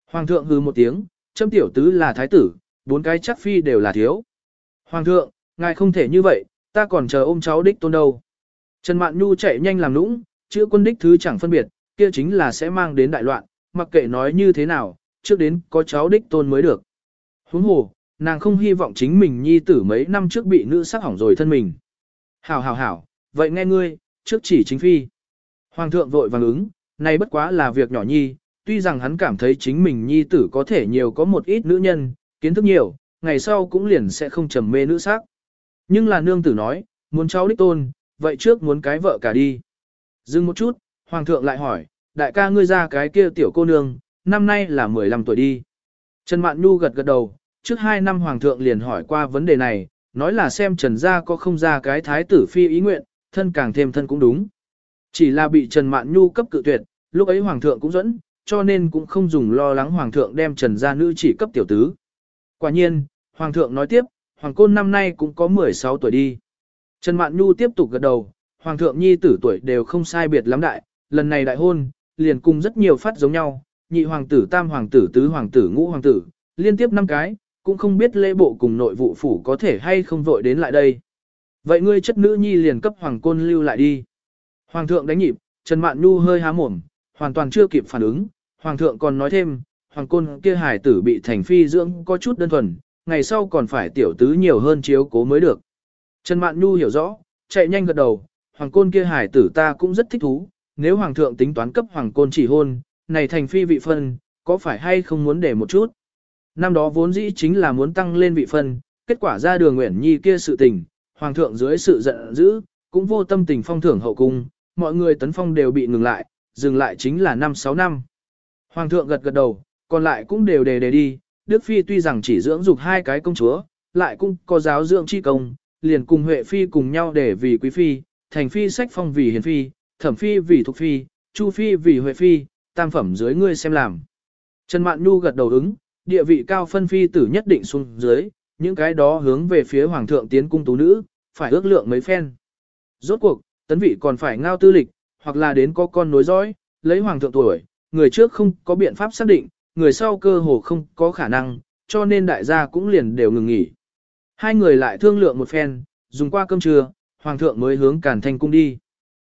Hoàng thượng hừ một tiếng, châm tiểu tứ là thái tử, bốn cái chắc phi đều là thiếu. Hoàng thượng, ngài không thể như vậy, ta còn chờ ôm cháu đích tôn đâu. Trần Mạn Nhu chạy nhanh làm nũng, chữ quân đích thứ chẳng phân biệt, kia chính là sẽ mang đến đại loạn, mặc kệ nói như thế nào, trước đến có cháu đích tôn mới được. Huống hồ, nàng không hy vọng chính mình nhi tử mấy năm trước bị nữ sắc hỏng rồi thân mình. Hảo hảo hảo, vậy nghe ngươi, trước chỉ chính phi. Hoàng thượng vội vàng ứng, này bất quá là việc nhỏ nhi, tuy rằng hắn cảm thấy chính mình nhi tử có thể nhiều có một ít nữ nhân, kiến thức nhiều, ngày sau cũng liền sẽ không trầm mê nữ sắc. Nhưng là nương tử nói, muốn cháu đích tôn, vậy trước muốn cái vợ cả đi. Dừng một chút, hoàng thượng lại hỏi, đại ca ngươi ra cái kia tiểu cô nương, năm nay là 15 tuổi đi. Trần Mạn Nhu gật gật đầu, trước hai năm hoàng thượng liền hỏi qua vấn đề này, nói là xem Trần gia có không ra cái thái tử phi ý nguyện, thân càng thêm thân cũng đúng. Chỉ là bị Trần Mạn Nhu cấp cự tuyệt, lúc ấy hoàng thượng cũng dẫn, cho nên cũng không dùng lo lắng hoàng thượng đem Trần gia nữ chỉ cấp tiểu tứ. Quả nhiên, hoàng thượng nói tiếp, hoàng côn năm nay cũng có 16 tuổi đi. Trần Mạn Nhu tiếp tục gật đầu, hoàng thượng nhi tử tuổi đều không sai biệt lắm đại, lần này đại hôn, liền cùng rất nhiều phát giống nhau, nhị hoàng tử, tam hoàng tử, tứ hoàng tử, ngũ hoàng tử, liên tiếp năm cái, cũng không biết lễ bộ cùng nội vụ phủ có thể hay không vội đến lại đây. Vậy ngươi chất nữ nhi liền cấp hoàng côn lưu lại đi. Hoàng thượng đánh nhịp, Trần Mạn Nhu hơi há mồm, hoàn toàn chưa kịp phản ứng, hoàng thượng còn nói thêm, hoàng côn kia hải tử bị thành phi dưỡng có chút đơn thuần, ngày sau còn phải tiểu tứ nhiều hơn chiếu cố mới được. Trần Mạn Nhu hiểu rõ, chạy nhanh gật đầu, hoàng côn kia hải tử ta cũng rất thích thú, nếu hoàng thượng tính toán cấp hoàng côn chỉ hôn, này thành phi vị phân, có phải hay không muốn để một chút. Năm đó vốn dĩ chính là muốn tăng lên vị phân, kết quả ra đường Nguyễn Nhi kia sự tình, hoàng thượng dưới sự giận dữ, cũng vô tâm tình phong thưởng hậu cung, mọi người tấn phong đều bị ngừng lại, dừng lại chính là năm 6 năm. Hoàng thượng gật gật đầu, còn lại cũng đều đề đề đi, Đức Phi tuy rằng chỉ dưỡng dục hai cái công chúa, lại cũng có giáo dưỡng chi công, liền cùng Huệ Phi cùng nhau để vì Quý Phi, Thành Phi sách phong vì Hiền Phi, Thẩm Phi vì thuộc Phi, Chu Phi vì Huệ Phi, tam phẩm dưới ngươi xem làm. Trần Mạn Nhu gật đầu ứng, địa vị cao phân phi tử nhất định xuống dưới, những cái đó hướng về phía Hoàng thượng tiến cung tú nữ, phải ước lượng mấy phen. Rốt cuộc, tấn vị còn phải ngao tư lịch, hoặc là đến có con nối dõi, lấy Hoàng thượng tuổi, người trước không có biện pháp xác định, người sau cơ hồ không có khả năng, cho nên đại gia cũng liền đều ngừng nghỉ. Hai người lại thương lượng một phen, dùng qua cơm trưa, Hoàng thượng mới hướng Càn Thanh cung đi.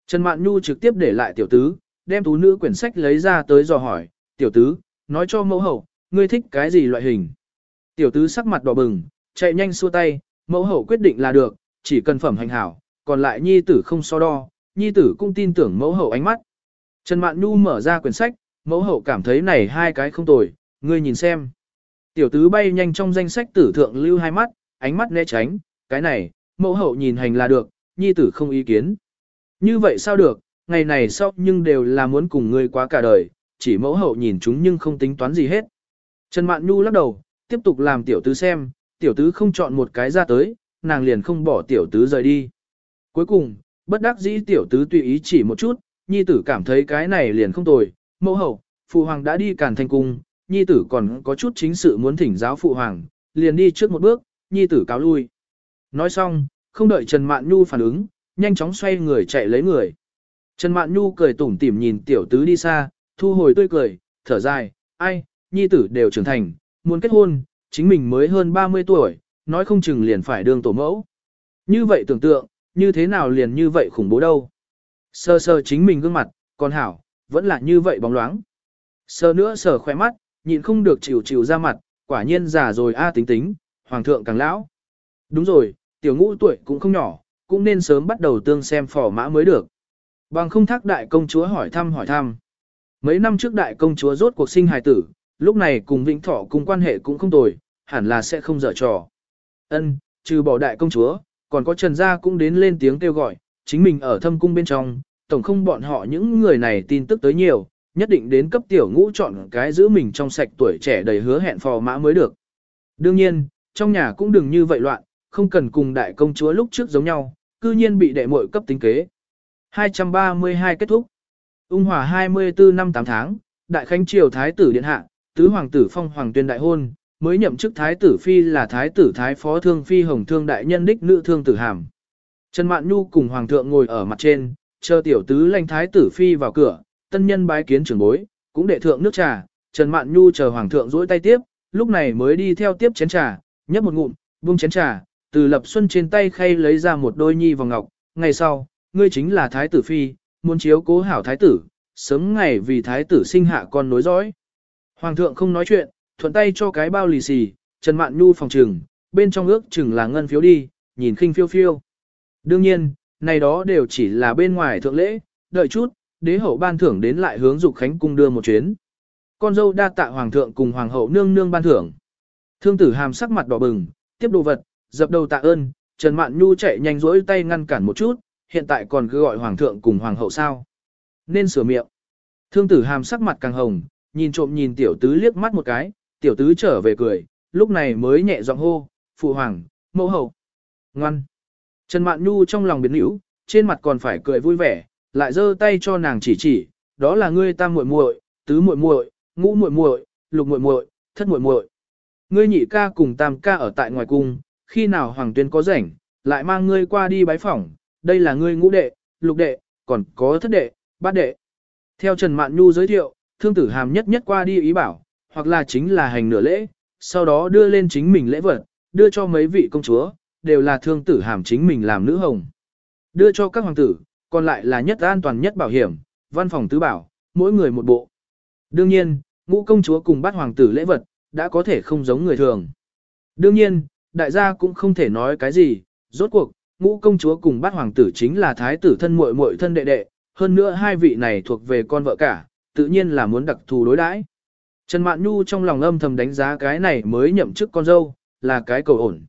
Trần Mạn Nhu trực tiếp để lại tiểu tứ, đem tú nữ quyển sách lấy ra tới dò hỏi, tiểu tứ, nói cho mẫu hậu, ngươi thích cái gì loại hình. Tiểu tứ sắc mặt đỏ bừng, chạy nhanh xua tay, mẫu hậu quyết định là được, chỉ cần phẩm hành hảo, còn lại nhi tử không so đo, nhi tử cũng tin tưởng mẫu hậu ánh mắt. Trần Mạn Nhu mở ra quyển sách, mẫu hậu cảm thấy này hai cái không tồi, ngươi nhìn xem. Tiểu tứ bay nhanh trong danh sách tử thượng lưu hai mắt, ánh mắt né tránh, cái này, mẫu hậu nhìn hành là được, nhi tử không ý kiến. Như vậy sao được, ngày này sau nhưng đều là muốn cùng ngươi quá cả đời, chỉ mẫu hậu nhìn chúng nhưng không tính toán gì hết. Trần Mạn Nhu lắc đầu, tiếp tục làm tiểu tứ xem, tiểu tứ không chọn một cái ra tới, nàng liền không bỏ tiểu tứ rời đi. Cuối cùng, bất đắc dĩ tiểu tứ tùy ý chỉ một chút, nhi tử cảm thấy cái này liền không tồi, mẫu hậu, phụ hoàng đã đi càn thành cung, nhi tử còn có chút chính sự muốn thỉnh giáo phụ hoàng, liền đi trước một bước, nhi tử cáo lui. Nói xong, không đợi Trần Mạn Nhu phản ứng, nhanh chóng xoay người chạy lấy người. Trần Mạn Nhu cười tủm tỉm nhìn tiểu tứ đi xa, thu hồi tươi cười, thở dài, ai, nhi tử đều trưởng thành, muốn kết hôn, chính mình mới hơn 30 tuổi, nói không chừng liền phải đương tổ mẫu. Như vậy tưởng tượng, như thế nào liền như vậy khủng bố đâu. Sơ sơ chính mình gương mặt, còn hảo, vẫn là như vậy bóng loáng. Sơ nữa sờ khỏe mắt, nhịn không được chịu chịu ra mặt, quả nhiên già rồi a à, tính tính, hoàng thượng càng lão. Đúng rồi, tiểu ngũ tuổi cũng không nhỏ, cũng nên sớm bắt đầu tương xem phò mã mới được. Bằng không thác đại công chúa hỏi thăm hỏi thăm. Mấy năm trước đại công chúa rốt cuộc sinh hài tử, lúc này cùng Vĩnh Thọ cùng quan hệ cũng không tồi, hẳn là sẽ không dở trò. Ân, trừ bỏ đại công chúa, còn có Trần Gia cũng đến lên tiếng kêu gọi, chính mình ở thâm cung bên trong, tổng không bọn họ những người này tin tức tới nhiều, nhất định đến cấp tiểu ngũ chọn cái giữ mình trong sạch tuổi trẻ đầy hứa hẹn phò mã mới được. Đương nhiên, trong nhà cũng đừng như vậy loạn, không cần cùng đại công chúa lúc trước giống nhau, cư nhiên bị đệ muội cấp tính kế. 232 kết thúc. Ung hòa 24 năm 8 tháng, đại khánh triều thái tử điện hạ, tứ hoàng tử phong hoàng tuyên đại hôn, mới nhậm chức thái tử phi là thái tử thái phó thương phi hồng thương đại nhân đích nữ thương tử hàm. Trần Mạn Nhu cùng hoàng thượng ngồi ở mặt trên, chờ tiểu tứ lãnh thái tử phi vào cửa, tân nhân bái kiến trưởng bối, cũng đệ thượng nước trà, Trần Mạn Nhu chờ hoàng thượng duỗi tay tiếp, lúc này mới đi theo tiếp chén trà, nhấp một ngụm, buông chén trà, từ Lập Xuân trên tay khay lấy ra một đôi nhi vòng ngọc, ngày sau, ngươi chính là thái tử phi, muốn chiếu cố hảo thái tử, sớm ngày vì thái tử sinh hạ con nối dõi. Hoàng thượng không nói chuyện, thuận tay cho cái bao lì xì, Trần Mạn Nhu phòng trừng, bên trong ước chừng là ngân phiếu đi, nhìn khinh phiêu phiêu. Đương nhiên, này đó đều chỉ là bên ngoài thượng lễ, đợi chút, đế hậu ban thưởng đến lại hướng dục khánh cung đưa một chuyến. Con dâu đa tạ hoàng thượng cùng hoàng hậu nương nương ban thưởng. Thương tử hàm sắc mặt đỏ bừng, tiếp đồ vật, dập đầu tạ ơn, Trần Mạn Nhu chạy nhanh rỗi tay ngăn cản một chút, hiện tại còn cứ gọi hoàng thượng cùng hoàng hậu sao. Nên sửa miệng. Thương tử hàm sắc mặt càng hồng, nhìn trộm nhìn tiểu tứ liếc mắt một cái, tiểu tứ trở về cười, lúc này mới nhẹ giọng hô, phụ hoàng, mẫu hậu. Ngoan. Trần Mạn Nhu trong lòng biến hữu, trên mặt còn phải cười vui vẻ, lại giơ tay cho nàng chỉ chỉ, đó là ngươi tam muội muội, tứ muội muội, ngũ muội muội, lục muội muội, thất muội muội. Ngươi nhị ca cùng tam ca ở tại ngoài cung, khi nào hoàng tuyên có rảnh, lại mang ngươi qua đi bái phỏng, đây là ngươi ngũ đệ, lục đệ, còn có thất đệ, bát đệ. Theo Trần Mạn Nhu giới thiệu, thương tử hàm nhất nhất qua đi ý bảo, hoặc là chính là hành nửa lễ, sau đó đưa lên chính mình lễ vật, đưa cho mấy vị công chúa, đều là thương tử hàm chính mình làm nữ hồng. Đưa cho các hoàng tử, còn lại là nhất an toàn nhất bảo hiểm, văn phòng tứ bảo, mỗi người một bộ. Đương nhiên, ngũ công chúa cùng bát hoàng tử lễ vật, đã có thể không giống người thường. Đương nhiên, đại gia cũng không thể nói cái gì, rốt cuộc, ngũ công chúa cùng bát hoàng tử chính là thái tử thân muội muội thân đệ đệ, hơn nữa hai vị này thuộc về con vợ cả, tự nhiên là muốn đặc thù đối đãi. Trần Mạn Nhu trong lòng âm thầm đánh giá cái này mới nhậm chức con dâu, là cái cầu ổn.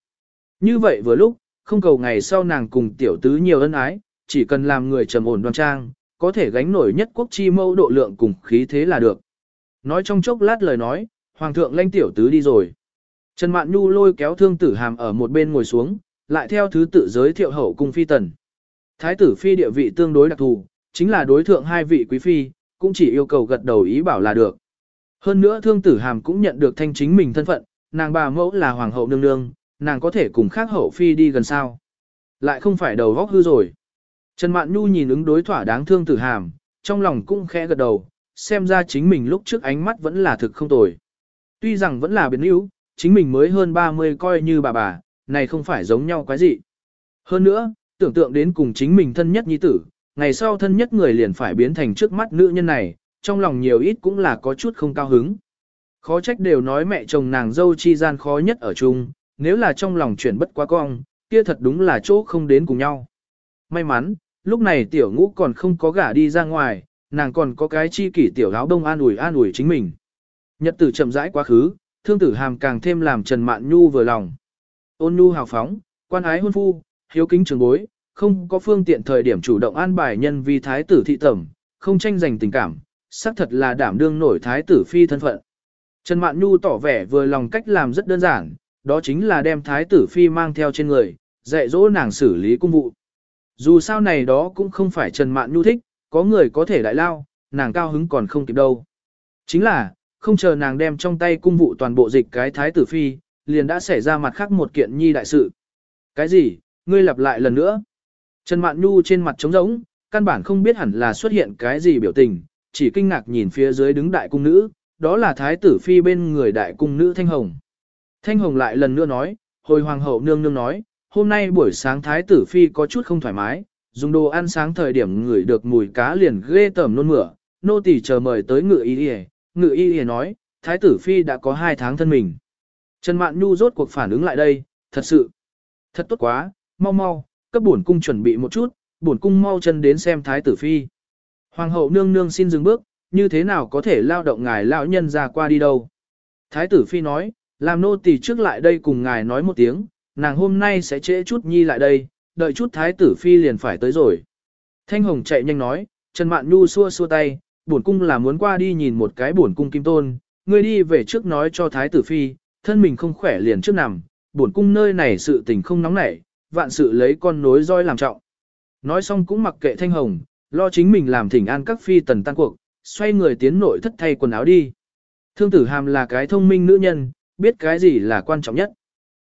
Như vậy vừa lúc, không cầu ngày sau nàng cùng tiểu tứ nhiều ân ái, chỉ cần làm người trầm ổn đoan trang, có thể gánh nổi nhất quốc chi mâu độ lượng cùng khí thế là được. Nói trong chốc lát lời nói, hoàng thượng lanh tiểu tứ đi rồi. Trần Mạn Nhu lôi kéo thương tử hàm ở một bên ngồi xuống, lại theo thứ tự giới thiệu hậu cung phi tần. Thái tử phi địa vị tương đối đặc thù, chính là đối thượng hai vị quý phi, cũng chỉ yêu cầu gật đầu ý bảo là được. Hơn nữa thương tử hàm cũng nhận được thanh chính mình thân phận, nàng bà mẫu là hoàng hậu nương nương, nàng có thể cùng khác hậu phi đi gần sao. Lại không phải đầu góc hư rồi. Trần Mạn Nhu nhìn ứng đối thỏa đáng thương tử hàm, trong lòng cũng khẽ gật đầu, xem ra chính mình lúc trước ánh mắt vẫn là thực không tồi. Tuy rằng vẫn là biến yếu, chính mình mới hơn 30 coi như bà bà, này không phải giống nhau quái gì. Hơn nữa, tưởng tượng đến cùng chính mình thân nhất nhi tử, ngày sau thân nhất người liền phải biến thành trước mắt nữ nhân này, trong lòng nhiều ít cũng là có chút không cao hứng. Khó trách đều nói mẹ chồng nàng dâu chi gian khó nhất ở chung, nếu là trong lòng chuyển bất quá cong, kia thật đúng là chỗ không đến cùng nhau. May mắn, lúc này tiểu ngũ còn không có gả đi ra ngoài, nàng còn có cái chi kỷ tiểu áo đông an ủi an ủi chính mình. Nhật tử chậm rãi quá khứ, thương tử hàm càng thêm làm Trần Mạn Nhu vừa lòng. Ôn nhu hào phóng, quan ái hôn phu, hiếu kính trường bối, không có phương tiện thời điểm chủ động an bài nhân vi thái tử thị tẩm, không tranh giành tình cảm, xác thật là đảm đương nổi thái tử phi thân phận. Trần Mạn Nhu tỏ vẻ vừa lòng cách làm rất đơn giản, đó chính là đem thái tử phi mang theo trên người, dạy dỗ nàng xử lý cung vụ. Dù sao này đó cũng không phải Trần Mạn Nhu thích, có người có thể đại lao, nàng cao hứng còn không kịp đâu. Chính là, không chờ nàng đem trong tay cung vụ toàn bộ dịch cái thái tử phi, liền đã xảy ra mặt khác một kiện nhi đại sự. Cái gì, ngươi lặp lại lần nữa. Trần Mạn Nhu trên mặt trống rỗng, căn bản không biết hẳn là xuất hiện cái gì biểu tình, chỉ kinh ngạc nhìn phía dưới đứng đại cung nữ, đó là thái tử phi bên người đại cung nữ Thanh Hồng. Thanh Hồng lại lần nữa nói, hồi hoàng hậu nương nương nói, hôm nay buổi sáng thái tử phi có chút không thoải mái, dùng đồ ăn sáng thời điểm ngửi được mùi cá liền ghê tởm nôn mửa, nô tỳ chờ mời tới ngự y y, ngự y y nói, thái tử phi đã có hai tháng thân mình. Trần Mạn Nhu rốt cuộc phản ứng lại đây, thật sự, thật tốt quá, mau mau, cấp bổn cung chuẩn bị một chút, bổn cung mau chân đến xem thái tử phi. Hoàng hậu nương nương xin dừng bước, như thế nào có thể lao động ngài lão nhân ra qua đi đâu. Thái tử phi nói, làm nô tỳ trước lại đây cùng ngài nói một tiếng, nàng hôm nay sẽ trễ chút nhi lại đây, đợi chút thái tử phi liền phải tới rồi. Thanh hồng chạy nhanh nói, Trần Mạn Nhu xua xua tay, bổn cung là muốn qua đi nhìn một cái bổn cung kim tôn, ngươi đi về trước nói cho thái tử phi, thân mình không khỏe liền trước nằm, bổn cung nơi này sự tình không nóng nảy, vạn sự lấy con nối roi làm trọng. Nói xong cũng mặc kệ thanh hồng, lo chính mình làm thỉnh an các phi tần tan cuộc, xoay người tiến nội thất thay quần áo đi. Thương tử hàm là cái thông minh nữ nhân, biết cái gì là quan trọng nhất.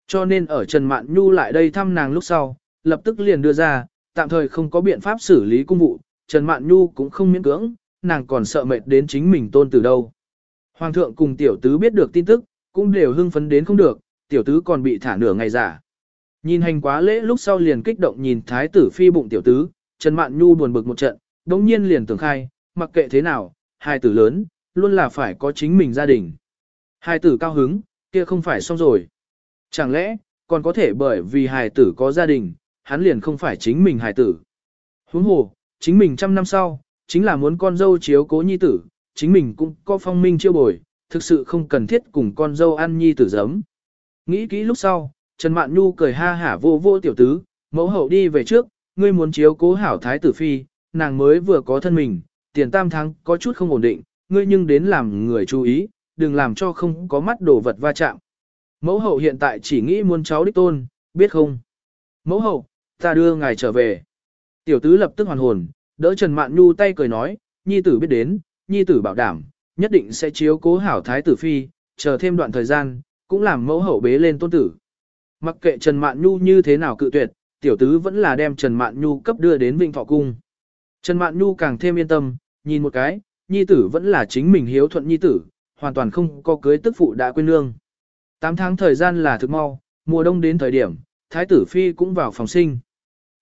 Cho nên ở Trần Mạn Nhu lại đây thăm nàng lúc sau, lập tức liền đưa ra, tạm thời không có biện pháp xử lý cung vụ, Trần Mạn Nhu cũng không miễn cưỡng, nàng còn sợ mệt đến chính mình tôn từ đâu. Hoàng thượng cùng tiểu tứ biết được tin tức, cũng đều hưng phấn đến không được, tiểu tứ còn bị thả nửa ngày giả. Nhìn hành quá lễ lúc sau liền kích động nhìn thái tử phi bụng tiểu tứ, Trần Mạn Nhu buồn bực một trận, đống nhiên liền tưởng khai, mặc kệ thế nào, hai tử lớn, luôn là phải có chính mình gia đình. Hai tử cao hứng, kia không phải xong rồi. Chẳng lẽ, còn có thể bởi vì hài tử có gia đình, hắn liền không phải chính mình hài tử. Huống hồ, chính mình trăm năm sau, chính là muốn con dâu chiếu cố nhi tử, chính mình cũng có phong minh chiêu bồi, thực sự không cần thiết cùng con dâu ăn nhi tử giấm. Nghĩ kỹ lúc sau, Trần Mạn Nhu cười ha hả vô vô tiểu tứ, mẫu hậu đi về trước, ngươi muốn chiếu cố hảo thái tử phi, nàng mới vừa có thân mình, tiền tam tháng có chút không ổn định, ngươi nhưng đến làm người chú ý, đừng làm cho không có mắt đồ vật va chạm. Mẫu hậu hiện tại chỉ nghĩ muốn cháu đích tôn, biết không? Mẫu hậu, ta đưa ngài trở về. Tiểu tứ lập tức hoàn hồn, đỡ Trần Mạn Nhu tay cười nói, nhi tử biết đến, nhi tử bảo đảm, nhất định sẽ chiếu cố hảo thái tử phi, chờ thêm đoạn thời gian, cũng làm mẫu hậu bế lên tôn tử. Mặc kệ Trần Mạn Nhu như thế nào cự tuyệt, tiểu tứ vẫn là đem Trần Mạn Nhu cấp đưa đến Vịnh Thọ Cung. Trần Mạn Nhu càng thêm yên tâm, nhìn một cái, nhi tử vẫn là chính mình hiếu thuận nhi tử, hoàn toàn không có cưới tức phụ đã quên lương. Tám tháng thời gian là thực mau, mùa đông đến thời điểm, Thái tử Phi cũng vào phòng sinh.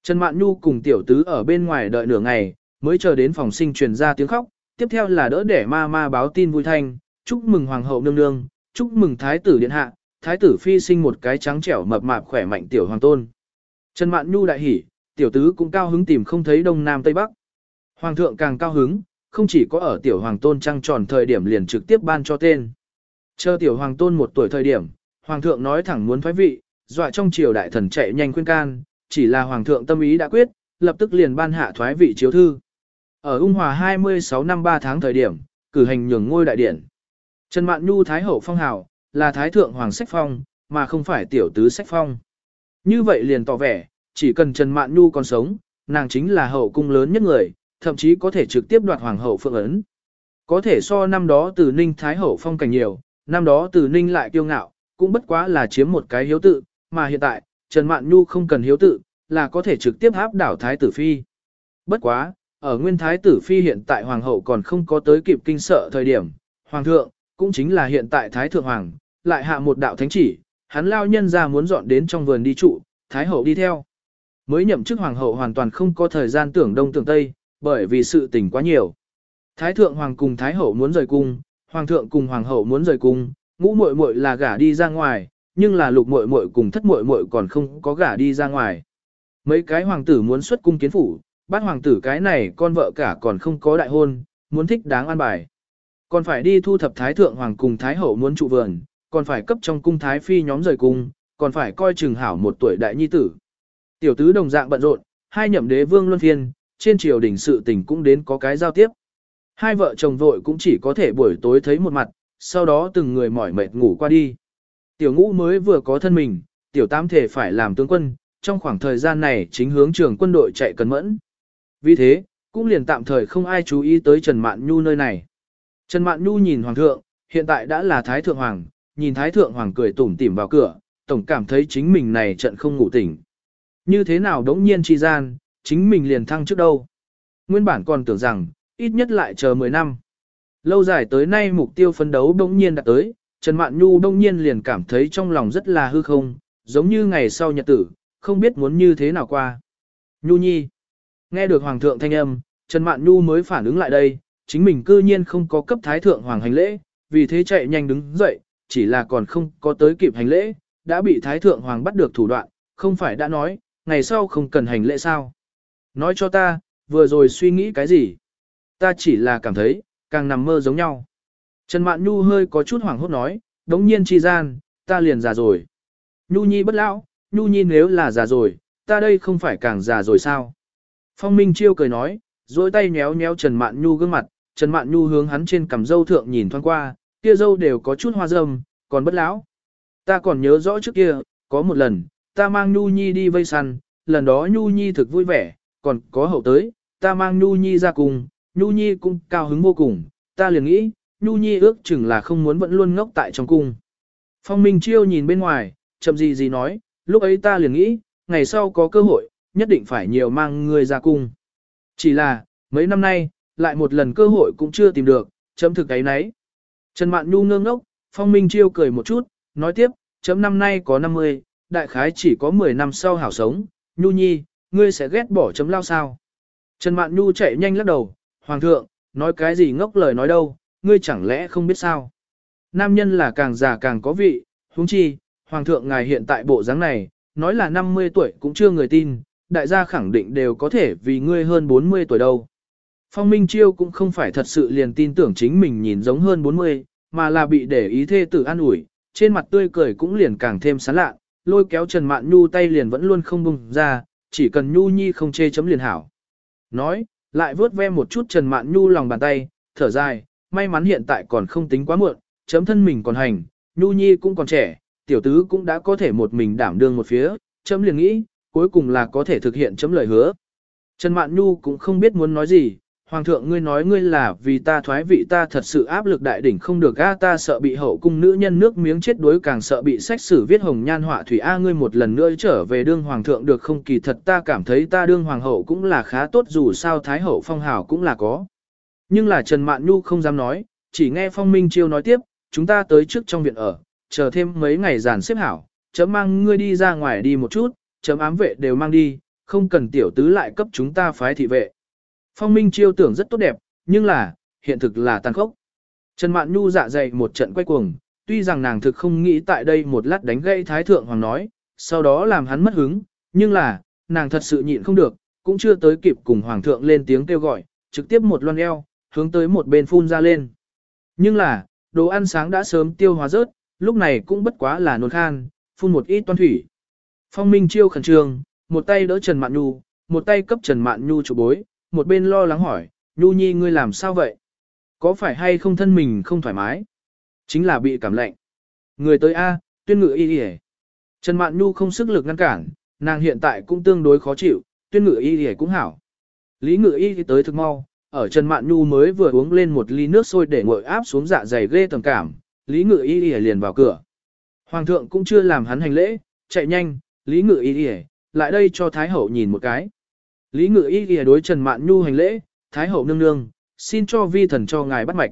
Trần Mạn Nhu cùng tiểu tứ ở bên ngoài đợi nửa ngày, mới chờ đến phòng sinh truyền ra tiếng khóc, tiếp theo là đỡ để ma ma báo tin vui thanh, chúc mừng hoàng hậu nương nương, chúc mừng thái tử điện hạ, thái tử phi sinh một cái trắng trẻo mập mạp khỏe mạnh tiểu hoàng tôn. Trần Mạn Nhu đại hỉ, tiểu tứ cũng cao hứng tìm không thấy đông nam tây bắc. Hoàng thượng càng cao hứng, không chỉ có ở tiểu hoàng tôn trăng tròn thời điểm liền trực tiếp ban cho tên. Chờ tiểu hoàng tôn một tuổi thời điểm, hoàng thượng nói thẳng muốn thoái vị, dọa trong triều đại thần chạy nhanh khuyên can, chỉ là hoàng thượng tâm ý đã quyết, lập tức liền ban hạ thoái vị chiếu thư. Ở ung hòa 26 năm 3 tháng thời điểm, cử hành nhường ngôi đại điển. Trần Mạn Nhu Thái Hậu Phong Hào, là Thái Thượng Hoàng Sách Phong, mà không phải tiểu tứ Sách Phong. Như vậy liền tỏ vẻ, chỉ cần Trần Mạn Nhu còn sống, nàng chính là hậu cung lớn nhất người, thậm chí có thể trực tiếp đoạt Hoàng hậu phượng ấn. Có thể so năm đó từ Ninh Thái Hậu Phong cảnh nhiều, năm đó từ Ninh lại kiêu ngạo, cũng bất quá là chiếm một cái hiếu tự, mà hiện tại, Trần Mạn Nhu không cần hiếu tự, là có thể trực tiếp áp đảo Thái tử Phi. Bất quá, ở nguyên Thái tử Phi hiện tại Hoàng hậu còn không có tới kịp kinh sợ thời điểm, Hoàng thượng, cũng chính là hiện tại Thái Thượng Hoàng, lại hạ một đạo thánh chỉ, hắn lao nhân ra muốn dọn đến trong vườn đi trụ, Thái Hậu đi theo. Mới nhậm chức Hoàng hậu hoàn toàn không có thời gian tưởng đông tưởng tây, bởi vì sự tình quá nhiều. Thái Thượng Hoàng cùng Thái Hậu muốn rời cung, Hoàng thượng cùng Hoàng hậu muốn rời cung, ngũ muội muội là gả đi ra ngoài, nhưng là lục muội muội cùng thất muội muội còn không có gả đi ra ngoài. Mấy cái hoàng tử muốn xuất cung kiến phủ, bát hoàng tử cái này con vợ cả còn không có đại hôn, muốn thích đáng an bài. Còn phải đi thu thập thái thượng hoàng cùng thái hậu muốn trụ vườn, còn phải cấp trong cung thái phi nhóm rời cung, còn phải coi chừng hảo một tuổi đại nhi tử. Tiểu tứ đồng dạng bận rộn, hai nhậm đế vương luân phiên, trên triều đình sự tình cũng đến có cái giao tiếp. Hai vợ chồng vội cũng chỉ có thể buổi tối thấy một mặt, sau đó từng người mỏi mệt ngủ qua đi. Tiểu ngũ mới vừa có thân mình, tiểu tam thể phải làm tướng quân, trong khoảng thời gian này chính hướng trường quân đội chạy cẩn mẫn. Vì thế, cũng liền tạm thời không ai chú ý tới Trần Mạn Nhu nơi này. Trần Mạn Nhu nhìn Hoàng thượng, hiện tại đã là Thái Thượng Hoàng, nhìn Thái Thượng Hoàng cười tủm tỉm vào cửa, tổng cảm thấy chính mình này trận không ngủ tỉnh. Như thế nào đống nhiên chi gian, chính mình liền thăng trước đâu. Nguyên bản còn tưởng rằng, ít nhất lại chờ 10 năm. Lâu dài tới nay mục tiêu phấn đấu đống nhiên đã tới, Trần Mạn Nhu đông nhiên liền cảm thấy trong lòng rất là hư không, giống như ngày sau nhật tử, không biết muốn như thế nào qua. Nhu Nhi. Nghe được Hoàng thượng thanh âm, Trần Mạn Nhu mới phản ứng lại đây, chính mình cư nhiên không có cấp Thái Thượng Hoàng hành lễ, vì thế chạy nhanh đứng dậy, chỉ là còn không có tới kịp hành lễ, đã bị Thái Thượng Hoàng bắt được thủ đoạn, không phải đã nói, ngày sau không cần hành lễ sao. Nói cho ta, vừa rồi suy nghĩ cái gì? Ta chỉ là cảm thấy, càng nằm mơ giống nhau. Trần Mạn Nhu hơi có chút hoảng hốt nói, đống nhiên chi gian, ta liền già rồi. Nhu Nhi bất lão, Nhu Nhi nếu là già rồi, ta đây không phải càng già rồi sao? Phong Minh Chiêu cười nói, duỗi tay nhéo nhéo Trần Mạn Nhu gương mặt, Trần Mạn Nhu hướng hắn trên cằm dâu thượng nhìn thoáng qua, kia dâu đều có chút hoa râm, còn bất lão. Ta còn nhớ rõ trước kia, có một lần, ta mang Nhu Nhi đi vây săn, lần đó Nhu Nhi thực vui vẻ, còn có hậu tới, ta mang Nhu Nhi ra cùng, Nhu Nhi cũng cao hứng vô cùng, ta liền nghĩ, Nhu Nhi ước chừng là không muốn vẫn luôn ngốc tại trong cung. Phong Minh Chiêu nhìn bên ngoài, chậm gì gì nói, lúc ấy ta liền nghĩ, ngày sau có cơ hội, nhất định phải nhiều mang người ra cung. Chỉ là, mấy năm nay, lại một lần cơ hội cũng chưa tìm được, chấm thực ấy nấy. Trần Mạn Nhu ngơ ngốc, Phong Minh Chiêu cười một chút, nói tiếp, chấm năm nay có 50, đại khái chỉ có 10 năm sau hảo sống, Nhu Nhi, ngươi sẽ ghét bỏ chấm lao sao. Trần Mạn Nhu chạy nhanh lắc đầu, Hoàng thượng, nói cái gì ngốc lời nói đâu, ngươi chẳng lẽ không biết sao. Nam nhân là càng già càng có vị, huống chi, Hoàng thượng ngài hiện tại bộ dáng này, nói là 50 tuổi cũng chưa người tin, đại gia khẳng định đều có thể vì ngươi hơn 40 tuổi đâu. Phong Minh Chiêu cũng không phải thật sự liền tin tưởng chính mình nhìn giống hơn 40, mà là bị để ý thê tử an ủi, trên mặt tươi cười cũng liền càng thêm sán lạ, lôi kéo Trần Mạn Nhu tay liền vẫn luôn không bùng ra, chỉ cần Nhu Nhi không chê chấm liền hảo. Nói, lại vớt ve một chút Trần Mạn Nhu lòng bàn tay, thở dài, may mắn hiện tại còn không tính quá muộn, chấm thân mình còn hành, Nhu Nhi cũng còn trẻ, tiểu tứ cũng đã có thể một mình đảm đương một phía, chấm liền nghĩ, cuối cùng là có thể thực hiện chấm lời hứa. Trần Mạn Nhu cũng không biết muốn nói gì, Hoàng thượng ngươi nói ngươi là vì ta thoái vị ta thật sự áp lực đại đỉnh không được a ta sợ bị hậu cung nữ nhân nước miếng chết đuối càng sợ bị sách sử viết hồng nhan họa thủy a ngươi một lần nữa trở về đương hoàng thượng được không kỳ thật ta cảm thấy ta đương hoàng hậu cũng là khá tốt dù sao thái hậu phong hào cũng là có. Nhưng là Trần Mạn Nhu không dám nói, chỉ nghe phong minh chiêu nói tiếp, chúng ta tới trước trong viện ở, chờ thêm mấy ngày giàn xếp hảo, chấm mang ngươi đi ra ngoài đi một chút, chấm ám vệ đều mang đi, không cần tiểu tứ lại cấp chúng ta phái thị vệ. Phong Minh chiêu tưởng rất tốt đẹp, nhưng là, hiện thực là tàn khốc. Trần Mạn Nhu dạ dày một trận quay cuồng, tuy rằng nàng thực không nghĩ tại đây một lát đánh gây Thái Thượng Hoàng nói, sau đó làm hắn mất hứng, nhưng là, nàng thật sự nhịn không được, cũng chưa tới kịp cùng Hoàng thượng lên tiếng kêu gọi, trực tiếp một loan eo, hướng tới một bên phun ra lên. Nhưng là, đồ ăn sáng đã sớm tiêu hóa rớt, lúc này cũng bất quá là nôn khan, phun một ít toan thủy. Phong Minh chiêu khẩn trương, một tay đỡ Trần Mạn Nhu, một tay cấp Trần Mạn Nhu chủ bối, một bên lo lắng hỏi, Nhu Nhi ngươi làm sao vậy? Có phải hay không thân mình không thoải mái? Chính là bị cảm lạnh. Người tới A, tuyên ngự y y Trần Mạn Nhu không sức lực ngăn cản, nàng hiện tại cũng tương đối khó chịu, tuyên ngự y y cũng hảo. Lý ngự y tới thực mau, ở Trần Mạn Nhu mới vừa uống lên một ly nước sôi để nguội áp xuống dạ dày ghê tầm cảm, Lý ngự y y liền vào cửa. Hoàng thượng cũng chưa làm hắn hành lễ, chạy nhanh, Lý ngự y y lại đây cho Thái Hậu nhìn một cái. Lý ngự y Y đối Trần Mạn Nhu hành lễ, Thái hậu nương nương, xin cho vi thần cho ngài bắt mạch.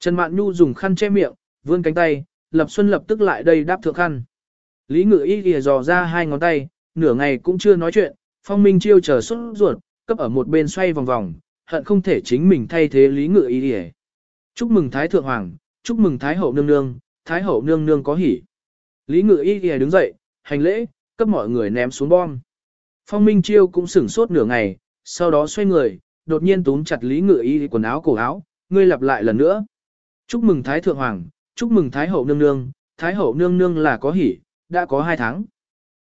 Trần Mạn Nhu dùng khăn che miệng, vươn cánh tay, Lập Xuân lập tức lại đây đáp thượng khăn. Lý ngự y Y dò ra hai ngón tay, nửa ngày cũng chưa nói chuyện, phong minh chiêu chờ xuất ruột, cấp ở một bên xoay vòng vòng, hận không thể chính mình thay thế Lý ngự ý ghi. Chúc mừng Thái Thượng Hoàng, chúc mừng Thái hậu nương nương, Thái hậu nương nương có hỉ. Lý ngự ý ghi đứng dậy, hành lễ, cấp mọi người ném xuống bom. Phong Minh Chiêu cũng sửng sốt nửa ngày, sau đó xoay người, đột nhiên túm chặt Lý Ngự Y quần áo cổ áo, ngươi lặp lại lần nữa. Chúc mừng Thái Thượng Hoàng, chúc mừng Thái Hậu Nương Nương, Thái Hậu Nương Nương là có hỉ, đã có hai tháng.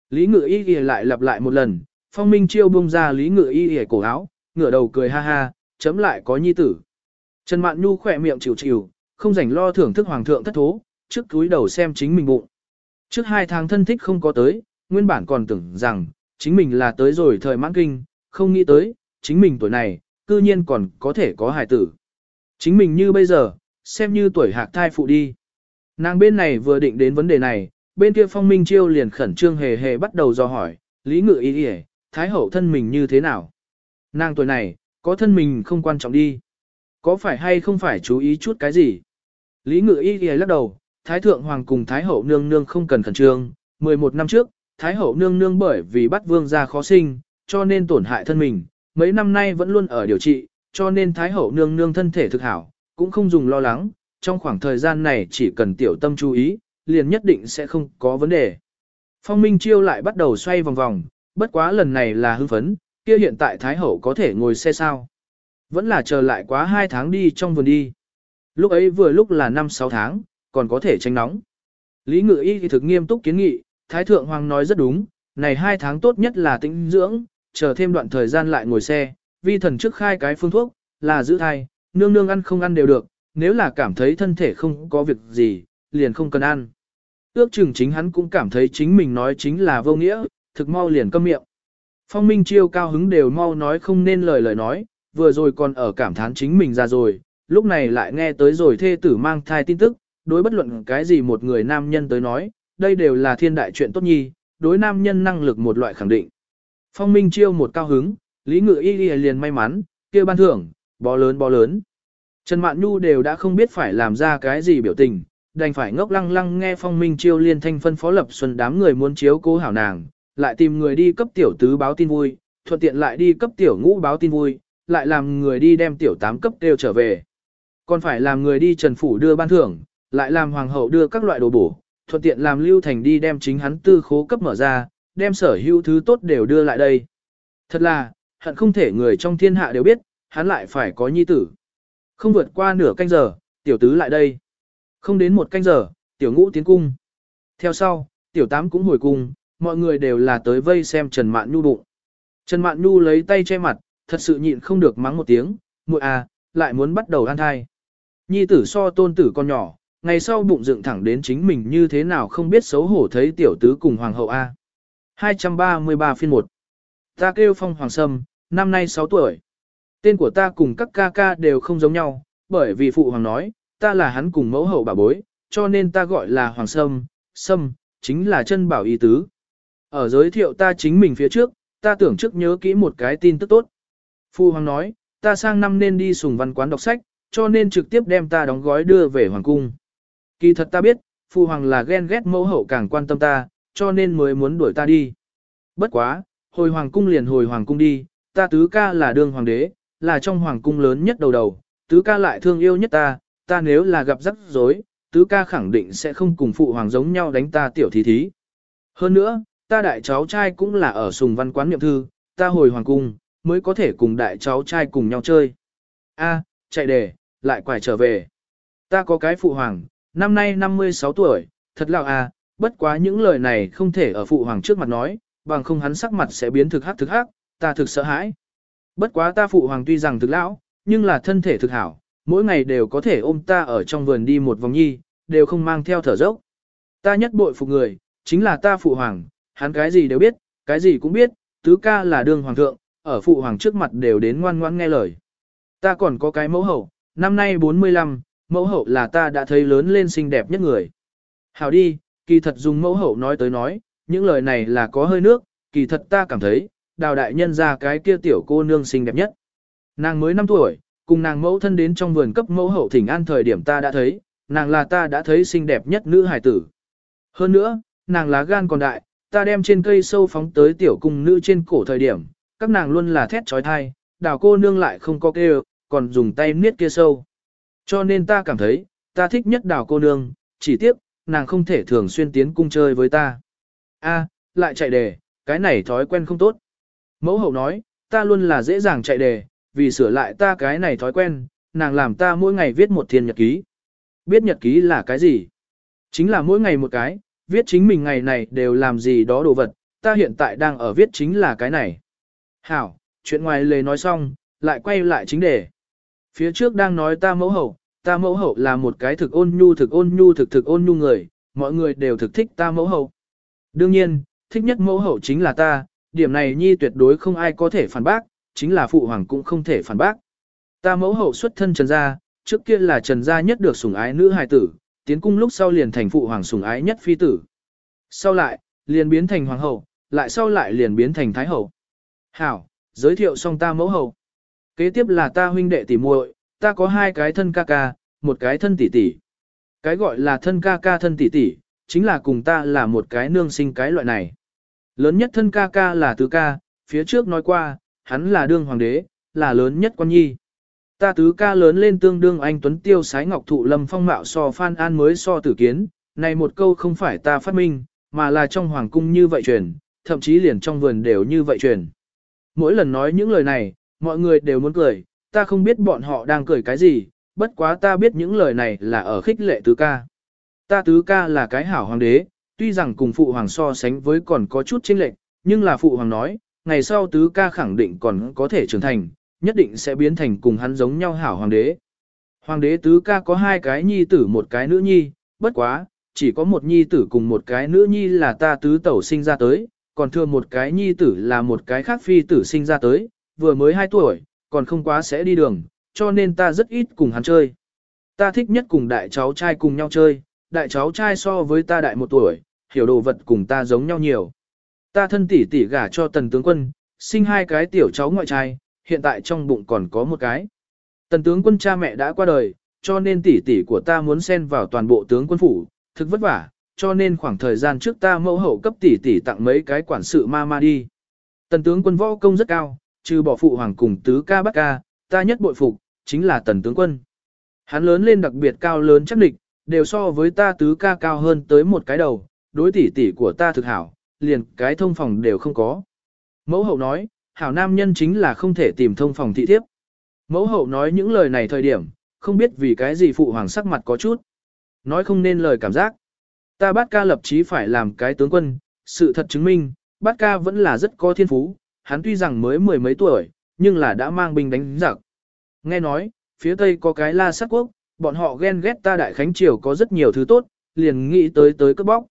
Lý Ngự Y lại lặp lại một lần, Phong Minh Chiêu buông ra Lý Ngự Y cổ áo, ngửa đầu cười ha ha, chấm lại có nhi tử. Trần Mạn Nhu khỏe miệng chịu chịu, không rảnh lo thưởng thức hoàng thượng thất thố, trước túi đầu xem chính mình bụng. Trước hai tháng thân thích không có tới, nguyên bản còn tưởng rằng, chính mình là tới rồi thời mãn kinh, không nghĩ tới, chính mình tuổi này, cư nhiên còn có thể có hài tử. Chính mình như bây giờ, xem như tuổi hạc thai phụ đi. Nàng bên này vừa định đến vấn đề này, bên kia phong minh chiêu liền khẩn trương hề hề bắt đầu do hỏi, lý ngự ý ý, thái hậu thân mình như thế nào? Nàng tuổi này, có thân mình không quan trọng đi. Có phải hay không phải chú ý chút cái gì? Lý ngự y ý lắc đầu, thái thượng hoàng cùng thái hậu nương nương không cần khẩn trương, 11 năm trước, thái hậu nương nương bởi vì bắt vương ra khó sinh, cho nên tổn hại thân mình, mấy năm nay vẫn luôn ở điều trị, cho nên thái hậu nương nương thân thể thực hảo, cũng không dùng lo lắng, trong khoảng thời gian này chỉ cần tiểu tâm chú ý, liền nhất định sẽ không có vấn đề. Phong Minh Chiêu lại bắt đầu xoay vòng vòng, bất quá lần này là hư phấn, kia hiện tại Thái Hậu có thể ngồi xe sao. Vẫn là chờ lại quá 2 tháng đi trong vườn đi. Lúc ấy vừa lúc là 5-6 tháng, còn có thể tránh nóng. Lý Ngự Y thì thực nghiêm túc kiến nghị, Thái Thượng Hoàng nói rất đúng, này 2 tháng tốt nhất là tĩnh dưỡng, chờ thêm đoạn thời gian lại ngồi xe, vi thần trước khai cái phương thuốc, là giữ thai, nương nương ăn không ăn đều được, nếu là cảm thấy thân thể không có việc gì, liền không cần ăn. Ước chừng chính hắn cũng cảm thấy chính mình nói chính là vô nghĩa, thực mau liền câm miệng. Phong Minh Chiêu cao hứng đều mau nói không nên lời lời nói, vừa rồi còn ở cảm thán chính mình ra rồi, lúc này lại nghe tới rồi thê tử mang thai tin tức, đối bất luận cái gì một người nam nhân tới nói, đây đều là thiên đại chuyện tốt nhi, đối nam nhân năng lực một loại khẳng định. Phong Minh Chiêu một cao hứng, Lý Ngự Y liền may mắn, kia ban thưởng, bó lớn bó lớn. Trần Mạn Nhu đều đã không biết phải làm ra cái gì biểu tình, đành phải ngốc lăng lăng nghe phong minh chiêu liên thanh phân phó lập xuân đám người muốn chiếu cố hảo nàng, lại tìm người đi cấp tiểu tứ báo tin vui, thuận tiện lại đi cấp tiểu ngũ báo tin vui, lại làm người đi đem tiểu tám cấp đều trở về. Còn phải làm người đi trần phủ đưa ban thưởng, lại làm hoàng hậu đưa các loại đồ bổ, thuận tiện làm lưu thành đi đem chính hắn tư khố cấp mở ra, đem sở hữu thứ tốt đều đưa lại đây. Thật là, hận không thể người trong thiên hạ đều biết, hắn lại phải có nhi tử. Không vượt qua nửa canh giờ, tiểu tứ lại đây. Không đến một canh giờ, tiểu ngũ tiến cung. Theo sau, tiểu tám cũng hồi cung, mọi người đều là tới vây xem Trần Mạn Nhu bụng. Trần Mạn Nhu lấy tay che mặt, thật sự nhịn không được mắng một tiếng, muội à, lại muốn bắt đầu ăn thai. Nhi tử so tôn tử con nhỏ, ngày sau bụng dựng thẳng đến chính mình như thế nào không biết xấu hổ thấy tiểu tứ cùng hoàng hậu A. 233 phiên 1 Ta kêu phong hoàng sâm, năm nay 6 tuổi. Tên của ta cùng các ca ca đều không giống nhau, bởi vì phụ hoàng nói, ta là hắn cùng mẫu hậu bà bối, cho nên ta gọi là hoàng sâm, sâm, chính là chân bảo y tứ. Ở giới thiệu ta chính mình phía trước, ta tưởng trước nhớ kỹ một cái tin tức tốt. Phu hoàng nói, ta sang năm nên đi sùng văn quán đọc sách, cho nên trực tiếp đem ta đóng gói đưa về hoàng cung. Kỳ thật ta biết, phu hoàng là ghen ghét mẫu hậu càng quan tâm ta, cho nên mới muốn đuổi ta đi. Bất quá, hồi hoàng cung liền hồi hoàng cung đi, ta tứ ca là đương hoàng đế, là trong hoàng cung lớn nhất đầu đầu, tứ ca lại thương yêu nhất ta, ta nếu là gặp rắc rối, tứ ca khẳng định sẽ không cùng phụ hoàng giống nhau đánh ta tiểu thí thí. Hơn nữa, ta đại cháu trai cũng là ở sùng văn quán niệm thư, ta hồi hoàng cung, mới có thể cùng đại cháu trai cùng nhau chơi. A, chạy đề, lại quải trở về. Ta có cái phụ hoàng, năm nay 56 tuổi, thật lão à, bất quá những lời này không thể ở phụ hoàng trước mặt nói, bằng không hắn sắc mặt sẽ biến thực hắc thực hắc, ta thực sợ hãi. Bất quá ta phụ hoàng tuy rằng thực lão, nhưng là thân thể thực hảo, mỗi ngày đều có thể ôm ta ở trong vườn đi một vòng nhi, đều không mang theo thở dốc. Ta nhất bội phục người, chính là ta phụ hoàng, hắn cái gì đều biết, cái gì cũng biết, tứ ca là đương hoàng thượng, ở phụ hoàng trước mặt đều đến ngoan ngoãn nghe lời. Ta còn có cái mẫu hậu, năm nay 45, mẫu hậu là ta đã thấy lớn lên xinh đẹp nhất người. Hảo đi, kỳ thật dùng mẫu hậu nói tới nói, những lời này là có hơi nước, kỳ thật ta cảm thấy, đào đại nhân ra cái kia tiểu cô nương xinh đẹp nhất. Nàng mới 5 tuổi, cùng nàng mẫu thân đến trong vườn cấp mẫu hậu thỉnh an thời điểm ta đã thấy, nàng là ta đã thấy xinh đẹp nhất nữ hải tử. Hơn nữa, nàng lá gan còn đại, ta đem trên cây sâu phóng tới tiểu cung nữ trên cổ thời điểm, các nàng luôn là thét trói thai, đào cô nương lại không có kêu, còn dùng tay niết kia sâu. Cho nên ta cảm thấy, ta thích nhất đào cô nương, chỉ tiếc, nàng không thể thường xuyên tiến cung chơi với ta. A, lại chạy đề, cái này thói quen không tốt. Mẫu hậu nói, ta luôn là dễ dàng chạy đề, vì sửa lại ta cái này thói quen, nàng làm ta mỗi ngày viết một thiên nhật ký. Biết nhật ký là cái gì? Chính là mỗi ngày một cái, viết chính mình ngày này đều làm gì đó đồ vật, ta hiện tại đang ở viết chính là cái này. Hảo, chuyện ngoài lề nói xong, lại quay lại chính đề. Phía trước đang nói ta mẫu hậu, ta mẫu hậu là một cái thực ôn nhu thực ôn nhu thực thực ôn nhu người, mọi người đều thực thích ta mẫu hậu. Đương nhiên, thích nhất mẫu hậu chính là ta, điểm này nhi tuyệt đối không ai có thể phản bác, chính là phụ hoàng cũng không thể phản bác. Ta mẫu hậu xuất thân trần gia, trước kia là trần gia nhất được sủng ái nữ hài tử, tiến cung lúc sau liền thành phụ hoàng sủng ái nhất phi tử. Sau lại, liền biến thành hoàng hậu, lại sau lại liền biến thành thái hậu. Hảo, giới thiệu xong ta mẫu hậu. Kế tiếp là ta huynh đệ tỷ muội, ta có hai cái thân ca ca, một cái thân tỷ tỷ. Cái gọi là thân ca ca thân tỷ tỷ, chính là cùng ta là một cái nương sinh cái loại này. Lớn nhất thân ca ca là tứ ca, phía trước nói qua, hắn là đương hoàng đế, là lớn nhất quan nhi. Ta tứ ca lớn lên tương đương anh Tuấn Tiêu sái ngọc thụ lâm phong mạo so Phan An mới so tử kiến, này một câu không phải ta phát minh, mà là trong hoàng cung như vậy truyền, thậm chí liền trong vườn đều như vậy truyền. Mỗi lần nói những lời này, mọi người đều muốn cười, ta không biết bọn họ đang cười cái gì, bất quá ta biết những lời này là ở khích lệ tứ ca. Ta tứ ca là cái hảo hoàng đế, tuy rằng cùng phụ hoàng so sánh với còn có chút chênh lệch, nhưng là phụ hoàng nói, ngày sau tứ ca khẳng định còn có thể trưởng thành, nhất định sẽ biến thành cùng hắn giống nhau hảo hoàng đế. Hoàng đế tứ ca có hai cái nhi tử một cái nữ nhi, bất quá, chỉ có một nhi tử cùng một cái nữ nhi là ta tứ tẩu sinh ra tới, còn thừa một cái nhi tử là một cái khác phi tử sinh ra tới, vừa mới 2 tuổi, còn không quá sẽ đi đường, cho nên ta rất ít cùng hắn chơi. Ta thích nhất cùng đại cháu trai cùng nhau chơi, đại cháu trai so với ta đại một tuổi, hiểu đồ vật cùng ta giống nhau nhiều. Ta thân tỷ tỷ gả cho tần tướng quân, sinh hai cái tiểu cháu ngoại trai, hiện tại trong bụng còn có một cái. Tần tướng quân cha mẹ đã qua đời, cho nên tỷ tỷ của ta muốn xen vào toàn bộ tướng quân phủ, thực vất vả, cho nên khoảng thời gian trước ta mẫu hậu cấp tỷ tỷ tặng mấy cái quản sự ma ma đi. Tần tướng quân võ công rất cao, trừ bỏ phụ hoàng cùng tứ ca bắt ca, ta nhất bội phục, chính là tần tướng quân. Hắn lớn lên đặc biệt cao lớn chắc địch, đều so với ta tứ ca cao hơn tới một cái đầu, đối tỷ tỷ của ta thực hảo, liền cái thông phòng đều không có. Mẫu hậu nói, hảo nam nhân chính là không thể tìm thông phòng thị thiếp. Mẫu hậu nói những lời này thời điểm, không biết vì cái gì phụ hoàng sắc mặt có chút. Nói không nên lời cảm giác. Ta bát ca lập chí phải làm cái tướng quân, sự thật chứng minh, bát ca vẫn là rất có thiên phú, hắn tuy rằng mới mười mấy tuổi, nhưng là đã mang binh đánh giặc. Nghe nói, phía tây có cái la sát quốc, bọn họ ghen ghét ta đại khánh triều có rất nhiều thứ tốt, liền nghĩ tới tới cướp bóc.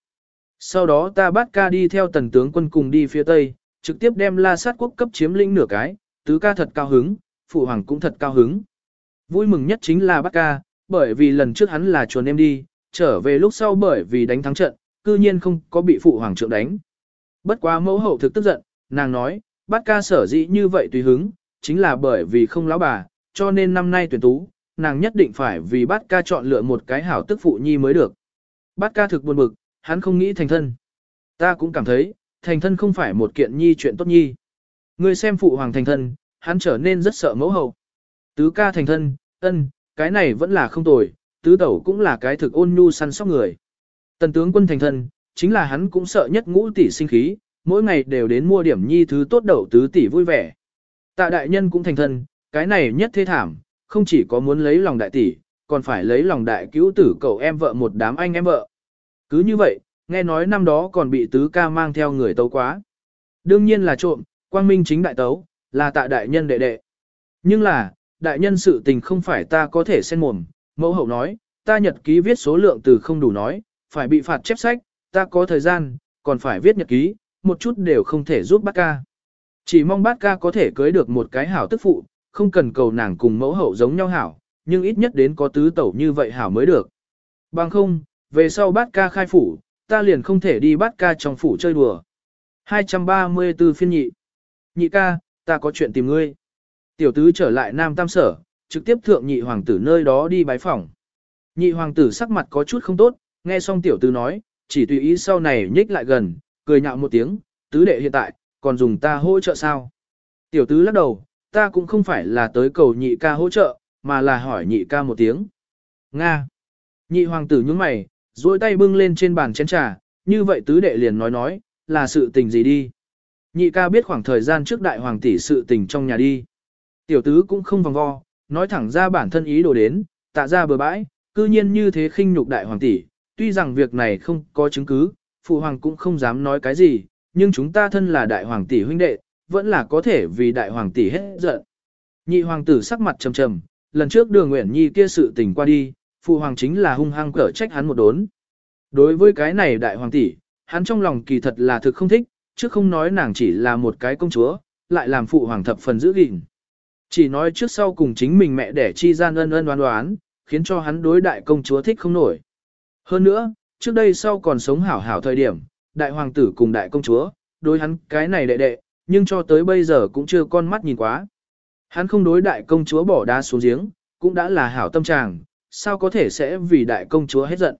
Sau đó ta bắt ca đi theo tần tướng quân cùng đi phía tây, trực tiếp đem la sát quốc cấp chiếm lĩnh nửa cái, tứ ca thật cao hứng, phụ hoàng cũng thật cao hứng. Vui mừng nhất chính là bát ca, bởi vì lần trước hắn là chuồn em đi, trở về lúc sau bởi vì đánh thắng trận, cư nhiên không có bị phụ hoàng trượng đánh. Bất quá mẫu hậu thực tức giận, nàng nói, bát ca sở dĩ như vậy tùy hứng, chính là bởi vì không lão bà, cho nên năm nay tuyển tú, nàng nhất định phải vì bát ca chọn lựa một cái hảo tức phụ nhi mới được. bát ca thực buồn bực, hắn không nghĩ thành thân. Ta cũng cảm thấy, thành thân không phải một kiện nhi chuyện tốt nhi. Người xem phụ hoàng thành thân, hắn trở nên rất sợ mẫu hậu. Tứ ca thành thân, ân, cái này vẫn là không tồi, tứ tẩu cũng là cái thực ôn nhu săn sóc người. Tần tướng quân thành thân, chính là hắn cũng sợ nhất ngũ tỷ sinh khí, mỗi ngày đều đến mua điểm nhi thứ tốt đậu tứ tỷ vui vẻ. Tạ đại nhân cũng thành thân, cái này nhất thế thảm, không chỉ có muốn lấy lòng đại tỷ, còn phải lấy lòng đại cứu tử cậu em vợ một đám anh em vợ. Cứ như vậy, nghe nói năm đó còn bị tứ ca mang theo người tấu quá. Đương nhiên là trộm, quang minh chính đại tấu, là tạ đại nhân đệ đệ. Nhưng là, đại nhân sự tình không phải ta có thể xen mồm, mẫu hậu nói, ta nhật ký viết số lượng từ không đủ nói, phải bị phạt chép sách, ta có thời gian, còn phải viết nhật ký, một chút đều không thể giúp bác ca. Chỉ mong bác ca có thể cưới được một cái hảo tức phụ, không cần cầu nàng cùng mẫu hậu giống nhau hảo, nhưng ít nhất đến có tứ tẩu như vậy hảo mới được. Bằng không, về sau bát ca khai phủ, ta liền không thể đi bắt ca trong phủ chơi đùa. 234 phiên nhị. Nhị ca, ta có chuyện tìm ngươi. Tiểu tứ trở lại Nam Tam Sở, trực tiếp thượng nhị hoàng tử nơi đó đi bái phỏng. Nhị hoàng tử sắc mặt có chút không tốt, nghe xong tiểu tứ nói, chỉ tùy ý sau này nhích lại gần, cười nhạo một tiếng, tứ đệ hiện tại, còn dùng ta hỗ trợ sao? Tiểu tứ lắc đầu, ta cũng không phải là tới cầu nhị ca hỗ trợ, mà là hỏi nhị ca một tiếng. Nga. Nhị hoàng tử nhướng mày, duỗi tay bưng lên trên bàn chén trà, như vậy tứ đệ liền nói nói, là sự tình gì đi. Nhị ca biết khoảng thời gian trước đại hoàng tỷ sự tình trong nhà đi. Tiểu tứ cũng không vòng vo, nói thẳng ra bản thân ý đồ đến, tạ ra bừa bãi, cư nhiên như thế khinh nhục đại hoàng tỷ, tuy rằng việc này không có chứng cứ, phụ hoàng cũng không dám nói cái gì, nhưng chúng ta thân là đại hoàng tỷ huynh đệ, vẫn là có thể vì đại hoàng tỷ hết giận. Nhị hoàng tử sắc mặt trầm trầm, lần trước đường Nguyễn Nhi kia sự tình qua đi, phụ hoàng chính là hung hăng cở trách hắn một đốn. Đối với cái này đại hoàng tỷ, hắn trong lòng kỳ thật là thực không thích, chứ không nói nàng chỉ là một cái công chúa, lại làm phụ hoàng thập phần giữ gìn. Chỉ nói trước sau cùng chính mình mẹ đẻ chi gian ân ân đoán đoán, khiến cho hắn đối đại công chúa thích không nổi. Hơn nữa, trước đây sau còn sống hảo hảo thời điểm, đại hoàng tử cùng đại công chúa, đối hắn cái này đệ đệ, nhưng cho tới bây giờ cũng chưa con mắt nhìn quá. Hắn không đối đại công chúa bỏ đá xuống giếng, cũng đã là hảo tâm trạng, sao có thể sẽ vì đại công chúa hết giận.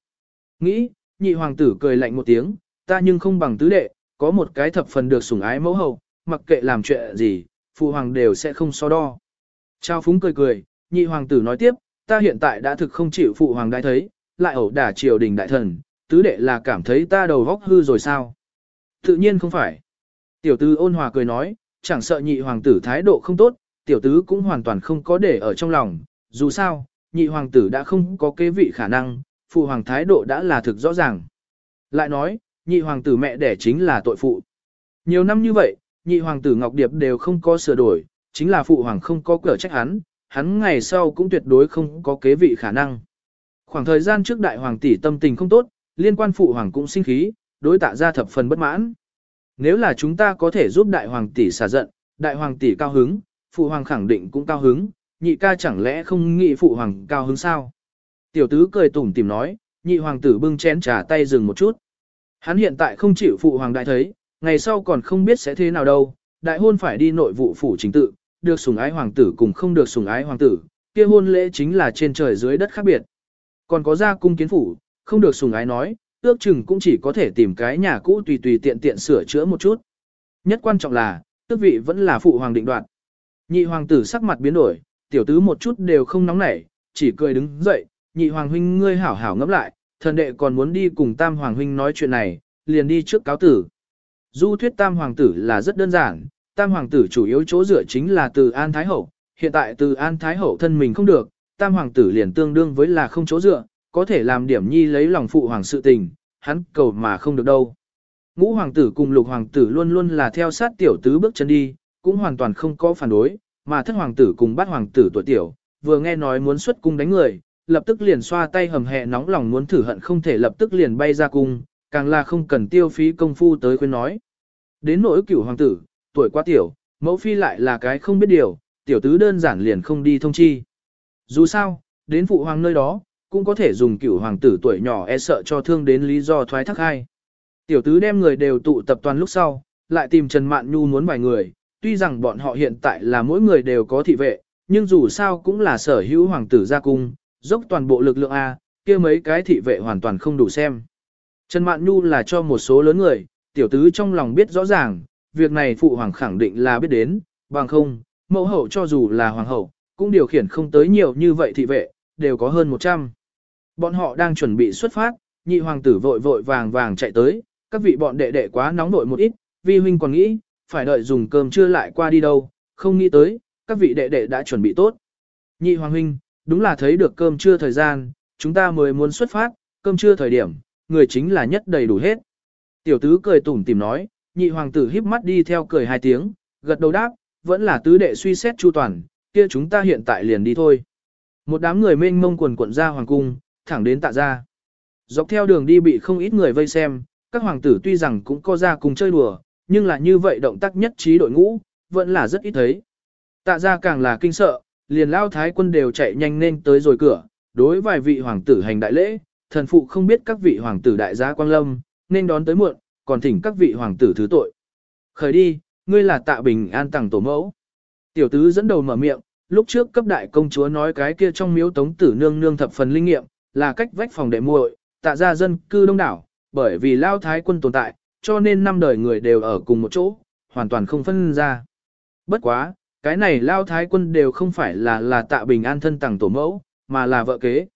Nghĩ, nhị hoàng tử cười lạnh một tiếng, ta nhưng không bằng tứ đệ, có một cái thập phần được sủng ái mẫu hậu, mặc kệ làm chuyện gì, phụ hoàng đều sẽ không so đo. Trao phúng cười cười, nhị hoàng tử nói tiếp, ta hiện tại đã thực không chịu phụ hoàng đại thấy, lại ẩu đả triều đình đại thần, tứ đệ là cảm thấy ta đầu góc hư rồi sao? Tự nhiên không phải. Tiểu tứ ôn hòa cười nói, chẳng sợ nhị hoàng tử thái độ không tốt, tiểu tứ cũng hoàn toàn không có để ở trong lòng, dù sao, nhị hoàng tử đã không có kế vị khả năng, phụ hoàng thái độ đã là thực rõ ràng. Lại nói, nhị hoàng tử mẹ đẻ chính là tội phụ. Nhiều năm như vậy, nhị hoàng tử Ngọc Điệp đều không có sửa đổi, chính là phụ hoàng không có cửa trách hắn, hắn ngày sau cũng tuyệt đối không có kế vị khả năng. Khoảng thời gian trước đại hoàng tỷ tâm tình không tốt, liên quan phụ hoàng cũng sinh khí, đối tạ ra thập phần bất mãn. Nếu là chúng ta có thể giúp đại hoàng tỷ xả giận, đại hoàng tỷ cao hứng, phụ hoàng khẳng định cũng cao hứng, nhị ca chẳng lẽ không nghĩ phụ hoàng cao hứng sao? Tiểu tứ cười tủm tìm nói, nhị hoàng tử bưng chén trà tay dừng một chút. Hắn hiện tại không chịu phụ hoàng đại thấy, ngày sau còn không biết sẽ thế nào đâu, đại hôn phải đi nội vụ phủ chính tự, được sủng ái hoàng tử cùng không được sủng ái hoàng tử, kia hôn lễ chính là trên trời dưới đất khác biệt. Còn có ra cung kiến phủ, không được sủng ái nói, ước chừng cũng chỉ có thể tìm cái nhà cũ tùy tùy tiện tiện sửa chữa một chút. Nhất quan trọng là, tước vị vẫn là phụ hoàng định đoạt. Nhị hoàng tử sắc mặt biến đổi, tiểu tứ một chút đều không nóng nảy, chỉ cười đứng dậy, nhị hoàng huynh ngươi hảo hảo ngẫm lại, thần đệ còn muốn đi cùng tam hoàng huynh nói chuyện này, liền đi trước cáo tử. Du thuyết tam hoàng tử là rất đơn giản, tam hoàng tử chủ yếu chỗ dựa chính là từ An Thái Hậu, hiện tại từ An Thái Hậu thân mình không được, tam hoàng tử liền tương đương với là không chỗ dựa, có thể làm điểm nhi lấy lòng phụ hoàng sự tình, hắn cầu mà không được đâu. Ngũ hoàng tử cùng lục hoàng tử luôn luôn là theo sát tiểu tứ bước chân đi, cũng hoàn toàn không có phản đối, mà thất hoàng tử cùng bát hoàng tử tuổi tiểu, vừa nghe nói muốn xuất cung đánh người, lập tức liền xoa tay hầm hẹ nóng lòng muốn thử hận không thể lập tức liền bay ra cung, càng là không cần tiêu phí công phu tới khuyên nói. Đến nỗi cửu hoàng tử, tuổi quá tiểu, mẫu phi lại là cái không biết điều, tiểu tứ đơn giản liền không đi thông chi. Dù sao, đến phụ hoàng nơi đó, cũng có thể dùng cửu hoàng tử tuổi nhỏ e sợ cho thương đến lý do thoái thác hai. Tiểu tứ đem người đều tụ tập toàn lúc sau, lại tìm Trần Mạn Nhu muốn vài người, tuy rằng bọn họ hiện tại là mỗi người đều có thị vệ, nhưng dù sao cũng là sở hữu hoàng tử gia cung, dốc toàn bộ lực lượng A, kia mấy cái thị vệ hoàn toàn không đủ xem. Trần Mạn Nhu là cho một số lớn người, tiểu tứ trong lòng biết rõ ràng, việc này phụ hoàng khẳng định là biết đến, bằng không, mẫu hậu cho dù là hoàng hậu, cũng điều khiển không tới nhiều như vậy thị vệ, đều có hơn 100. Bọn họ đang chuẩn bị xuất phát, nhị hoàng tử vội vội vàng vàng chạy tới, các vị bọn đệ đệ quá nóng nội một ít, vi huynh còn nghĩ, phải đợi dùng cơm trưa lại qua đi đâu, không nghĩ tới, các vị đệ đệ đã chuẩn bị tốt. Nhị hoàng huynh, đúng là thấy được cơm trưa thời gian, chúng ta mới muốn xuất phát, cơm trưa thời điểm, người chính là nhất đầy đủ hết. Tiểu tứ cười tủm tìm nói, nhị hoàng tử híp mắt đi theo cười hai tiếng, gật đầu đáp, vẫn là tứ đệ suy xét chu toàn, kia chúng ta hiện tại liền đi thôi. Một đám người mênh mông quần quận ra hoàng cung, thẳng đến tạ ra. Dọc theo đường đi bị không ít người vây xem, các hoàng tử tuy rằng cũng có ra cùng chơi đùa, nhưng là như vậy động tác nhất trí đội ngũ, vẫn là rất ít thấy. Tạ ra càng là kinh sợ, liền lao thái quân đều chạy nhanh nên tới rồi cửa, đối vài vị hoàng tử hành đại lễ, thần phụ không biết các vị hoàng tử đại gia quang lâm, nên đón tới muộn, còn thỉnh các vị hoàng tử thứ tội. Khởi đi, ngươi là tạ bình an tặng tổ mẫu. Tiểu tứ dẫn đầu mở miệng, lúc trước cấp đại công chúa nói cái kia trong miếu tống tử nương nương thập phần linh nghiệm, là cách vách phòng đệ muội, tạ ra dân cư đông đảo, bởi vì lao thái quân tồn tại, cho nên năm đời người đều ở cùng một chỗ, hoàn toàn không phân ra. Bất quá, cái này lao thái quân đều không phải là là tạ bình an thân tặng tổ mẫu, mà là vợ kế.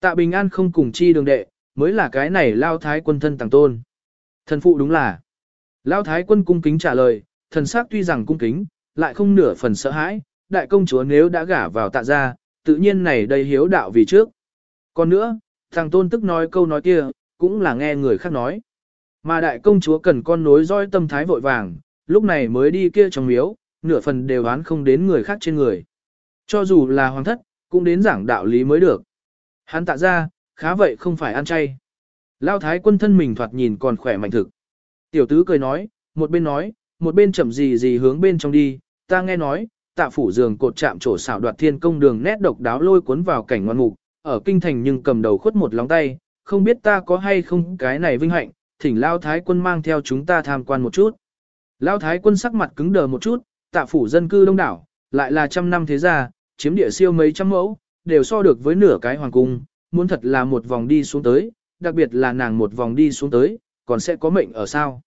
Tạ bình an không cùng chi đường đệ, mới là cái này lao thái quân thân tặng tôn. Thần phụ đúng là. Lao thái quân cung kính trả lời, thần sắc tuy rằng cung kính, lại không nửa phần sợ hãi, đại công chúa nếu đã gả vào tạ gia, tự nhiên này đây hiếu đạo vì trước. Còn nữa, thằng tôn tức nói câu nói kia, cũng là nghe người khác nói. Mà đại công chúa cần con nối dõi tâm thái vội vàng, lúc này mới đi kia trong miếu, nửa phần đều đoán không đến người khác trên người. Cho dù là hoàng thất, cũng đến giảng đạo lý mới được. Hắn tạ ra, khá vậy không phải ăn chay. Lao thái quân thân mình thoạt nhìn còn khỏe mạnh thực. Tiểu tứ cười nói, một bên nói, một bên chậm gì gì hướng bên trong đi, ta nghe nói, tạ phủ giường cột chạm trổ xảo đoạt thiên công đường nét độc đáo lôi cuốn vào cảnh ngoan mục, ở kinh thành nhưng cầm đầu khuất một lóng tay, không biết ta có hay không cái này vinh hạnh, thỉnh Lao Thái quân mang theo chúng ta tham quan một chút. Lao Thái quân sắc mặt cứng đờ một chút, tạ phủ dân cư đông đảo, lại là trăm năm thế gia, chiếm địa siêu mấy trăm mẫu, đều so được với nửa cái hoàng cung, muốn thật là một vòng đi xuống tới, đặc biệt là nàng một vòng đi xuống tới, còn sẽ có mệnh ở sao.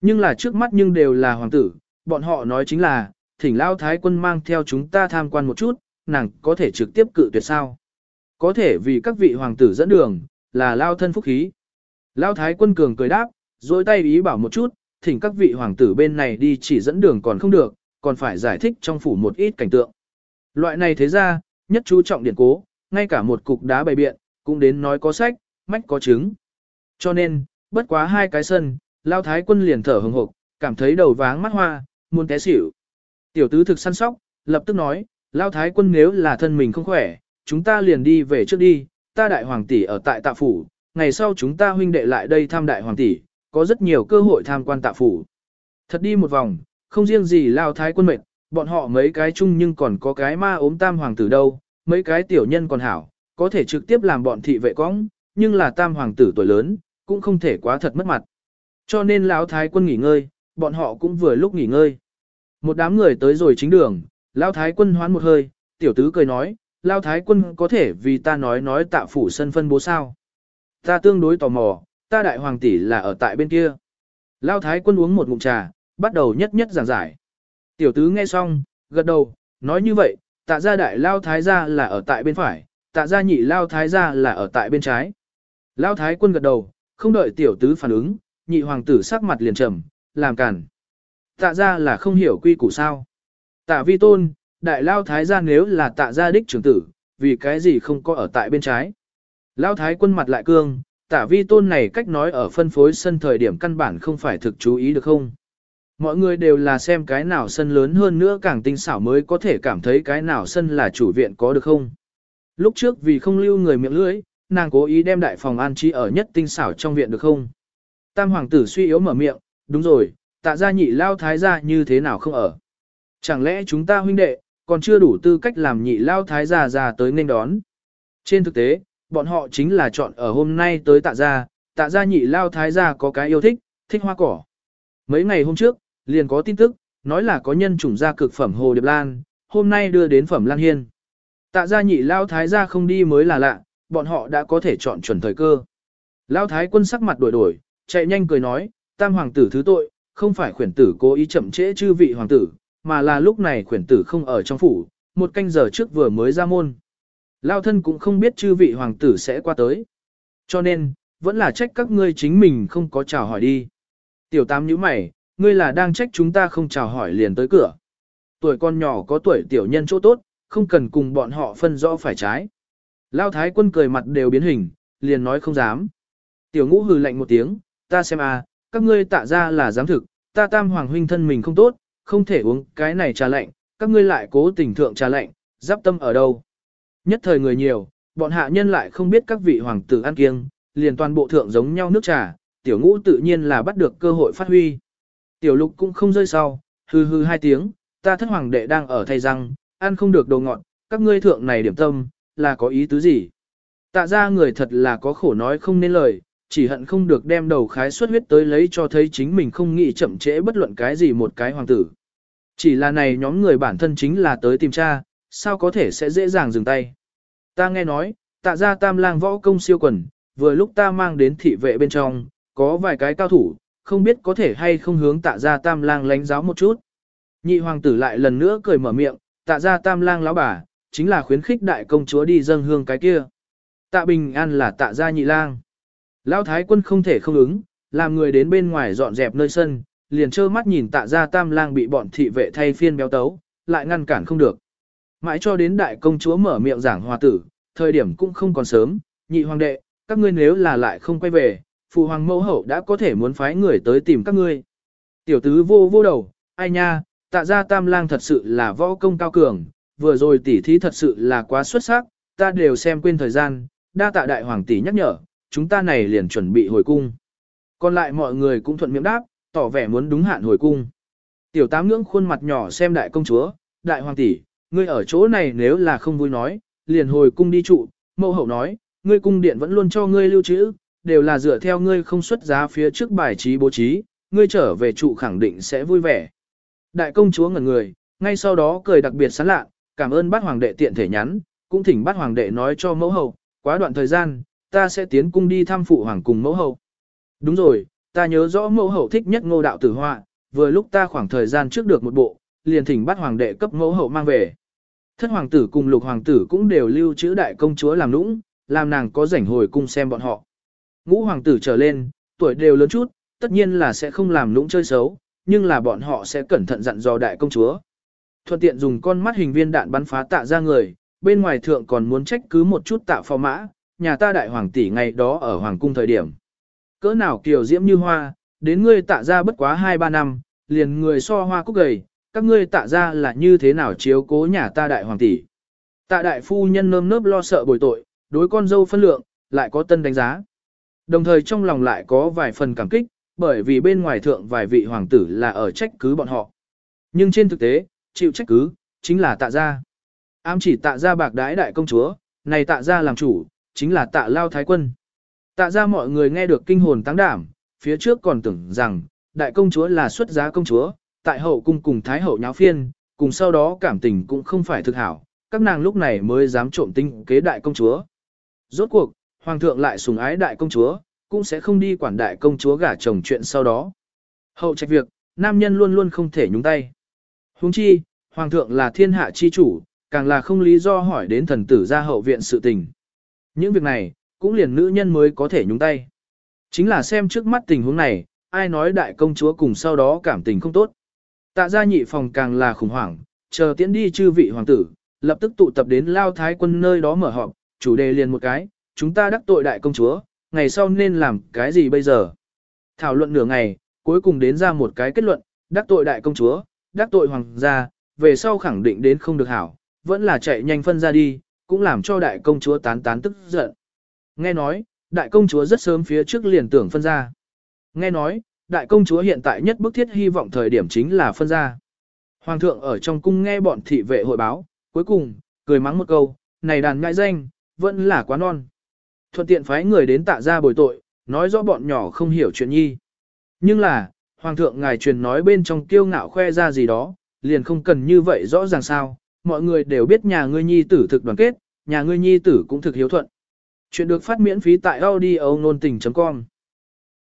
Nhưng là trước mắt nhưng đều là hoàng tử, bọn họ nói chính là, thỉnh Lao Thái quân mang theo chúng ta tham quan một chút, nàng có thể trực tiếp cự tuyệt sao. Có thể vì các vị hoàng tử dẫn đường, là Lao thân phúc khí. Lão Thái quân cường cười đáp, dối tay ý bảo một chút, thỉnh các vị hoàng tử bên này đi chỉ dẫn đường còn không được, còn phải giải thích trong phủ một ít cảnh tượng. Loại này thế ra, nhất chú trọng điển cố, ngay cả một cục đá bày biện, cũng đến nói có sách, mách có chứng. Cho nên, bất quá hai cái sân, Lao Thái quân liền thở hừng hộp, cảm thấy đầu váng mắt hoa, muốn té xỉu. Tiểu tứ thực săn sóc, lập tức nói, Lao Thái quân nếu là thân mình không khỏe, chúng ta liền đi về trước đi, ta đại hoàng tỷ ở tại tạ phủ, ngày sau chúng ta huynh đệ lại đây tham đại hoàng tỷ, có rất nhiều cơ hội tham quan tạ phủ. Thật đi một vòng, không riêng gì Lao Thái quân mệt, bọn họ mấy cái chung nhưng còn có cái ma ốm tam hoàng tử đâu, mấy cái tiểu nhân còn hảo, có thể trực tiếp làm bọn thị vệ cõng, nhưng là tam hoàng tử tuổi lớn, cũng không thể quá thật mất mặt. Cho nên lão thái quân nghỉ ngơi, bọn họ cũng vừa lúc nghỉ ngơi. Một đám người tới rồi chính đường, lão thái quân hoán một hơi, tiểu tứ cười nói, lão thái quân có thể vì ta nói nói tạ phủ sân phân bố sao. Ta tương đối tò mò, ta đại hoàng tỷ là ở tại bên kia. Lão thái quân uống một ngụm trà, bắt đầu nhất nhất giảng giải. Tiểu tứ nghe xong, gật đầu, nói như vậy, tạ gia đại lao thái gia là ở tại bên phải, tạ gia nhị lao thái gia là ở tại bên trái. Lao thái quân gật đầu, không đợi tiểu tứ phản ứng, nhị hoàng tử sắc mặt liền trầm, làm cản. Tạ gia là không hiểu quy củ sao. Tạ vi tôn, đại lao thái gia nếu là tạ gia đích trưởng tử, vì cái gì không có ở tại bên trái. Lao thái quân mặt lại cương, Tả vi tôn này cách nói ở phân phối sân thời điểm căn bản không phải thực chú ý được không. Mọi người đều là xem cái nào sân lớn hơn nữa càng tinh xảo mới có thể cảm thấy cái nào sân là chủ viện có được không. Lúc trước vì không lưu người miệng lưỡi, nàng cố ý đem đại phòng an trí ở nhất tinh xảo trong viện được không. Tam hoàng tử suy yếu mở miệng, đúng rồi, tạ gia nhị lao thái gia như thế nào không ở. Chẳng lẽ chúng ta huynh đệ, còn chưa đủ tư cách làm nhị lao thái gia ra tới nên đón. Trên thực tế, bọn họ chính là chọn ở hôm nay tới tạ gia, tạ gia nhị lao thái gia có cái yêu thích, thích hoa cỏ. Mấy ngày hôm trước, liền có tin tức, nói là có nhân chủng gia cực phẩm Hồ Điệp Lan, hôm nay đưa đến phẩm Lan Hiên. Tạ gia nhị lao thái gia không đi mới là lạ, bọn họ đã có thể chọn chuẩn thời cơ. Lao thái quân sắc mặt đổi đổi, chạy nhanh cười nói, tam hoàng tử thứ tội, không phải khuyển tử cố ý chậm trễ chư vị hoàng tử, mà là lúc này khuyển tử không ở trong phủ, một canh giờ trước vừa mới ra môn. Lao thân cũng không biết chư vị hoàng tử sẽ qua tới. Cho nên, vẫn là trách các ngươi chính mình không có chào hỏi đi. Tiểu tám nhíu mày, ngươi là đang trách chúng ta không chào hỏi liền tới cửa. Tuổi con nhỏ có tuổi tiểu nhân chỗ tốt, không cần cùng bọn họ phân rõ phải trái. Lao thái quân cười mặt đều biến hình, liền nói không dám. Tiểu ngũ hừ lạnh một tiếng, ta xem à, các ngươi tạ ra là dám thực, ta tam hoàng huynh thân mình không tốt, không thể uống cái này trà lạnh, các ngươi lại cố tình thượng trà lạnh, giáp tâm ở đâu. Nhất thời người nhiều, bọn hạ nhân lại không biết các vị hoàng tử ăn kiêng, liền toàn bộ thượng giống nhau nước trà, tiểu ngũ tự nhiên là bắt được cơ hội phát huy. Tiểu lục cũng không rơi sau, hư hư hai tiếng, ta thất hoàng đệ đang ở thay răng, ăn không được đồ ngọt, các ngươi thượng này điểm tâm, là có ý tứ gì? Tạ ra người thật là có khổ nói không nên lời, chỉ hận không được đem đầu khái xuất huyết tới lấy cho thấy chính mình không nghĩ chậm trễ bất luận cái gì một cái hoàng tử. Chỉ là này nhóm người bản thân chính là tới tìm cha, sao có thể sẽ dễ dàng dừng tay. Ta nghe nói, tạ ra tam lang võ công siêu quần, vừa lúc ta mang đến thị vệ bên trong, có vài cái cao thủ, không biết có thể hay không hướng tạ ra tam lang lánh giáo một chút. Nhị hoàng tử lại lần nữa cười mở miệng, tạ ra tam lang lão bà, chính là khuyến khích đại công chúa đi dâng hương cái kia. Tạ bình an là tạ gia nhị lang. Lão thái quân không thể không ứng, làm người đến bên ngoài dọn dẹp nơi sân, liền trơ mắt nhìn tạ gia tam lang bị bọn thị vệ thay phiên béo tấu, lại ngăn cản không được. Mãi cho đến đại công chúa mở miệng giảng hòa tử, thời điểm cũng không còn sớm, nhị hoàng đệ, các ngươi nếu là lại không quay về, phụ hoàng mẫu hậu đã có thể muốn phái người tới tìm các ngươi. Tiểu tứ vô vô đầu, ai nha, tạ ra tam lang thật sự là võ công cao cường, vừa rồi tỉ thí thật sự là quá xuất sắc, ta đều xem quên thời gian, đa tạ đại hoàng tỷ nhắc nhở, chúng ta này liền chuẩn bị hồi cung. Còn lại mọi người cũng thuận miệng đáp, tỏ vẻ muốn đúng hạn hồi cung. Tiểu tám ngưỡng khuôn mặt nhỏ xem đại công chúa, đại hoàng tỷ, ngươi ở chỗ này nếu là không vui nói, liền hồi cung đi trụ, mẫu hậu nói, ngươi cung điện vẫn luôn cho ngươi lưu trữ, đều là dựa theo ngươi không xuất giá phía trước bài trí bố trí, ngươi trở về trụ khẳng định sẽ vui vẻ. Đại công chúa ngẩn người, ngay sau đó cười đặc biệt sán lạ, cảm ơn bát hoàng đệ tiện thể nhắn, cũng thỉnh bát hoàng đệ nói cho mẫu hậu, quá đoạn thời gian, ta sẽ tiến cung đi thăm phụ hoàng cùng mẫu hậu. Đúng rồi, ta nhớ rõ mẫu hậu thích nhất ngô đạo tử họa, vừa lúc ta khoảng thời gian trước được một bộ, liền thỉnh bát hoàng đệ cấp mẫu hậu mang về. Thất hoàng tử cùng lục hoàng tử cũng đều lưu trữ đại công chúa làm nũng, làm nàng có rảnh hồi cung xem bọn họ. Ngũ hoàng tử trở lên, tuổi đều lớn chút, tất nhiên là sẽ không làm nũng chơi xấu, nhưng là bọn họ sẽ cẩn thận dặn dò đại công chúa. Thuận tiện dùng con mắt hình viên đạn bắn phá tạ ra người, bên ngoài thượng còn muốn trách cứ một chút tạ phò mã, nhà ta đại hoàng tỷ ngày đó ở hoàng cung thời điểm. Cỡ nào kiều diễm như hoa, đến ngươi tạ ra bất quá 2-3 năm, liền người so hoa cúc gầy, các ngươi tạ ra là như thế nào chiếu cố nhà ta đại hoàng tỷ. Tạ đại phu nhân nơm nớp lo sợ bồi tội, đối con dâu phân lượng, lại có tân đánh giá. Đồng thời trong lòng lại có vài phần cảm kích, bởi vì bên ngoài thượng vài vị hoàng tử là ở trách cứ bọn họ. Nhưng trên thực tế, chịu trách cứ, chính là tạ gia. Ám chỉ tạ gia bạc đái đại công chúa, này tạ gia làm chủ, chính là tạ lao thái quân. Tạ gia mọi người nghe được kinh hồn tăng đảm, phía trước còn tưởng rằng, đại công chúa là xuất giá công chúa, tại hậu cung cùng thái hậu nháo phiên, cùng sau đó cảm tình cũng không phải thực hảo, các nàng lúc này mới dám trộm tinh kế đại công chúa. Rốt cuộc, hoàng thượng lại sùng ái đại công chúa, cũng sẽ không đi quản đại công chúa gả chồng chuyện sau đó. Hậu trách việc, nam nhân luôn luôn không thể nhúng tay. Huống chi, hoàng thượng là thiên hạ chi chủ, càng là không lý do hỏi đến thần tử ra hậu viện sự tình. Những việc này, cũng liền nữ nhân mới có thể nhúng tay. Chính là xem trước mắt tình huống này, ai nói đại công chúa cùng sau đó cảm tình không tốt. Tạ gia nhị phòng càng là khủng hoảng, chờ tiễn đi chư vị hoàng tử, lập tức tụ tập đến lao thái quân nơi đó mở họp, chủ đề liền một cái, chúng ta đắc tội đại công chúa, ngày sau nên làm cái gì bây giờ? Thảo luận nửa ngày, cuối cùng đến ra một cái kết luận, đắc tội đại công chúa, đắc tội hoàng gia, về sau khẳng định đến không được hảo, vẫn là chạy nhanh phân ra đi, cũng làm cho đại công chúa tán tán tức giận. Nghe nói, đại công chúa rất sớm phía trước liền tưởng phân ra. Nghe nói, đại công chúa hiện tại nhất bức thiết hy vọng thời điểm chính là phân ra. Hoàng thượng ở trong cung nghe bọn thị vệ hội báo, cuối cùng, cười mắng một câu, này đàn ngại danh, vẫn là quá non. Thuận tiện phái người đến tạ ra bồi tội, nói rõ bọn nhỏ không hiểu chuyện nhi. Nhưng là, Hoàng thượng ngài truyền nói bên trong kiêu ngạo khoe ra gì đó, liền không cần như vậy rõ ràng sao, mọi người đều biết nhà ngươi nhi tử thực đoàn kết, nhà ngươi nhi tử cũng thực hiếu thuận. Chuyện được phát miễn phí tại audio nôn tình.com